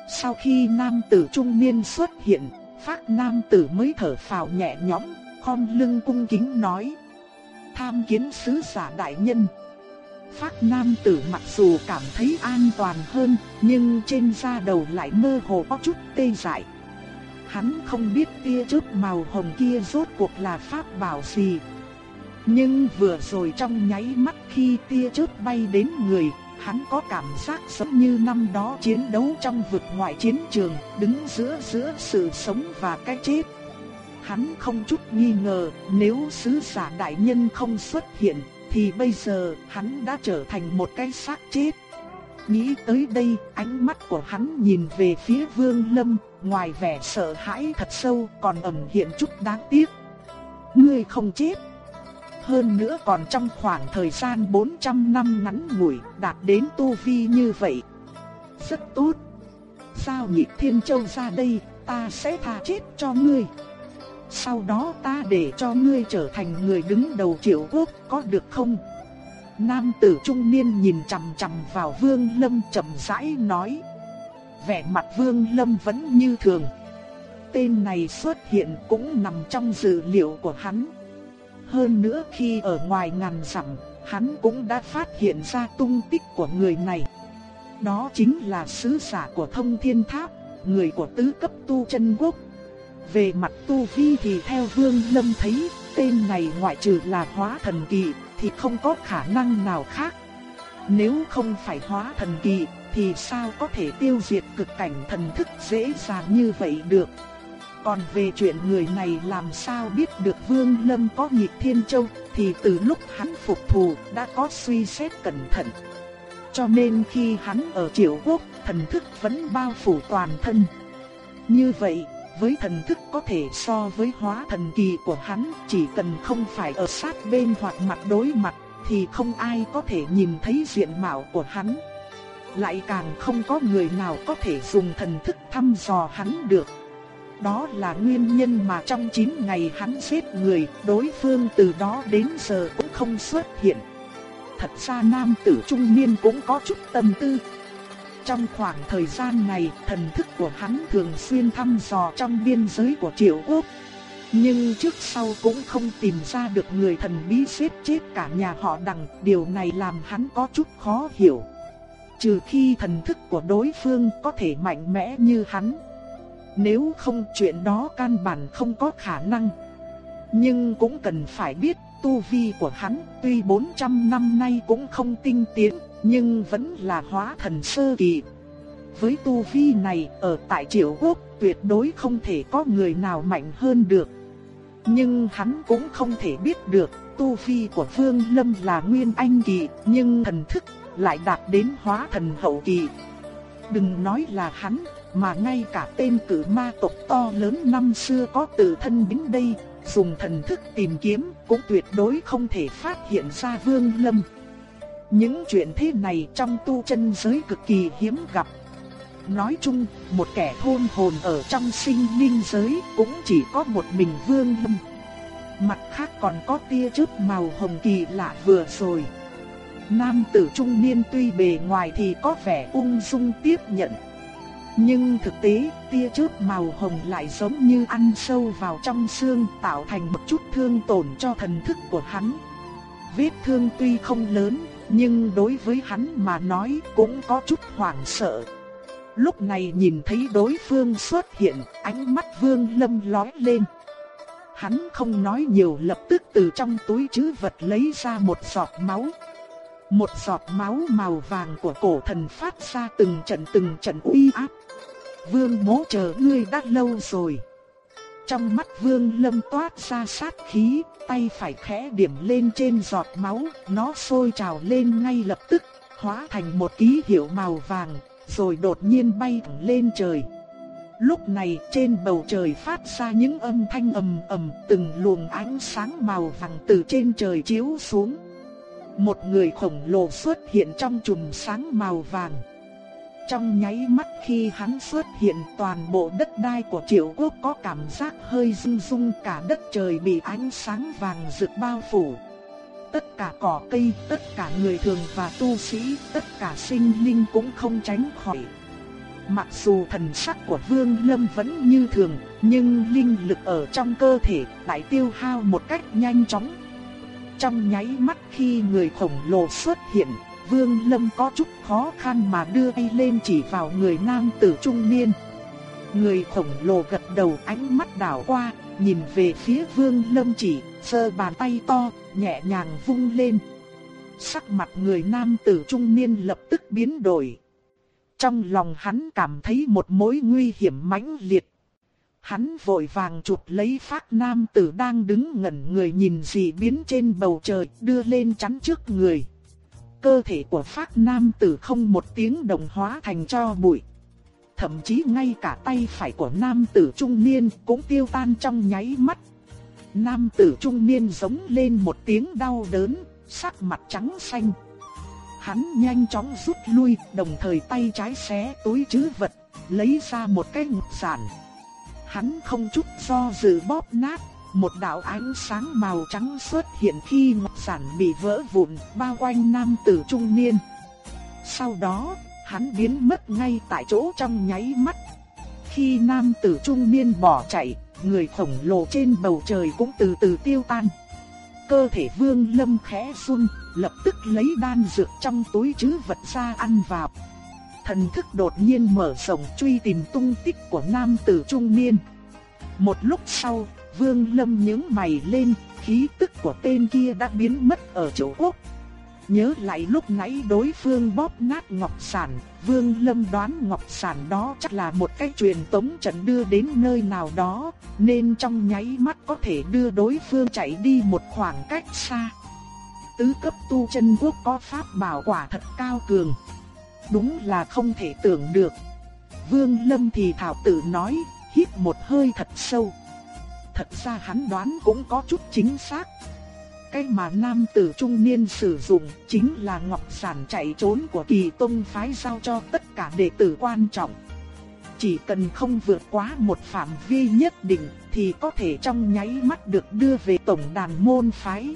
Sau khi nam tử trung niên xuất hiện, phát nam tử mới thở phào nhẹ nhõm, khom lưng cung kính nói. Tham kiến sứ giả đại nhân. Phát nam tử mặc dù cảm thấy an toàn hơn, nhưng trên da đầu lại mơ hồ có chút tê dại. Hắn không biết tia chớp màu hồng kia rốt cuộc là pháp bảo gì. Nhưng vừa rồi trong nháy mắt khi tia chớp bay đến người, hắn có cảm giác giống như năm đó chiến đấu trong vực ngoại chiến trường, đứng giữa giữa sự sống và cái chết. Hắn không chút nghi ngờ, nếu sứ giả đại nhân không xuất hiện, thì bây giờ hắn đã trở thành một cái xác chết. Nghĩ tới đây, ánh mắt của hắn nhìn về phía Vương Lâm, ngoài vẻ sợ hãi thật sâu còn ẩn hiện chút đáng tiếc. Ngươi không chết hơn nữa còn trong khoảng thời gian 400 năm ngắn ngủi đạt đến tu vi như vậy. Rất tốt. Sao nhị thiên châu ra đây, ta sẽ tha chết cho ngươi. sau đó ta để cho ngươi trở thành người đứng đầu triệu quốc, có được không? Nam tử trung niên nhìn chằm chằm vào Vương Lâm chậm rãi nói. Vẻ mặt Vương Lâm vẫn như thường. Tên này xuất hiện cũng nằm trong dự liệu của hắn. Hơn nữa khi ở ngoài ngàn dặm, hắn cũng đã phát hiện ra tung tích của người này. Đó chính là sứ giả của thông thiên tháp, người của tứ cấp tu chân quốc. Về mặt tu vi thì theo Vương Lâm thấy, tên này ngoại trừ là hóa thần kỳ, thì không có khả năng nào khác. Nếu không phải hóa thần kỳ, thì sao có thể tiêu diệt cực cảnh thần thức dễ dàng như vậy được. Còn về chuyện người này làm sao biết được Vương Lâm có nhịp thiên châu, thì từ lúc hắn phục thù đã có suy xét cẩn thận. Cho nên khi hắn ở triệu quốc, thần thức vẫn bao phủ toàn thân. Như vậy, với thần thức có thể so với hóa thần kỳ của hắn, chỉ cần không phải ở sát bên hoặc mặt đối mặt, thì không ai có thể nhìn thấy diện mạo của hắn. Lại càng không có người nào có thể dùng thần thức thăm dò hắn được. Đó là nguyên nhân mà trong 9 ngày hắn giết người, đối phương từ đó đến giờ cũng không xuất hiện. Thật ra nam tử trung niên cũng có chút tâm tư, trong khoảng thời gian này, thần thức của hắn thường xuyên thăm dò trong biên giới của triệu quốc. Nhưng trước sau cũng không tìm ra được người thần bí giết chết cả nhà họ đằng, điều này làm hắn có chút khó hiểu. Trừ khi thần thức của đối phương có thể mạnh mẽ như hắn. Nếu không chuyện đó căn bản không có khả năng. Nhưng cũng cần phải biết tu vi của hắn tuy 400 năm nay cũng không tinh tiến, nhưng vẫn là hóa thần sơ kỳ. Với tu vi này ở tại Triệu Quốc tuyệt đối không thể có người nào mạnh hơn được. Nhưng hắn cũng không thể biết được tu vi của Vương Lâm là nguyên anh kỳ, nhưng thần thức lại đạt đến hóa thần hậu kỳ. Đừng nói là hắn, mà ngay cả tên cử ma tộc to lớn năm xưa có tự thân đến đây, dùng thần thức tìm kiếm cũng tuyệt đối không thể phát hiện ra Vương Lâm. Những chuyện thế này trong tu chân giới cực kỳ hiếm gặp. Nói chung, một kẻ thôn hồn ở trong sinh linh giới cũng chỉ có một mình Vương Lâm. Mặt khác còn có tia chớp màu hồng kỳ lạ vừa rồi. Nam tử trung niên tuy bề ngoài thì có vẻ ung dung tiếp nhận. Nhưng thực tế, tia chớp màu hồng lại giống như ăn sâu vào trong xương tạo thành một chút thương tổn cho thần thức của hắn. Vết thương tuy không lớn, nhưng đối với hắn mà nói cũng có chút hoảng sợ. Lúc này nhìn thấy đối phương xuất hiện, ánh mắt Vương Lâm lóe lên. Hắn không nói nhiều lập tức từ trong túi trữ vật lấy ra một giọt máu. Một giọt máu màu vàng của cổ thần phát ra từng trận từng trận uy áp. Vương bố chờ ngươi đã lâu rồi. Trong mắt Vương Lâm toát ra sát khí, tay phải khẽ điểm lên trên giọt máu, nó sôi trào lên ngay lập tức, hóa thành một ký hiệu màu vàng, rồi đột nhiên bay thẳng lên trời. Lúc này trên bầu trời phát ra những âm thanh ầm ầm, từng luồng ánh sáng màu vàng từ trên trời chiếu xuống. Một người khổng lồ xuất hiện trong chùm sáng màu vàng. Trong nháy mắt khi hắn xuất hiện toàn bộ đất đai của triệu quốc có cảm giác hơi rung rung cả đất trời bị ánh sáng vàng rực bao phủ. Tất cả cỏ cây, tất cả người thường và tu sĩ, tất cả sinh linh cũng không tránh khỏi. Mặc dù thần sắc của Vương Lâm vẫn như thường, nhưng linh lực ở trong cơ thể lại tiêu hao một cách nhanh chóng. Trong nháy mắt khi người khổng lồ xuất hiện, Vương Lâm có chút khó khăn mà đưa tay lên chỉ vào người nam tử trung niên. Người khổng lồ gật đầu ánh mắt đảo qua, nhìn về phía Vương Lâm chỉ, sơ bàn tay to, nhẹ nhàng vung lên. Sắc mặt người nam tử trung niên lập tức biến đổi. Trong lòng hắn cảm thấy một mối nguy hiểm mãnh liệt. Hắn vội vàng chụp lấy phát nam tử đang đứng ngẩn người nhìn gì biến trên bầu trời đưa lên chắn trước người cơ thể của Phác Nam Tử không một tiếng đồng hóa thành cho bụi. Thậm chí ngay cả tay phải của Nam Tử Trung Niên cũng tiêu tan trong nháy mắt. Nam Tử Trung Niên giống lên một tiếng đau đớn, sắc mặt trắng xanh. Hắn nhanh chóng rút lui, đồng thời tay trái xé túi trữ vật, lấy ra một cái ngục giản. Hắn không chút do dự bóp nát, một đạo ánh sáng màu trắng xuất hiện khi ngọc sản bị vỡ vụn bao quanh nam tử trung niên. Sau đó, hắn biến mất ngay tại chỗ trong nháy mắt. Khi nam tử trung niên bỏ chạy, người khổng lồ trên bầu trời cũng từ từ tiêu tan. Cơ thể vương lâm khẽ run, lập tức lấy đan dược trong túi chứ vật ra ăn vào. Thần thức đột nhiên mở rộng truy tìm tung tích của nam tử trung niên. Một lúc sau, vương lâm nhướng mày lên, khí tức của tên kia đã biến mất ở chỗ quốc. Nhớ lại lúc nãy đối phương bóp nát ngọc sản, Vương Lâm đoán ngọc sản đó chắc là một cái truyền tống trận đưa đến nơi nào đó, nên trong nháy mắt có thể đưa đối phương chạy đi một khoảng cách xa. Tứ cấp tu chân quốc có pháp bảo quả thật cao cường. Đúng là không thể tưởng được. Vương Lâm thì thảo tự nói, hít một hơi thật sâu. Thật ra hắn đoán cũng có chút chính xác, cái mà nam tử trung niên sử dụng chính là ngọc sản chạy trốn của kỳ tông phái giao cho tất cả đệ tử quan trọng. Chỉ cần không vượt quá một phạm vi nhất định thì có thể trong nháy mắt được đưa về tổng đàn môn phái.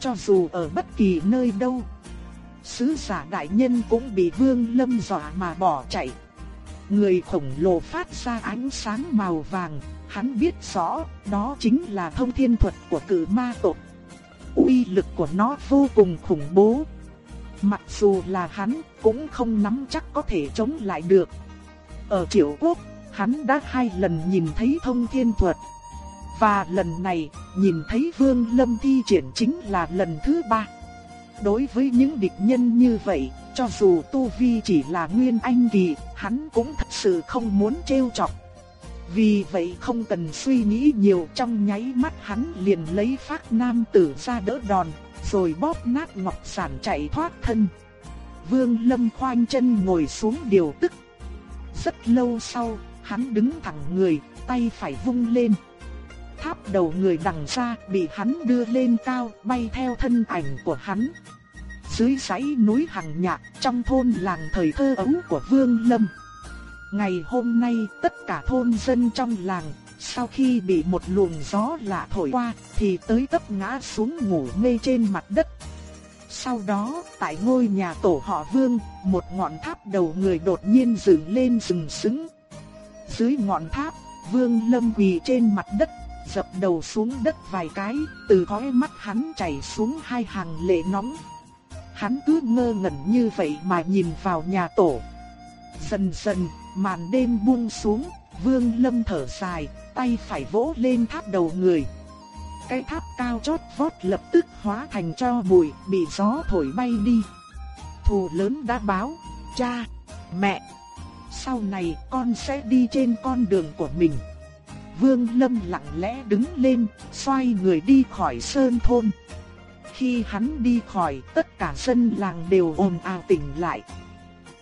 Cho dù ở bất kỳ nơi đâu, sứ giả đại nhân cũng bị vương lâm dọa mà bỏ chạy. Người khổng lồ phát ra ánh sáng màu vàng, hắn biết rõ đó chính là thông thiên thuật của cử ma tộc uy lực của nó vô cùng khủng bố. Mặc dù là hắn cũng không nắm chắc có thể chống lại được. Ở triệu quốc, hắn đã hai lần nhìn thấy thông thiên thuật. Và lần này, nhìn thấy Vương Lâm thi triển chính là lần thứ ba. Đối với những địch nhân như vậy, cho dù Tu Vi chỉ là Nguyên Anh Kỳ, hắn cũng thật sự không muốn trêu chọc. Vì vậy không cần suy nghĩ nhiều trong nháy mắt hắn liền lấy phát nam tử ra đỡ đòn, rồi bóp nát ngọc sản chạy thoát thân. Vương Lâm khoanh chân ngồi xuống điều tức. Rất lâu sau, hắn đứng thẳng người, tay phải vung lên. Tháp đầu người đằng ra bị hắn đưa lên cao, bay theo thân ảnh của hắn. Dưới dãy núi hằng nhạc trong thôn làng thời thơ ấu của Vương Lâm. Ngày hôm nay tất cả thôn dân trong làng, sau khi bị một luồng gió lạ thổi qua thì tới tấp ngã xuống ngủ mê trên mặt đất. Sau đó, tại ngôi nhà tổ họ Vương, một ngọn tháp đầu người đột nhiên dựng lên sừng sững. Dưới ngọn tháp, Vương Lâm quỳ trên mặt đất, dập đầu xuống đất vài cái, từ khóe mắt hắn chảy xuống hai hàng lệ nóng. Hắn cứ ngơ ngẩn như vậy mà nhìn vào nhà tổ. Dần dần, Màn đêm buông xuống, Vương Lâm thở dài, tay phải vỗ lên tháp đầu người. Cái tháp cao chót vót lập tức hóa thành cho bụi, bị gió thổi bay đi. Thù lớn đã báo, cha, mẹ, sau này con sẽ đi trên con đường của mình. Vương Lâm lặng lẽ đứng lên, xoay người đi khỏi sơn thôn. Khi hắn đi khỏi, tất cả dân làng đều ồn ào tỉnh lại.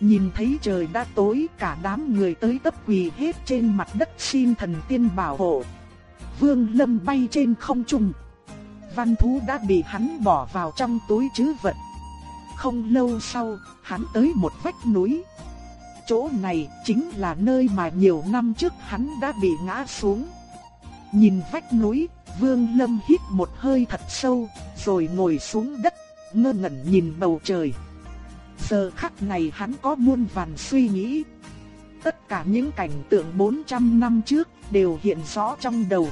Nhìn thấy trời đã tối cả đám người tới tấp quỳ hết trên mặt đất xin thần tiên bảo hộ. Vương Lâm bay trên không trung. Văn thú đã bị hắn bỏ vào trong túi chứ vật. Không lâu sau, hắn tới một vách núi. Chỗ này chính là nơi mà nhiều năm trước hắn đã bị ngã xuống. Nhìn vách núi, Vương Lâm hít một hơi thật sâu, rồi ngồi xuống đất, ngơ ngẩn nhìn bầu trời. Giờ khắc này hắn có muôn vàn suy nghĩ. Tất cả những cảnh tượng 400 năm trước đều hiện rõ trong đầu.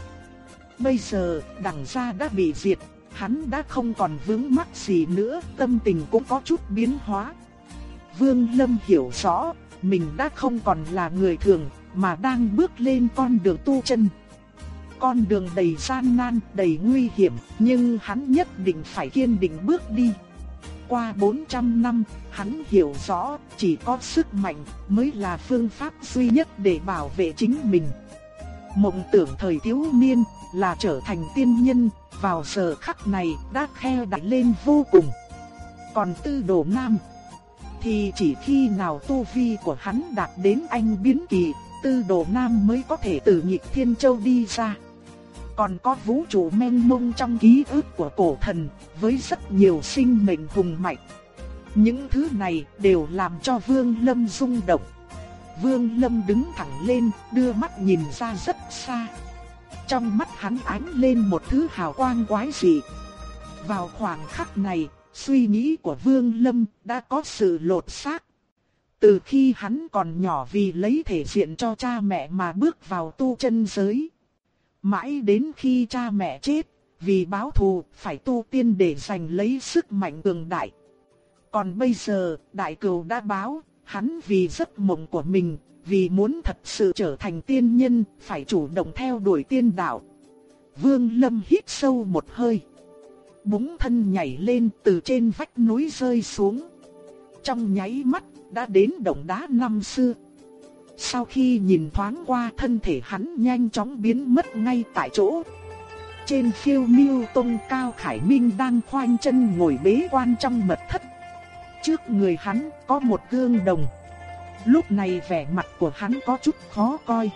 Bây giờ đằng gia đã bị diệt, hắn đã không còn vướng mắc gì nữa, tâm tình cũng có chút biến hóa. Vương Lâm hiểu rõ, mình đã không còn là người thường, mà đang bước lên con đường tu chân. Con đường đầy gian nan, đầy nguy hiểm, nhưng hắn nhất định phải kiên định bước đi qua 400 năm, hắn hiểu rõ chỉ có sức mạnh mới là phương pháp duy nhất để bảo vệ chính mình. Mộng tưởng thời thiếu niên là trở thành tiên nhân, vào giờ khắc này đã khe đặt lên vô cùng. Còn tư đồ nam, thì chỉ khi nào tu vi của hắn đạt đến anh biến kỳ, tư đồ nam mới có thể từ nhịp thiên châu đi ra còn có vũ trụ mênh mông trong ký ức của cổ thần, với rất nhiều sinh mệnh hùng mạnh. Những thứ này đều làm cho Vương Lâm rung động. Vương Lâm đứng thẳng lên, đưa mắt nhìn ra rất xa. Trong mắt hắn ánh lên một thứ hào quang quái dị. Vào khoảng khắc này, suy nghĩ của Vương Lâm đã có sự lột xác. Từ khi hắn còn nhỏ vì lấy thể diện cho cha mẹ mà bước vào tu chân giới. Mãi đến khi cha mẹ chết, vì báo thù phải tu tiên để giành lấy sức mạnh cường đại. Còn bây giờ, đại cừu đã báo, hắn vì giấc mộng của mình, vì muốn thật sự trở thành tiên nhân, phải chủ động theo đuổi tiên đạo. Vương Lâm hít sâu một hơi. Búng thân nhảy lên từ trên vách núi rơi xuống. Trong nháy mắt, đã đến động đá năm xưa. Sau khi nhìn thoáng qua thân thể hắn nhanh chóng biến mất ngay tại chỗ. Trên phiêu miêu tông cao Khải Minh đang khoanh chân ngồi bế quan trong mật thất. Trước người hắn có một gương đồng. Lúc này vẻ mặt của hắn có chút khó coi.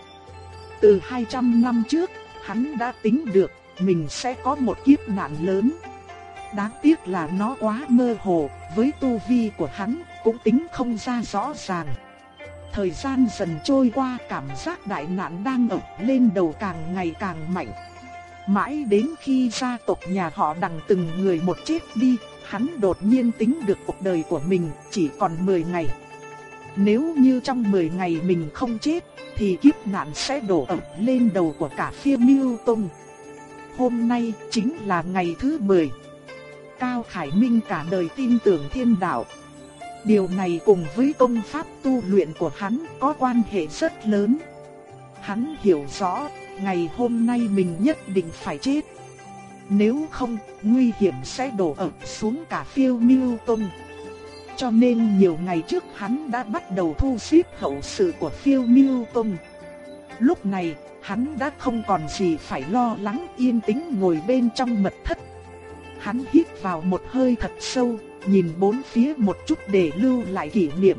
Từ 200 năm trước, hắn đã tính được mình sẽ có một kiếp nạn lớn. Đáng tiếc là nó quá mơ hồ, với tu vi của hắn cũng tính không ra rõ ràng. Thời gian dần trôi qua cảm giác đại nạn đang ập lên đầu càng ngày càng mạnh. Mãi đến khi gia tộc nhà họ đằng từng người một chết đi, hắn đột nhiên tính được cuộc đời của mình chỉ còn 10 ngày. Nếu như trong 10 ngày mình không chết, thì kiếp nạn sẽ đổ ập lên đầu của cả phiêu miêu tông. Hôm nay chính là ngày thứ 10. Cao Khải Minh cả đời tin tưởng thiên đạo. Điều này cùng với công pháp tu luyện của hắn có quan hệ rất lớn. Hắn hiểu rõ, ngày hôm nay mình nhất định phải chết. Nếu không, nguy hiểm sẽ đổ ập xuống cả phiêu miêu tông. Cho nên nhiều ngày trước hắn đã bắt đầu thu xếp hậu sự của phiêu miêu tông. Lúc này, hắn đã không còn gì phải lo lắng yên tĩnh ngồi bên trong mật thất. Hắn hít vào một hơi thật sâu, nhìn bốn phía một chút để lưu lại kỷ niệm.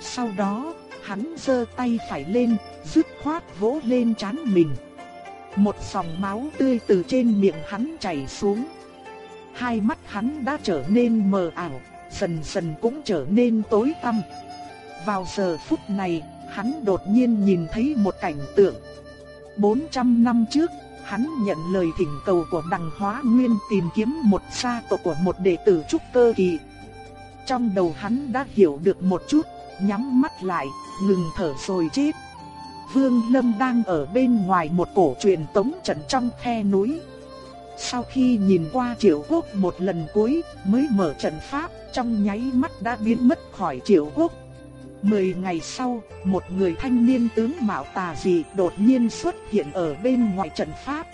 Sau đó, hắn giơ tay phải lên, dứt khoát vỗ lên trán mình. Một dòng máu tươi từ trên miệng hắn chảy xuống. Hai mắt hắn đã trở nên mờ ảo, dần dần cũng trở nên tối tăm. Vào giờ phút này, hắn đột nhiên nhìn thấy một cảnh tượng. 400 năm trước, hắn nhận lời thỉnh cầu của Đằng Hóa Nguyên tìm kiếm một gia tộc của một đệ tử trúc cơ kỳ. Trong đầu hắn đã hiểu được một chút, nhắm mắt lại, ngừng thở rồi chết. Vương Lâm đang ở bên ngoài một cổ truyền tống trận trong khe núi. Sau khi nhìn qua triệu quốc một lần cuối mới mở trận pháp, trong nháy mắt đã biến mất khỏi triệu quốc. Mười ngày sau, một người thanh niên tướng mạo tà dị đột nhiên xuất hiện ở bên ngoài trận pháp.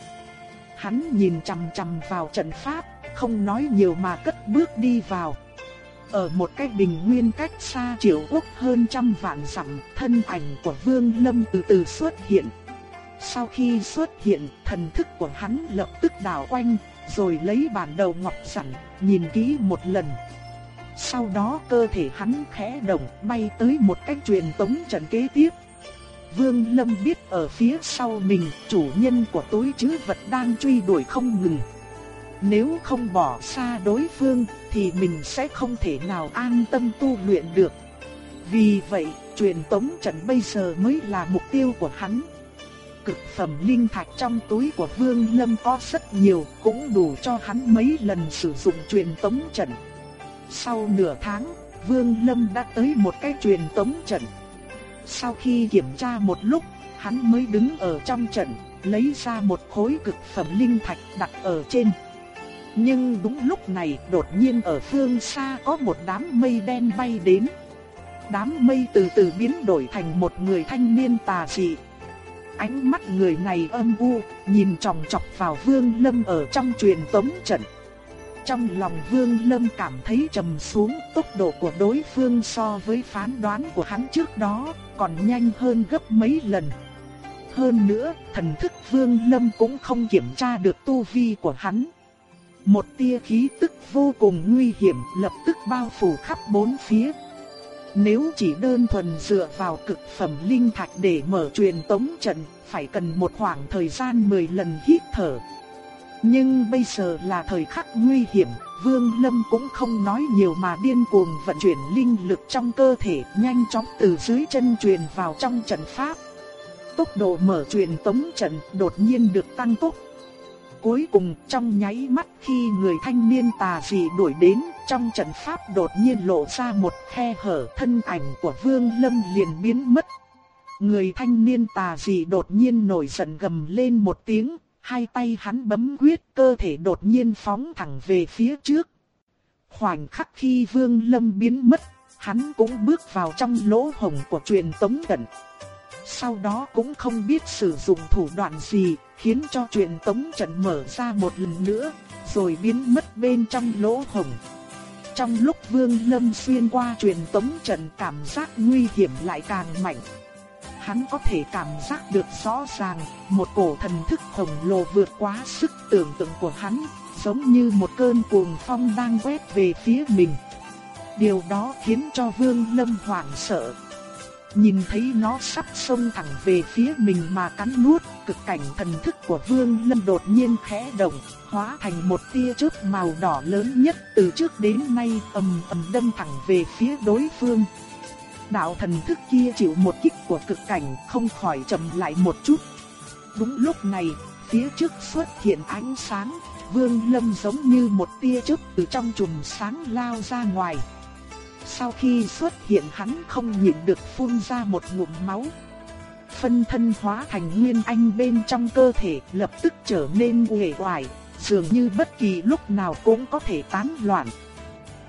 Hắn nhìn chằm chằm vào trận pháp, không nói nhiều mà cất bước đi vào. Ở một cái bình nguyên cách xa triệu quốc hơn trăm vạn dặm, thân ảnh của Vương Lâm từ từ xuất hiện. Sau khi xuất hiện, thần thức của hắn lập tức đảo quanh, rồi lấy bản đầu ngọc sẵn, nhìn kỹ một lần. Sau đó cơ thể hắn khẽ động bay tới một cách truyền tống trận kế tiếp. Vương Lâm biết ở phía sau mình chủ nhân của túi chứ vật đang truy đuổi không ngừng. Nếu không bỏ xa đối phương thì mình sẽ không thể nào an tâm tu luyện được. Vì vậy, truyền tống trận bây giờ mới là mục tiêu của hắn. Cực phẩm linh thạch trong túi của Vương Lâm có rất nhiều, cũng đủ cho hắn mấy lần sử dụng truyền tống trận. Sau nửa tháng, Vương Lâm đã tới một cái truyền tống trận. Sau khi kiểm tra một lúc, hắn mới đứng ở trong trận, lấy ra một khối cực phẩm linh thạch đặt ở trên. Nhưng đúng lúc này đột nhiên ở phương xa có một đám mây đen bay đến. Đám mây từ từ biến đổi thành một người thanh niên tà dị. Ánh mắt người này âm u, nhìn chòng chọc vào Vương Lâm ở trong truyền tống trận. Trong lòng Vương Lâm cảm thấy trầm xuống, tốc độ của đối phương so với phán đoán của hắn trước đó còn nhanh hơn gấp mấy lần. Hơn nữa, thần thức Vương Lâm cũng không kiểm tra được tu vi của hắn. Một tia khí tức vô cùng nguy hiểm lập tức bao phủ khắp bốn phía. Nếu chỉ đơn thuần dựa vào cực phẩm linh thạch để mở truyền tống trận, phải cần một khoảng thời gian 10 lần hít thở. Nhưng bây giờ là thời khắc nguy hiểm, Vương Lâm cũng không nói nhiều mà điên cuồng vận chuyển linh lực trong cơ thể, nhanh chóng từ dưới chân truyền vào trong trận pháp. Tốc độ mở truyền tống trận đột nhiên được tăng tốc. Cuối cùng trong nháy mắt khi người thanh niên tà dị đuổi đến, trong trận pháp đột nhiên lộ ra một khe hở thân ảnh của Vương Lâm liền biến mất. Người thanh niên tà dị đột nhiên nổi giận gầm lên một tiếng, hai tay hắn bấm quyết cơ thể đột nhiên phóng thẳng về phía trước. Khoảnh khắc khi Vương Lâm biến mất, hắn cũng bước vào trong lỗ hồng của truyền tống trận. Sau đó cũng không biết sử dụng thủ đoạn gì, khiến cho truyền tống trận mở ra một lần nữa, rồi biến mất bên trong lỗ hồng. Trong lúc Vương Lâm xuyên qua truyền tống trận cảm giác nguy hiểm lại càng mạnh hắn có thể cảm giác được rõ ràng, một cổ thần thức khổng lồ vượt quá sức tưởng tượng của hắn, giống như một cơn cuồng phong đang quét về phía mình. Điều đó khiến cho Vương Lâm hoảng sợ. Nhìn thấy nó sắp xông thẳng về phía mình mà cắn nuốt, cực cảnh thần thức của Vương Lâm đột nhiên khẽ động, hóa thành một tia chớp màu đỏ lớn nhất từ trước đến nay ầm ầm đâm thẳng về phía đối phương đạo thần thức kia chịu một kích của cực cảnh không khỏi chậm lại một chút. Đúng lúc này, phía trước xuất hiện ánh sáng, Vương Lâm giống như một tia chớp từ trong chùm sáng lao ra ngoài. Sau khi xuất hiện hắn không nhịn được phun ra một ngụm máu. Phân thân hóa thành nguyên anh bên trong cơ thể lập tức trở nên uể oải, dường như bất kỳ lúc nào cũng có thể tán loạn.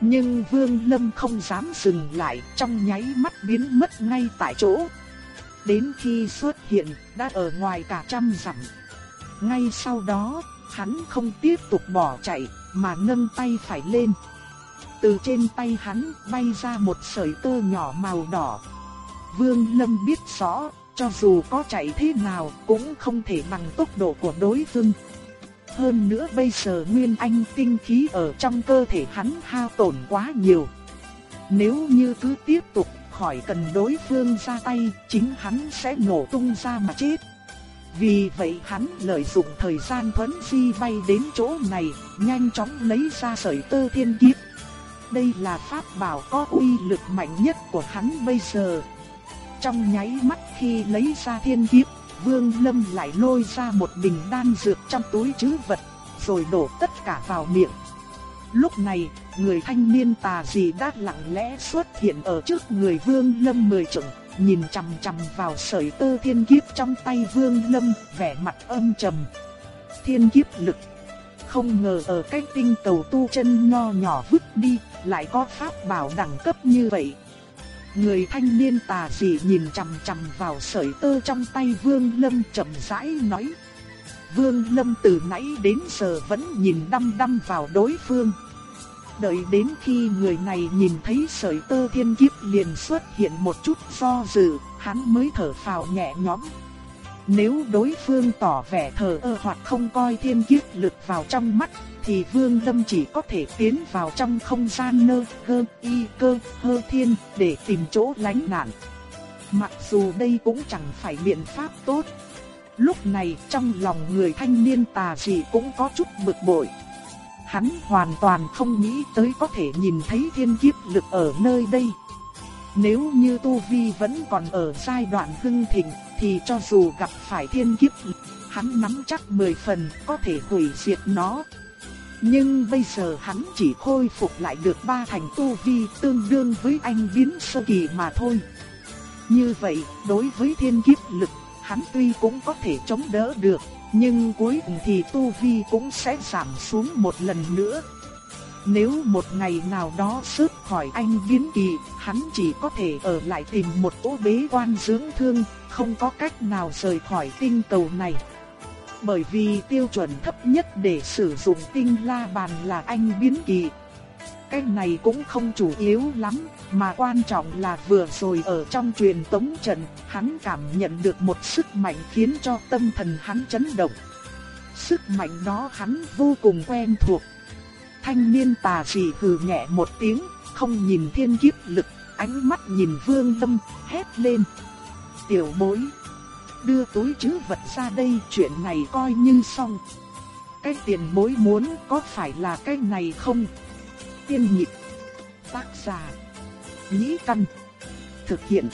Nhưng Vương Lâm không dám dừng lại, trong nháy mắt biến mất ngay tại chỗ. Đến khi xuất hiện, đã ở ngoài cả trăm dặm. Ngay sau đó, hắn không tiếp tục bỏ chạy, mà nâng tay phải lên. Từ trên tay hắn bay ra một sợi tơ nhỏ màu đỏ. Vương Lâm biết rõ, cho dù có chạy thế nào cũng không thể bằng tốc độ của đối phương. Hơn nữa bây giờ nguyên anh tinh khí ở trong cơ thể hắn hao tổn quá nhiều. Nếu như cứ tiếp tục khỏi cần đối phương ra tay, chính hắn sẽ nổ tung ra mà chết. Vì vậy hắn lợi dụng thời gian thuấn di bay đến chỗ này, nhanh chóng lấy ra sợi tơ thiên kiếp. Đây là pháp bảo có uy lực mạnh nhất của hắn bây giờ. Trong nháy mắt khi lấy ra thiên kiếp, Vương Lâm lại lôi ra một bình đan dược trong túi trữ vật, rồi đổ tất cả vào miệng. Lúc này, người thanh niên tà dị đã lặng lẽ xuất hiện ở trước người Vương Lâm mười trượng, nhìn chằm chằm vào sợi tơ thiên kiếp trong tay Vương Lâm, vẻ mặt âm trầm. Thiên kiếp lực. Không ngờ ở cái tinh cầu tu chân nho nhỏ vứt đi, lại có pháp bảo đẳng cấp như vậy, Người thanh niên tà dị nhìn chằm chằm vào sợi tơ trong tay Vương Lâm chậm rãi nói. Vương Lâm từ nãy đến giờ vẫn nhìn đăm đăm vào đối phương. Đợi đến khi người này nhìn thấy sợi tơ thiên kiếp liền xuất hiện một chút do dự, hắn mới thở phào nhẹ nhõm. Nếu đối phương tỏ vẻ thờ ơ hoặc không coi thiên kiếp lực vào trong mắt, thì Vương Lâm chỉ có thể tiến vào trong không gian nơ gơ y cơ hơ thiên để tìm chỗ lánh nạn. Mặc dù đây cũng chẳng phải biện pháp tốt. Lúc này trong lòng người thanh niên tà dị cũng có chút bực bội. Hắn hoàn toàn không nghĩ tới có thể nhìn thấy thiên kiếp lực ở nơi đây. Nếu như Tu Vi vẫn còn ở giai đoạn hưng thịnh thì cho dù gặp phải thiên kiếp lực, hắn nắm chắc 10 phần có thể hủy diệt nó. Nhưng bây giờ hắn chỉ khôi phục lại được ba thành tu vi tương đương với anh biến sơ kỳ mà thôi. Như vậy, đối với thiên kiếp lực, hắn tuy cũng có thể chống đỡ được, nhưng cuối cùng thì tu vi cũng sẽ giảm xuống một lần nữa. Nếu một ngày nào đó sớt khỏi anh biến kỳ, hắn chỉ có thể ở lại tìm một chỗ bế quan dưỡng thương, không có cách nào rời khỏi tinh cầu này bởi vì tiêu chuẩn thấp nhất để sử dụng tinh la bàn là anh biến kỳ. Cái này cũng không chủ yếu lắm, mà quan trọng là vừa rồi ở trong truyền tống trận, hắn cảm nhận được một sức mạnh khiến cho tâm thần hắn chấn động. Sức mạnh đó hắn vô cùng quen thuộc. Thanh niên tà chỉ hừ nhẹ một tiếng, không nhìn thiên kiếp lực, ánh mắt nhìn vương tâm, hét lên. Tiểu bối đưa túi chứ vật ra đây chuyện này coi như xong. cái tiền bối muốn có phải là cái này không? Tiên nhịp, tác giả, nhĩ căn, thực hiện,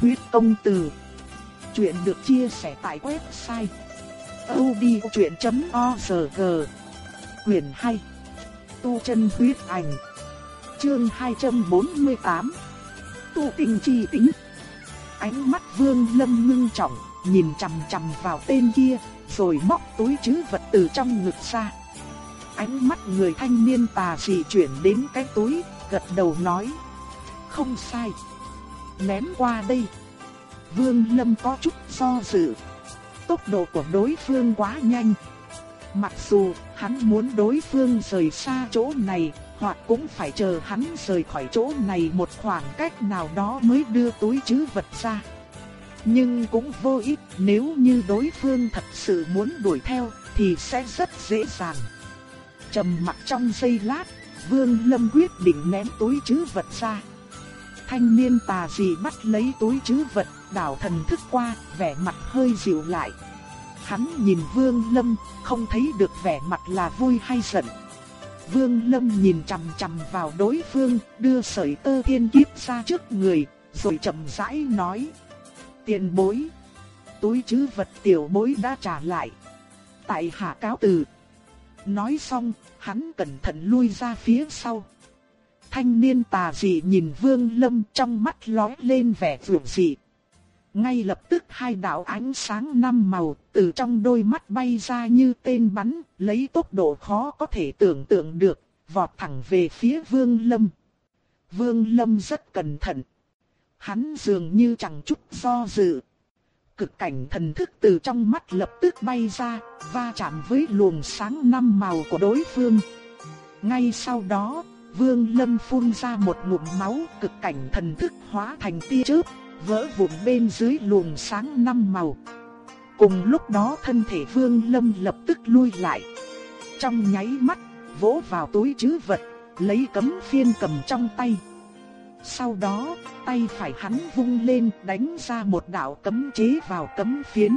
huyết công từ. Chuyện được chia sẻ tại website odchuyện.org Quyền 2 Tu chân huyết ảnh Chương 248 Tu tình chi tính Ánh mắt vương lâm ngưng trọng Nhìn chằm chằm vào tên kia Rồi móc túi trữ vật từ trong ngực ra. Ánh mắt người thanh niên tà dị chuyển đến cái túi Gật đầu nói Không sai. Ném qua đây. Vương lâm có chút do dự. Tốc độ của đối phương quá nhanh. Mặc dù hắn muốn đối phương rời xa chỗ này, hoặc cũng phải chờ hắn rời khỏi chỗ này một khoảng cách nào đó mới đưa túi trữ vật ra. Nhưng cũng vô ích nếu như đối phương thật sự muốn đuổi theo thì sẽ rất dễ dàng. Trầm mặc trong giây lát, Vương Lâm quyết định ném túi trữ vật ra. Thanh niên tà dị bắt lấy túi trữ vật, đảo thần thức qua, vẻ mặt hơi dịu lại. Hắn nhìn Vương Lâm, không thấy được vẻ mặt là vui hay giận. Vương Lâm nhìn chằm chằm vào đối phương, đưa sợi tơ thiên kiếp ra trước người, rồi chậm rãi nói: "Tiền bối, túi chứ vật tiểu bối đã trả lại. Tại hạ cáo từ." Nói xong, hắn cẩn thận lui ra phía sau. Thanh niên tà dị nhìn Vương Lâm trong mắt lóe lên vẻ dữ dị. Ngay lập tức hai đạo ánh sáng năm màu từ trong đôi mắt bay ra như tên bắn, lấy tốc độ khó có thể tưởng tượng được, vọt thẳng về phía Vương Lâm. Vương Lâm rất cẩn thận. Hắn dường như chẳng chút do dự. Cực cảnh thần thức từ trong mắt lập tức bay ra, va chạm với luồng sáng năm màu của đối phương. Ngay sau đó, Vương Lâm phun ra một ngụm máu, cực cảnh thần thức hóa thành tia chớp, vỡ vụn bên dưới luồng sáng năm màu. Cùng lúc đó thân thể Vương Lâm lập tức lui lại. Trong nháy mắt, vỗ vào túi trữ vật, lấy cấm phiên cầm trong tay. Sau đó, tay phải hắn vung lên đánh ra một đạo cấm chế vào cấm phiến.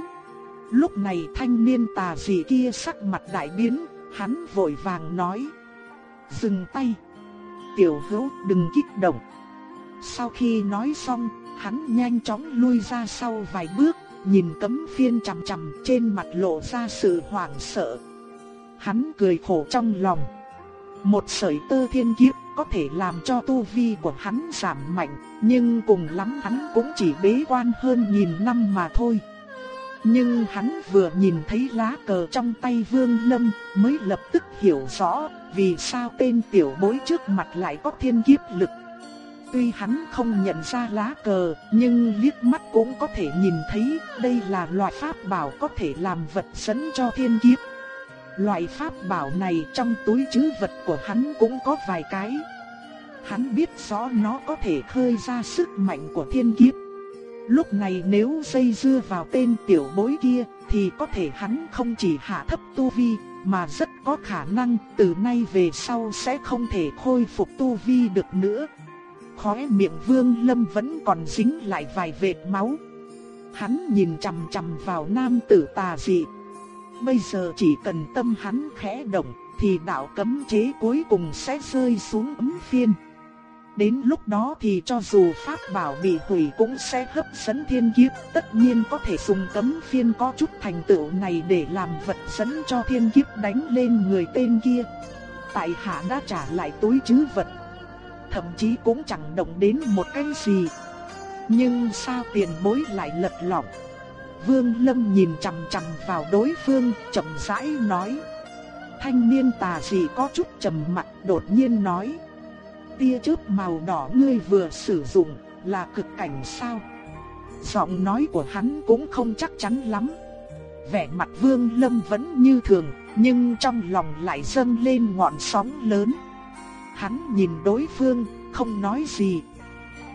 Lúc này thanh niên tà dị kia sắc mặt đại biến, hắn vội vàng nói. Dừng tay. Tiểu hữu đừng kích động. Sau khi nói xong, hắn nhanh chóng lui ra sau vài bước, nhìn cấm phiên chằm chằm trên mặt lộ ra sự hoảng sợ. Hắn cười khổ trong lòng. Một sợi tơ thiên kiếp có thể làm cho tu vi của hắn giảm mạnh, nhưng cùng lắm hắn cũng chỉ bế quan hơn nghìn năm mà thôi. Nhưng hắn vừa nhìn thấy lá cờ trong tay Vương Lâm mới lập tức hiểu rõ vì sao tên tiểu bối trước mặt lại có thiên kiếp lực. Tuy hắn không nhận ra lá cờ, nhưng liếc mắt cũng có thể nhìn thấy đây là loại pháp bảo có thể làm vật dẫn cho thiên kiếp. Loại pháp bảo này trong túi chứ vật của hắn cũng có vài cái. Hắn biết rõ nó có thể khơi ra sức mạnh của thiên kiếp. Lúc này nếu dây dưa vào tên tiểu bối kia, thì có thể hắn không chỉ hạ thấp tu vi, mà rất có khả năng từ nay về sau sẽ không thể khôi phục tu vi được nữa khóe miệng Vương Lâm vẫn còn dính lại vài vệt máu. Hắn nhìn chằm chằm vào nam tử tà dị. Bây giờ chỉ cần tâm hắn khẽ động thì đạo cấm chế cuối cùng sẽ rơi xuống ấm phiên. Đến lúc đó thì cho dù pháp bảo bị hủy cũng sẽ hấp dẫn thiên kiếp, tất nhiên có thể dùng cấm phiên có chút thành tựu này để làm vật dẫn cho thiên kiếp đánh lên người tên kia. Tại hạ đã trả lại túi chứ vật thậm chí cũng chẳng động đến một cái gì. Nhưng sao tiền bối lại lật lỏng? Vương Lâm nhìn chằm chằm vào đối phương, chậm rãi nói. Thanh niên tà dị có chút trầm mặt đột nhiên nói. Tia chớp màu đỏ ngươi vừa sử dụng là cực cảnh sao? Giọng nói của hắn cũng không chắc chắn lắm. Vẻ mặt Vương Lâm vẫn như thường, nhưng trong lòng lại dâng lên ngọn sóng lớn. Hắn nhìn đối phương, không nói gì.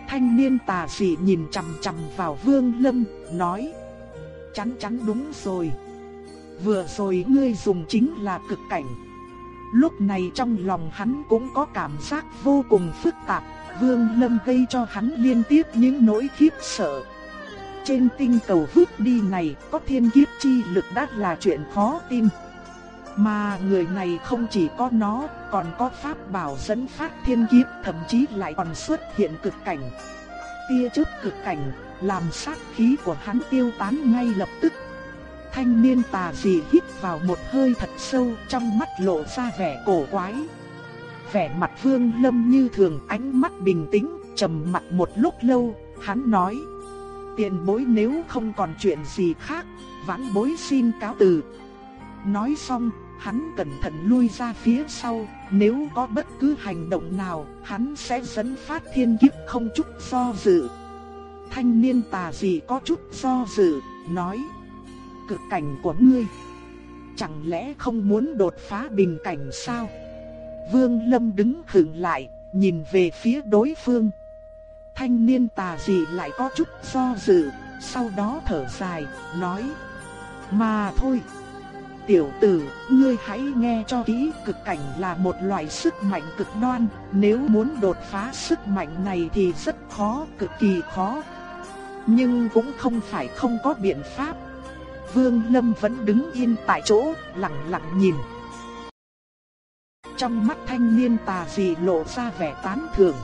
Thanh niên tà dị nhìn chằm chằm vào Vương Lâm, nói: "Chắn chắn đúng rồi. Vừa rồi ngươi dùng chính là cực cảnh." Lúc này trong lòng hắn cũng có cảm giác vô cùng phức tạp, Vương Lâm gây cho hắn liên tiếp những nỗi khiếp sợ. Trên tinh cầu vứt đi này có thiên kiếp chi lực đắt là chuyện khó tin. Mà người này không chỉ có nó, còn có pháp bảo dẫn phát thiên kiếp, thậm chí lại còn xuất hiện cực cảnh. Tia chớp cực cảnh, làm sát khí của hắn tiêu tán ngay lập tức. Thanh niên tà dị hít vào một hơi thật sâu trong mắt lộ ra vẻ cổ quái. Vẻ mặt vương lâm như thường ánh mắt bình tĩnh, trầm mặt một lúc lâu, hắn nói. Tiền bối nếu không còn chuyện gì khác, vãn bối xin cáo từ. Nói xong, hắn cẩn thận lui ra phía sau, nếu có bất cứ hành động nào, hắn sẽ dẫn phát thiên kiếp không chút do dự. Thanh niên tà gì có chút do dự, nói: "Cực cảnh của ngươi, chẳng lẽ không muốn đột phá bình cảnh sao?" Vương Lâm đứng khựng lại, nhìn về phía đối phương. Thanh niên tà gì lại có chút do dự, sau đó thở dài, nói: "Mà thôi, Tiểu tử, ngươi hãy nghe cho kỹ, cực cảnh là một loại sức mạnh cực đoan, nếu muốn đột phá sức mạnh này thì rất khó, cực kỳ khó. Nhưng cũng không phải không có biện pháp. Vương Lâm vẫn đứng yên tại chỗ, lặng lặng nhìn. Trong mắt thanh niên tà dị lộ ra vẻ tán thưởng.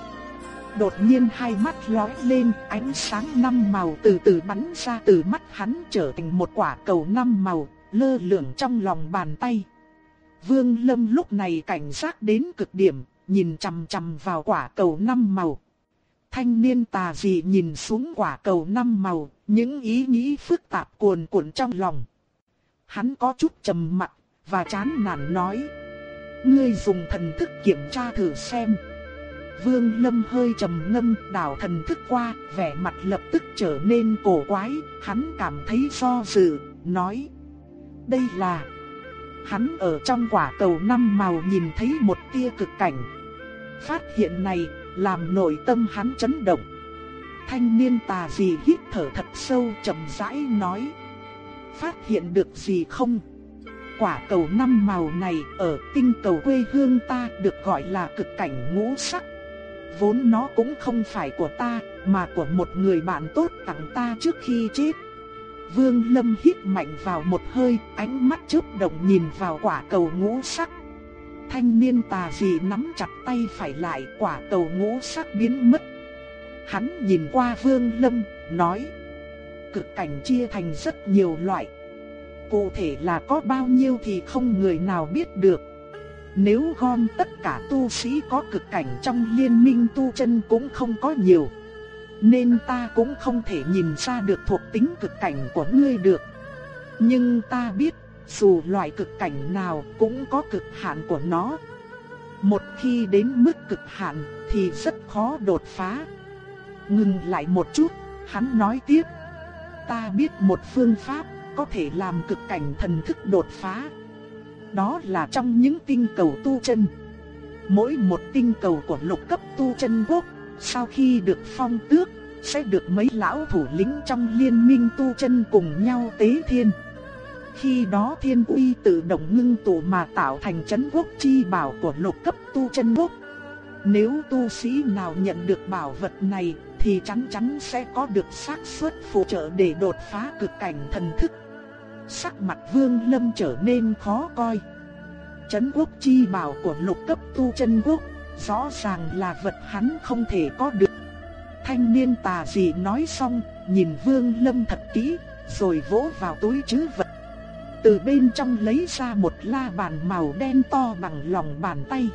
Đột nhiên hai mắt lóe lên, ánh sáng năm màu từ từ bắn ra từ mắt hắn trở thành một quả cầu năm màu, lơ lửng trong lòng bàn tay. Vương Lâm lúc này cảnh giác đến cực điểm, nhìn chằm chằm vào quả cầu năm màu. Thanh niên tà dị nhìn xuống quả cầu năm màu, những ý nghĩ phức tạp cuồn cuộn trong lòng. Hắn có chút trầm mặt và chán nản nói: "Ngươi dùng thần thức kiểm tra thử xem." Vương Lâm hơi trầm ngâm, đảo thần thức qua, vẻ mặt lập tức trở nên cổ quái, hắn cảm thấy do dự, nói: đây là Hắn ở trong quả cầu năm màu nhìn thấy một tia cực cảnh. Phát hiện này làm nội tâm hắn chấn động. Thanh niên tà gì hít thở thật sâu chậm rãi nói. Phát hiện được gì không? Quả cầu năm màu này ở tinh cầu quê hương ta được gọi là cực cảnh ngũ sắc. Vốn nó cũng không phải của ta, mà của một người bạn tốt tặng ta trước khi chết. Vương Lâm hít mạnh vào một hơi, ánh mắt chớp động nhìn vào quả cầu ngũ sắc. Thanh niên tà dị nắm chặt tay phải lại quả cầu ngũ sắc biến mất. Hắn nhìn qua Vương Lâm, nói. Cực cảnh chia thành rất nhiều loại. Cụ thể là có bao nhiêu thì không người nào biết được. Nếu gom tất cả tu sĩ có cực cảnh trong liên minh tu chân cũng không có nhiều. Nên ta cũng không thể nhìn ra được thuộc tính cực cảnh của ngươi được. Nhưng ta biết, dù loại cực cảnh nào cũng có cực hạn của nó. Một khi đến mức cực hạn thì rất khó đột phá. Ngừng lại một chút, hắn nói tiếp. Ta biết một phương pháp có thể làm cực cảnh thần thức đột phá. Đó là trong những tinh cầu tu chân. Mỗi một tinh cầu của lục cấp tu chân quốc sau khi được phong tước, sẽ được mấy lão thủ lĩnh trong liên minh tu chân cùng nhau tế thiên. Khi đó thiên uy tự động ngưng tụ mà tạo thành chấn quốc chi bảo của lục cấp tu chân quốc. Nếu tu sĩ nào nhận được bảo vật này thì chắn chắn sẽ có được xác suất phụ trợ để đột phá cực cảnh thần thức. Sắc mặt vương lâm trở nên khó coi. Chấn quốc chi bảo của lục cấp tu chân quốc rõ ràng là vật hắn không thể có được. Thanh niên tà dị nói xong, nhìn Vương Lâm thật kỹ, rồi vỗ vào túi trữ vật. Từ bên trong lấy ra một la bàn màu đen to bằng lòng bàn tay.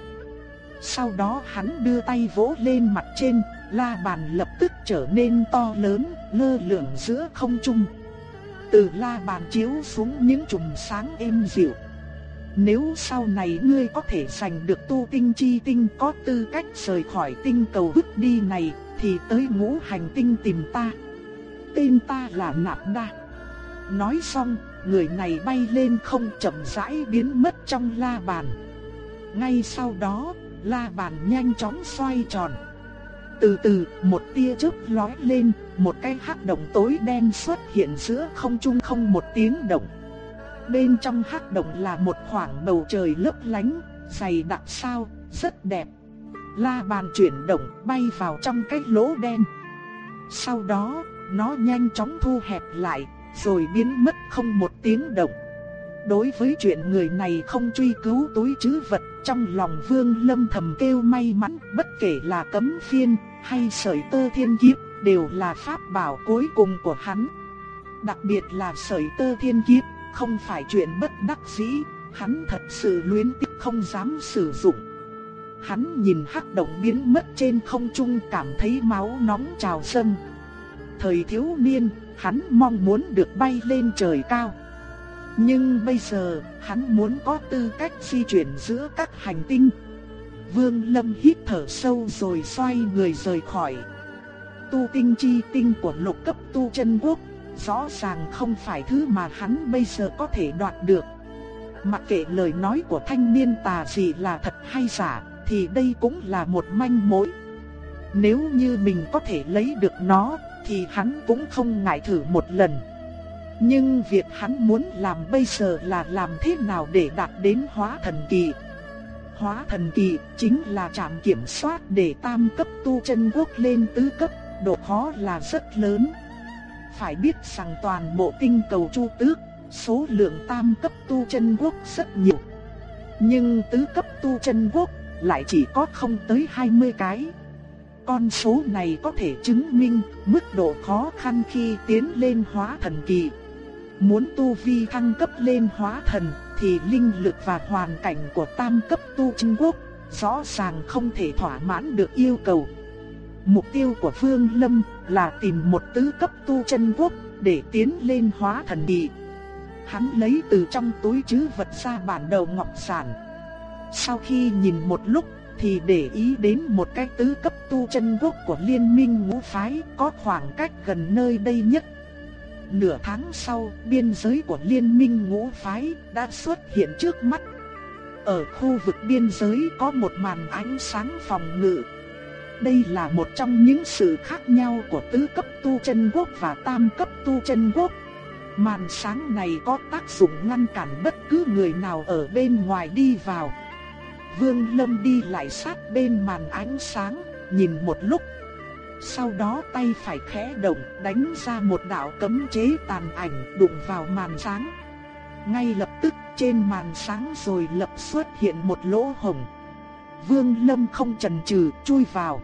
Sau đó hắn đưa tay vỗ lên mặt trên, la bàn lập tức trở nên to lớn, lơ lửng giữa không trung. Từ la bàn chiếu xuống những chùm sáng êm dịu. Nếu sau này ngươi có thể giành được tu tinh chi tinh có tư cách rời khỏi tinh cầu vứt đi này, thì tới ngũ hành tinh tìm ta. Tên ta là Nạp Đa. Nói xong, người này bay lên không chậm rãi biến mất trong la bàn. Ngay sau đó, la bàn nhanh chóng xoay tròn. Từ từ, một tia chớp lóe lên, một cái hắc động tối đen xuất hiện giữa không trung không một tiếng động. Bên trong hắc động là một khoảng bầu trời lấp lánh, dày đặc sao, rất đẹp. La bàn chuyển động bay vào trong cái lỗ đen. Sau đó, nó nhanh chóng thu hẹp lại, rồi biến mất không một tiếng động. Đối với chuyện người này không truy cứu túi chứ vật, trong lòng Vương Lâm thầm kêu may mắn, bất kể là cấm phiên hay sợi tơ thiên kiếp, đều là pháp bảo cuối cùng của hắn. Đặc biệt là sợi tơ thiên kiếp, không phải chuyện bất đắc dĩ, hắn thật sự luyến tiếc không dám sử dụng. Hắn nhìn hắc động biến mất trên không trung cảm thấy máu nóng trào dâng. Thời thiếu niên, hắn mong muốn được bay lên trời cao. Nhưng bây giờ, hắn muốn có tư cách di chuyển giữa các hành tinh. Vương Lâm hít thở sâu rồi xoay người rời khỏi. Tu tinh chi tinh của lục cấp tu chân quốc, rõ ràng không phải thứ mà hắn bây giờ có thể đoạt được. Mặc kệ lời nói của thanh niên tà gì là thật hay giả, thì đây cũng là một manh mối. Nếu như mình có thể lấy được nó, thì hắn cũng không ngại thử một lần. Nhưng việc hắn muốn làm bây giờ là làm thế nào để đạt đến hóa thần kỳ. Hóa thần kỳ chính là trạm kiểm soát để tam cấp tu chân quốc lên tứ cấp, độ khó là rất lớn. Phải biết rằng toàn bộ tinh cầu chu tước, số lượng tam cấp tu chân quốc rất nhiều. Nhưng tứ cấp tu chân quốc lại chỉ có không tới 20 cái. Con số này có thể chứng minh mức độ khó khăn khi tiến lên hóa thần kỳ. Muốn tu vi thăng cấp lên hóa thần thì linh lực và hoàn cảnh của tam cấp tu chân quốc rõ ràng không thể thỏa mãn được yêu cầu. Mục tiêu của Phương Lâm là tìm một tứ cấp tu chân quốc để tiến lên hóa thần kỳ. Hắn lấy từ trong túi chứ vật ra bản đầu ngọc sản. Sau khi nhìn một lúc thì để ý đến một cái tứ cấp tu chân quốc của liên minh ngũ phái có khoảng cách gần nơi đây nhất. Nửa tháng sau, biên giới của liên minh ngũ phái đã xuất hiện trước mắt. Ở khu vực biên giới có một màn ánh sáng phòng ngự. Đây là một trong những sự khác nhau của tứ cấp tu chân quốc và tam cấp tu chân quốc. Màn sáng này có tác dụng ngăn cản bất cứ người nào ở bên ngoài đi vào. Vương Lâm đi lại sát bên màn ánh sáng, nhìn một lúc. Sau đó tay phải khẽ động, đánh ra một đạo cấm chế tàn ảnh đụng vào màn sáng. Ngay lập tức trên màn sáng rồi lập xuất hiện một lỗ hổng. Vương Lâm không chần chừ chui vào.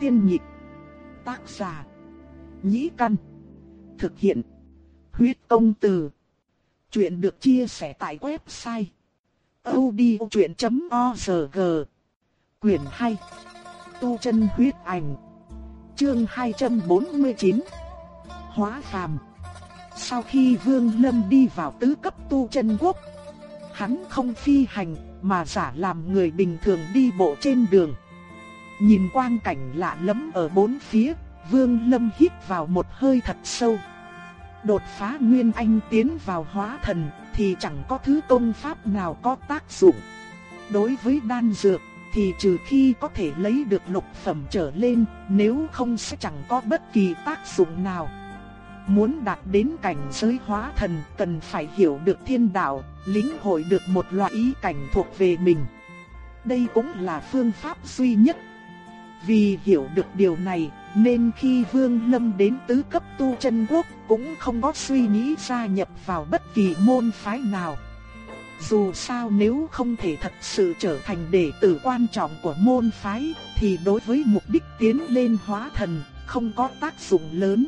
Tiên nhịp. Tác giả. Nhĩ căn. Thực hiện. Huyết công từ. Chuyện được chia sẻ tại website audiochuyện.org Quyền 2 Tu chân huyết ảnh. Chương 249 Hóa phàm. Sau khi Vương Lâm đi vào tứ cấp tu chân quốc, Hắn không phi hành mà giả làm người bình thường đi bộ trên đường. Nhìn quang cảnh lạ lẫm ở bốn phía, Vương Lâm hít vào một hơi thật sâu. Đột phá Nguyên Anh tiến vào hóa thần thì chẳng có thứ công pháp nào có tác dụng. Đối với đan dược thì trừ khi có thể lấy được lục phẩm trở lên, nếu không sẽ chẳng có bất kỳ tác dụng nào. Muốn đạt đến cảnh giới hóa thần cần phải hiểu được thiên đạo, lĩnh hội được một loại ý cảnh thuộc về mình. Đây cũng là phương pháp duy nhất. Vì hiểu được điều này, nên khi Vương Lâm đến tứ cấp tu chân quốc cũng không có suy nghĩ gia nhập vào bất kỳ môn phái nào. Dù sao nếu không thể thật sự trở thành đệ tử quan trọng của môn phái, thì đối với mục đích tiến lên hóa thần không có tác dụng lớn.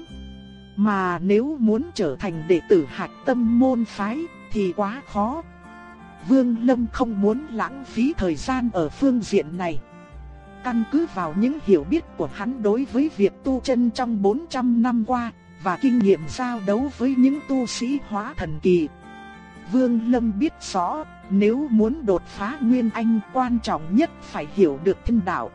Mà nếu muốn trở thành đệ tử hạt tâm môn phái thì quá khó. Vương Lâm không muốn lãng phí thời gian ở phương diện này. Căn cứ vào những hiểu biết của hắn đối với việc tu chân trong 400 năm qua và kinh nghiệm giao đấu với những tu sĩ hóa thần kỳ. Vương Lâm biết rõ, nếu muốn đột phá Nguyên Anh quan trọng nhất phải hiểu được thiên đạo.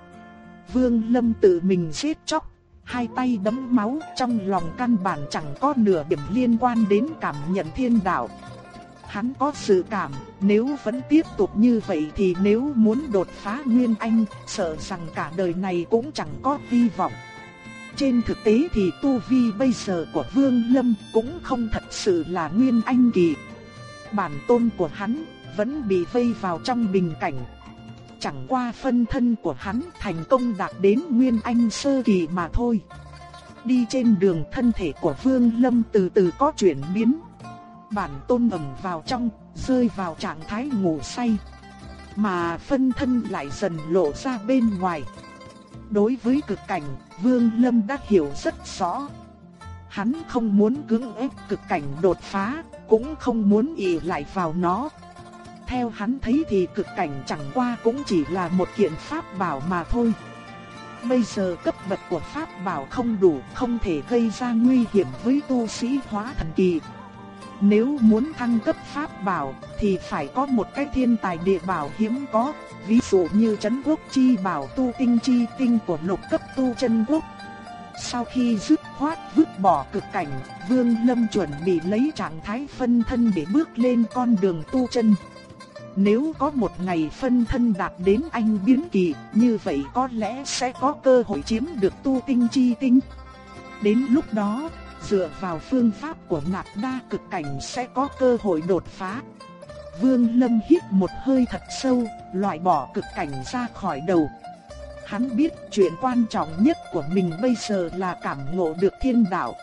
Vương Lâm tự mình giết chóc, hai tay đấm máu trong lòng căn bản chẳng có nửa điểm liên quan đến cảm nhận thiên đạo. Hắn có sự cảm, nếu vẫn tiếp tục như vậy thì nếu muốn đột phá Nguyên Anh, sợ rằng cả đời này cũng chẳng có hy vọng. Trên thực tế thì tu vi bây giờ của Vương Lâm cũng không thật sự là Nguyên Anh kỳ. Bản tôn của hắn vẫn bị vây vào trong bình cảnh. Chẳng qua phân thân của hắn thành công đạt đến Nguyên Anh sơ kỳ mà thôi. Đi trên đường thân thể của Vương Lâm từ từ có chuyển biến bản tôn ẩn vào trong, rơi vào trạng thái ngủ say. Mà phân thân lại dần lộ ra bên ngoài. Đối với cực cảnh, Vương Lâm đã hiểu rất rõ. Hắn không muốn cưỡng ép cực cảnh đột phá, cũng không muốn ỷ lại vào nó. Theo hắn thấy thì cực cảnh chẳng qua cũng chỉ là một kiện pháp bảo mà thôi. Bây giờ cấp bậc của pháp bảo không đủ, không thể gây ra nguy hiểm với tu sĩ hóa thần kỳ. Nếu muốn thăng cấp pháp bảo thì phải có một cái thiên tài địa bảo hiếm có, ví dụ như chấn quốc chi bảo tu tinh chi tinh của lục cấp tu chân quốc. Sau khi dứt khoát vứt bỏ cực cảnh, Vương Lâm chuẩn bị lấy trạng thái phân thân để bước lên con đường tu chân. Nếu có một ngày phân thân đạt đến anh biến kỳ, như vậy có lẽ sẽ có cơ hội chiếm được tu tinh chi tinh. Đến lúc đó, dựa vào phương pháp của nạp đa cực cảnh sẽ có cơ hội đột phá. Vương Lâm hít một hơi thật sâu, loại bỏ cực cảnh ra khỏi đầu. Hắn biết chuyện quan trọng nhất của mình bây giờ là cảm ngộ được thiên đạo.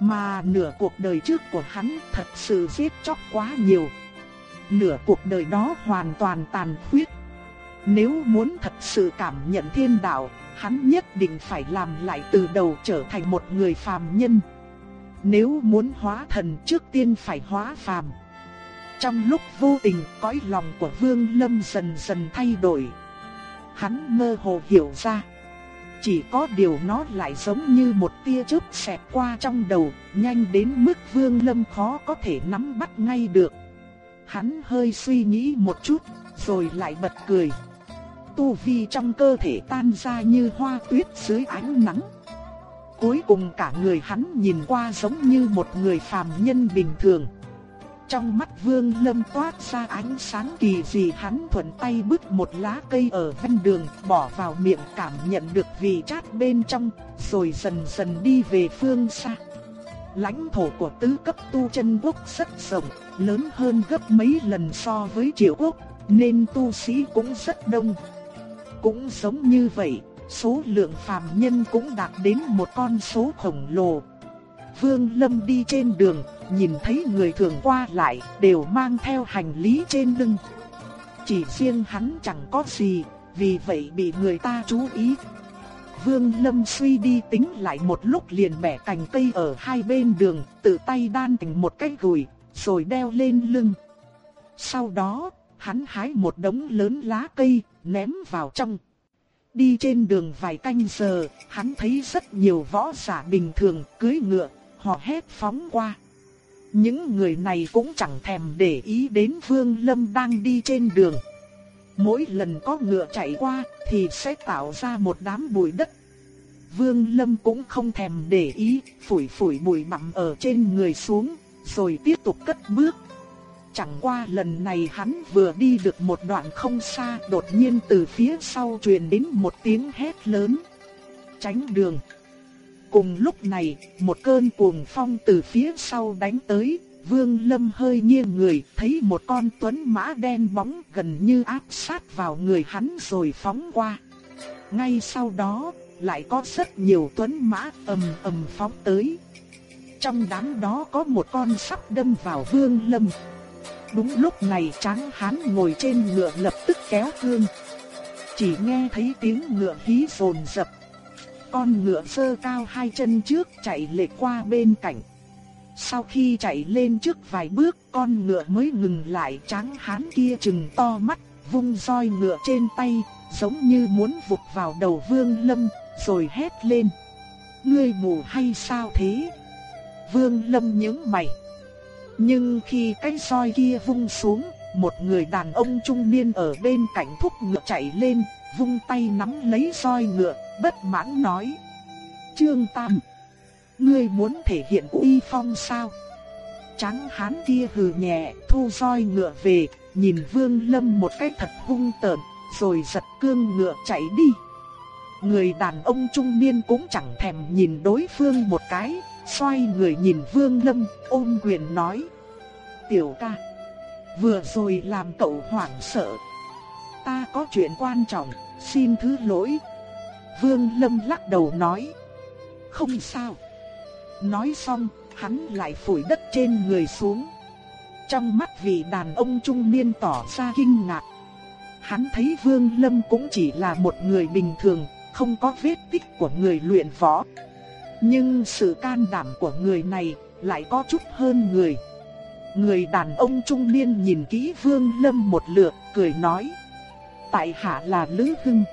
Mà nửa cuộc đời trước của hắn thật sự giết chóc quá nhiều. Nửa cuộc đời đó hoàn toàn tàn khuyết. Nếu muốn thật sự cảm nhận thiên đạo, hắn nhất định phải làm lại từ đầu trở thành một người phàm nhân. Nếu muốn hóa thần trước tiên phải hóa phàm. Trong lúc vô tình cõi lòng của Vương Lâm dần dần thay đổi. Hắn mơ hồ hiểu ra. Chỉ có điều nó lại giống như một tia chớp xẹt qua trong đầu, nhanh đến mức Vương Lâm khó có thể nắm bắt ngay được. Hắn hơi suy nghĩ một chút, rồi lại bật cười. Tu vi trong cơ thể tan ra như hoa tuyết dưới ánh nắng. Cuối cùng cả người hắn nhìn qua giống như một người phàm nhân bình thường. Trong mắt Vương Lâm toát ra ánh sáng kỳ dị hắn thuận tay bứt một lá cây ở ven đường, bỏ vào miệng cảm nhận được vị chát bên trong, rồi dần dần đi về phương xa. Lãnh thổ của tứ cấp tu chân quốc rất rộng, lớn hơn gấp mấy lần so với triệu quốc, nên tu sĩ cũng rất đông. Cũng giống như vậy, số lượng phàm nhân cũng đạt đến một con số khổng lồ. Vương Lâm đi trên đường, nhìn thấy người thường qua lại đều mang theo hành lý trên lưng. Chỉ riêng hắn chẳng có gì, vì vậy bị người ta chú ý. Vương Lâm suy đi tính lại một lúc liền bẻ cành cây ở hai bên đường, tự tay đan thành một cái gùi, rồi đeo lên lưng. Sau đó, hắn hái một đống lớn lá cây, ném vào trong. Đi trên đường vài canh giờ, hắn thấy rất nhiều võ giả bình thường cưỡi ngựa, họ hét phóng qua. Những người này cũng chẳng thèm để ý đến Vương Lâm đang đi trên đường. Mỗi lần có ngựa chạy qua thì sẽ tạo ra một đám bụi đất. Vương Lâm cũng không thèm để ý, phủi phủi bụi bặm ở trên người xuống, rồi tiếp tục cất bước. Chẳng qua lần này hắn vừa đi được một đoạn không xa, đột nhiên từ phía sau truyền đến một tiếng hét lớn. Tránh đường. Cùng lúc này, một cơn cuồng phong từ phía sau đánh tới, Vương Lâm hơi nghiêng người, thấy một con tuấn mã đen bóng gần như áp sát vào người hắn rồi phóng qua. Ngay sau đó, lại có rất nhiều tuấn mã ầm ầm phóng tới. Trong đám đó có một con sắp đâm vào Vương Lâm. Đúng lúc này tráng hán ngồi trên ngựa lập tức kéo cương. Chỉ nghe thấy tiếng ngựa hí rồn rập. Con ngựa sơ cao hai chân trước chạy lệch qua bên cạnh. Sau khi chạy lên trước vài bước con ngựa mới ngừng lại tráng hán kia chừng to mắt, vung roi ngựa trên tay, giống như muốn vụt vào đầu vương lâm, rồi hét lên. Ngươi mù hay sao thế? Vương lâm nhướng mày. Nhưng khi cái roi kia vung xuống, một người đàn ông trung niên ở bên cạnh thúc ngựa chạy lên, vung tay nắm lấy roi ngựa, bất mãn nói. Trương Tam, ngươi muốn thể hiện uy phong sao? Tráng hán kia hừ nhẹ, thu roi ngựa về, nhìn Vương Lâm một cái thật hung tợn, rồi giật cương ngựa chạy đi. Người đàn ông trung niên cũng chẳng thèm nhìn đối phương một cái, xoay người nhìn Vương Lâm, ôm quyền nói. Tiểu ca, vừa rồi làm cậu hoảng sợ. Ta có chuyện quan trọng, xin thứ lỗi. Vương Lâm lắc đầu nói. Không sao. Nói xong, hắn lại phủi đất trên người xuống. trong mắt vị đàn ông trung niên tỏ ra kinh ngạc. Hắn thấy Vương Lâm cũng chỉ là một người bình thường, không có vết tích của người luyện võ. Nhưng sự can đảm của người này lại có chút hơn người. Người đàn ông trung niên nhìn kỹ Vương Lâm một lượt, cười nói. Tại hạ là Lữ Hưng.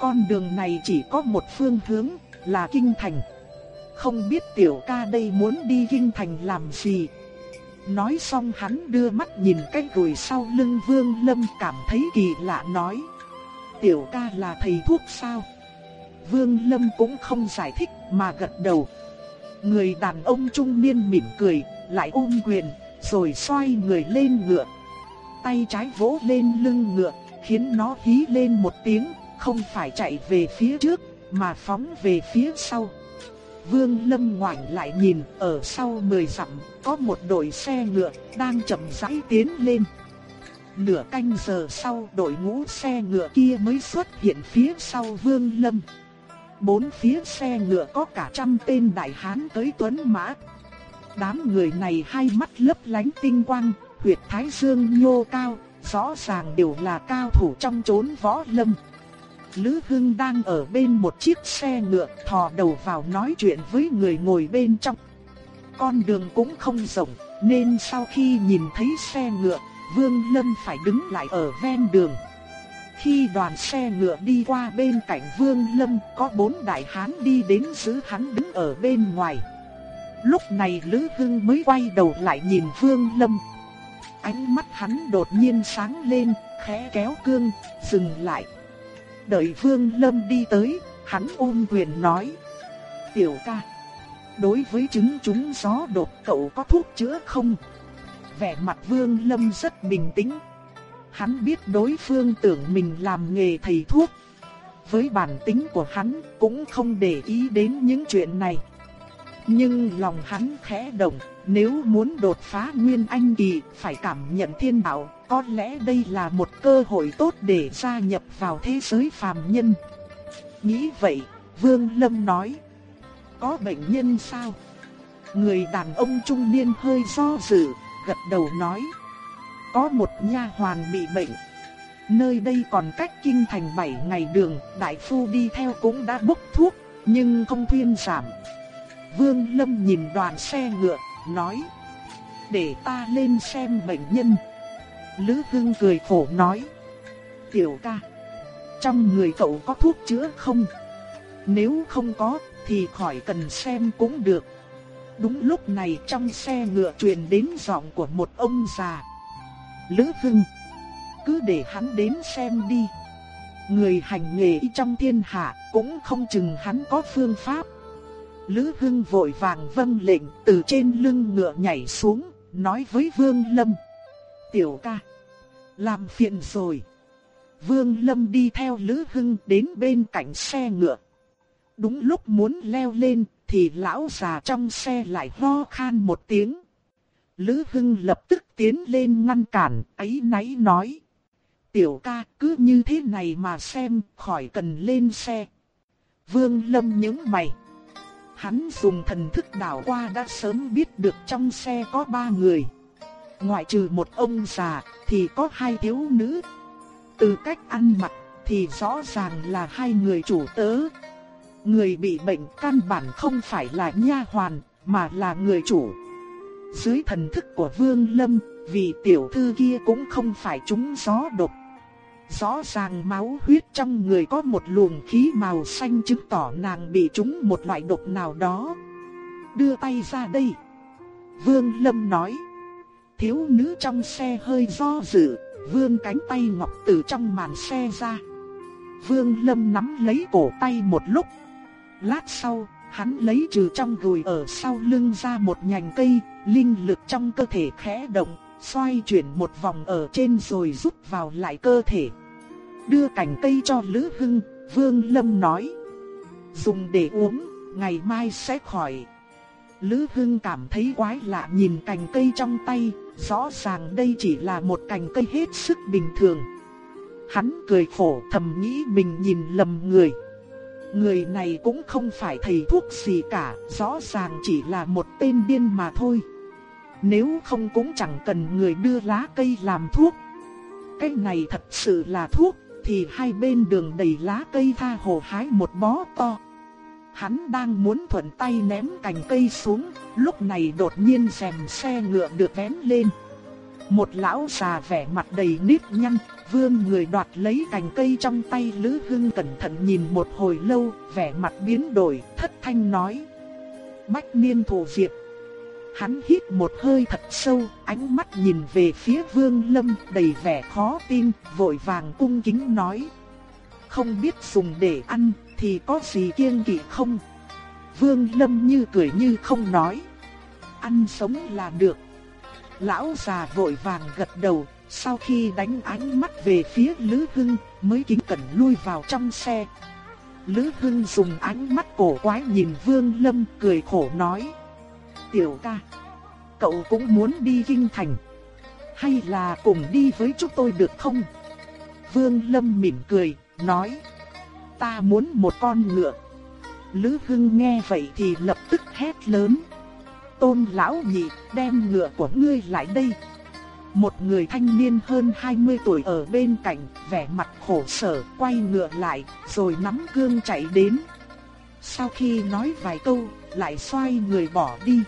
Con đường này chỉ có một phương hướng, là Kinh Thành. Không biết tiểu ca đây muốn đi Kinh Thành làm gì. Nói xong hắn đưa mắt nhìn cái rùi sau lưng Vương Lâm cảm thấy kỳ lạ nói. Tiểu ca là thầy thuốc sao? Vương Lâm cũng không giải thích mà gật đầu. Người đàn ông trung niên mỉm cười, lại ôm quyền, rồi xoay người lên ngựa. Tay trái vỗ lên lưng ngựa, khiến nó hí lên một tiếng, không phải chạy về phía trước, mà phóng về phía sau. Vương Lâm ngoảnh lại nhìn, ở sau 10 dặm, có một đội xe ngựa đang chậm rãi tiến lên. Nửa canh giờ sau, đội ngũ xe ngựa kia mới xuất hiện phía sau Vương Lâm. Bốn phía xe ngựa có cả trăm tên đại hán tới tuấn mã. Đám người này hai mắt lấp lánh tinh quang, huyệt thái dương nhô cao, rõ ràng đều là cao thủ trong chốn võ lâm. Lữ Hưng đang ở bên một chiếc xe ngựa thò đầu vào nói chuyện với người ngồi bên trong. Con đường cũng không rộng, nên sau khi nhìn thấy xe ngựa, Vương Lâm phải đứng lại ở ven đường. Khi đoàn xe ngựa đi qua bên cạnh Vương Lâm, có bốn đại hán đi đến giữ hắn đứng ở bên ngoài. Lúc này Lữ Hưng mới quay đầu lại nhìn Vương Lâm. Ánh mắt hắn đột nhiên sáng lên, khẽ kéo cương, dừng lại. Đợi Vương Lâm đi tới, hắn ôm quyền nói. Tiểu ca, đối với chứng chúng gió đột cậu có thuốc chữa không? Vẻ mặt Vương Lâm rất bình tĩnh. Hắn biết đối phương tưởng mình làm nghề thầy thuốc. Với bản tính của hắn cũng không để ý đến những chuyện này. Nhưng lòng hắn khẽ động, nếu muốn đột phá Nguyên Anh Kỳ phải cảm nhận thiên đạo, có lẽ đây là một cơ hội tốt để gia nhập vào thế giới phàm nhân. Nghĩ vậy, Vương Lâm nói, có bệnh nhân sao? Người đàn ông trung niên hơi do dự, gật đầu nói, có một nha hoàn bị bệnh. Nơi đây còn cách kinh thành 7 ngày đường, đại phu đi theo cũng đã bốc thuốc, nhưng không thuyên giảm. Vương Lâm nhìn đoàn xe ngựa, nói, để ta lên xem bệnh nhân. Lữ Hưng cười khổ nói, tiểu ca, trong người cậu có thuốc chữa không? Nếu không có, thì khỏi cần xem cũng được. Đúng lúc này trong xe ngựa truyền đến giọng của một ông già. Lữ Hưng, cứ để hắn đến xem đi. Người hành nghề trong thiên hạ cũng không chừng hắn có phương pháp. Lữ Hưng vội vàng vâng lệnh từ trên lưng ngựa nhảy xuống, nói với Vương Lâm. Tiểu ca, làm phiền rồi. Vương Lâm đi theo Lữ Hưng đến bên cạnh xe ngựa. Đúng lúc muốn leo lên thì lão già trong xe lại ho khan một tiếng. Lữ Hưng lập tức tiến lên ngăn cản, ấy náy nói. Tiểu ca cứ như thế này mà xem, khỏi cần lên xe. Vương Lâm nhướng mày. Hắn dùng thần thức đảo qua đã sớm biết được trong xe có ba người. Ngoại trừ một ông già thì có hai thiếu nữ. Từ cách ăn mặc thì rõ ràng là hai người chủ tớ. Người bị bệnh căn bản không phải là nha hoàn mà là người chủ. Dưới thần thức của Vương Lâm, vì tiểu thư kia cũng không phải trúng gió độc. Rõ ràng máu huyết trong người có một luồng khí màu xanh chứng tỏ nàng bị trúng một loại độc nào đó. Đưa tay ra đây. Vương Lâm nói. Thiếu nữ trong xe hơi do dự, vương cánh tay ngọc từ trong màn xe ra. Vương Lâm nắm lấy cổ tay một lúc. Lát sau, hắn lấy trừ trong gùi ở sau lưng ra một nhành cây, linh lực trong cơ thể khẽ động, xoay chuyển một vòng ở trên rồi rút vào lại cơ thể. Đưa cành cây cho Lữ Hưng, Vương Lâm nói. Dùng để uống, ngày mai sẽ khỏi. Lữ Hưng cảm thấy quái lạ nhìn cành cây trong tay, rõ ràng đây chỉ là một cành cây hết sức bình thường. Hắn cười khổ thầm nghĩ mình nhìn lầm người. Người này cũng không phải thầy thuốc gì cả, rõ ràng chỉ là một tên điên mà thôi. Nếu không cũng chẳng cần người đưa lá cây làm thuốc. Cái này thật sự là thuốc, thì hai bên đường đầy lá cây tha hồ hái một bó to. Hắn đang muốn thuận tay ném cành cây xuống, lúc này đột nhiên rèm xe ngựa được vén lên. Một lão già vẻ mặt đầy nếp nhăn, vương người đoạt lấy cành cây trong tay Lữ Hưng cẩn thận nhìn một hồi lâu, vẻ mặt biến đổi, thất thanh nói. Bách niên thủ diệp. Hắn hít một hơi thật sâu, ánh mắt nhìn về phía vương lâm đầy vẻ khó tin, vội vàng cung kính nói. Không biết dùng để ăn, thì có gì kiêng kỵ không? Vương lâm như cười như không nói. Ăn sống là được. Lão già vội vàng gật đầu, sau khi đánh ánh mắt về phía Lữ Hưng, mới kính cẩn lui vào trong xe. Lữ Hưng dùng ánh mắt cổ quái nhìn Vương Lâm cười khổ nói. Tiểu ca, cậu cũng muốn đi kinh thành. Hay là cùng đi với chúng tôi được không? Vương Lâm mỉm cười, nói. Ta muốn một con ngựa. Lữ Hưng nghe vậy thì lập tức hét lớn. Tôn lão nhị, đem ngựa của ngươi lại đây. Một người thanh niên hơn 20 tuổi ở bên cạnh, vẻ mặt khổ sở, quay ngựa lại, rồi nắm cương chạy đến. Sau khi nói vài câu, lại xoay người bỏ đi.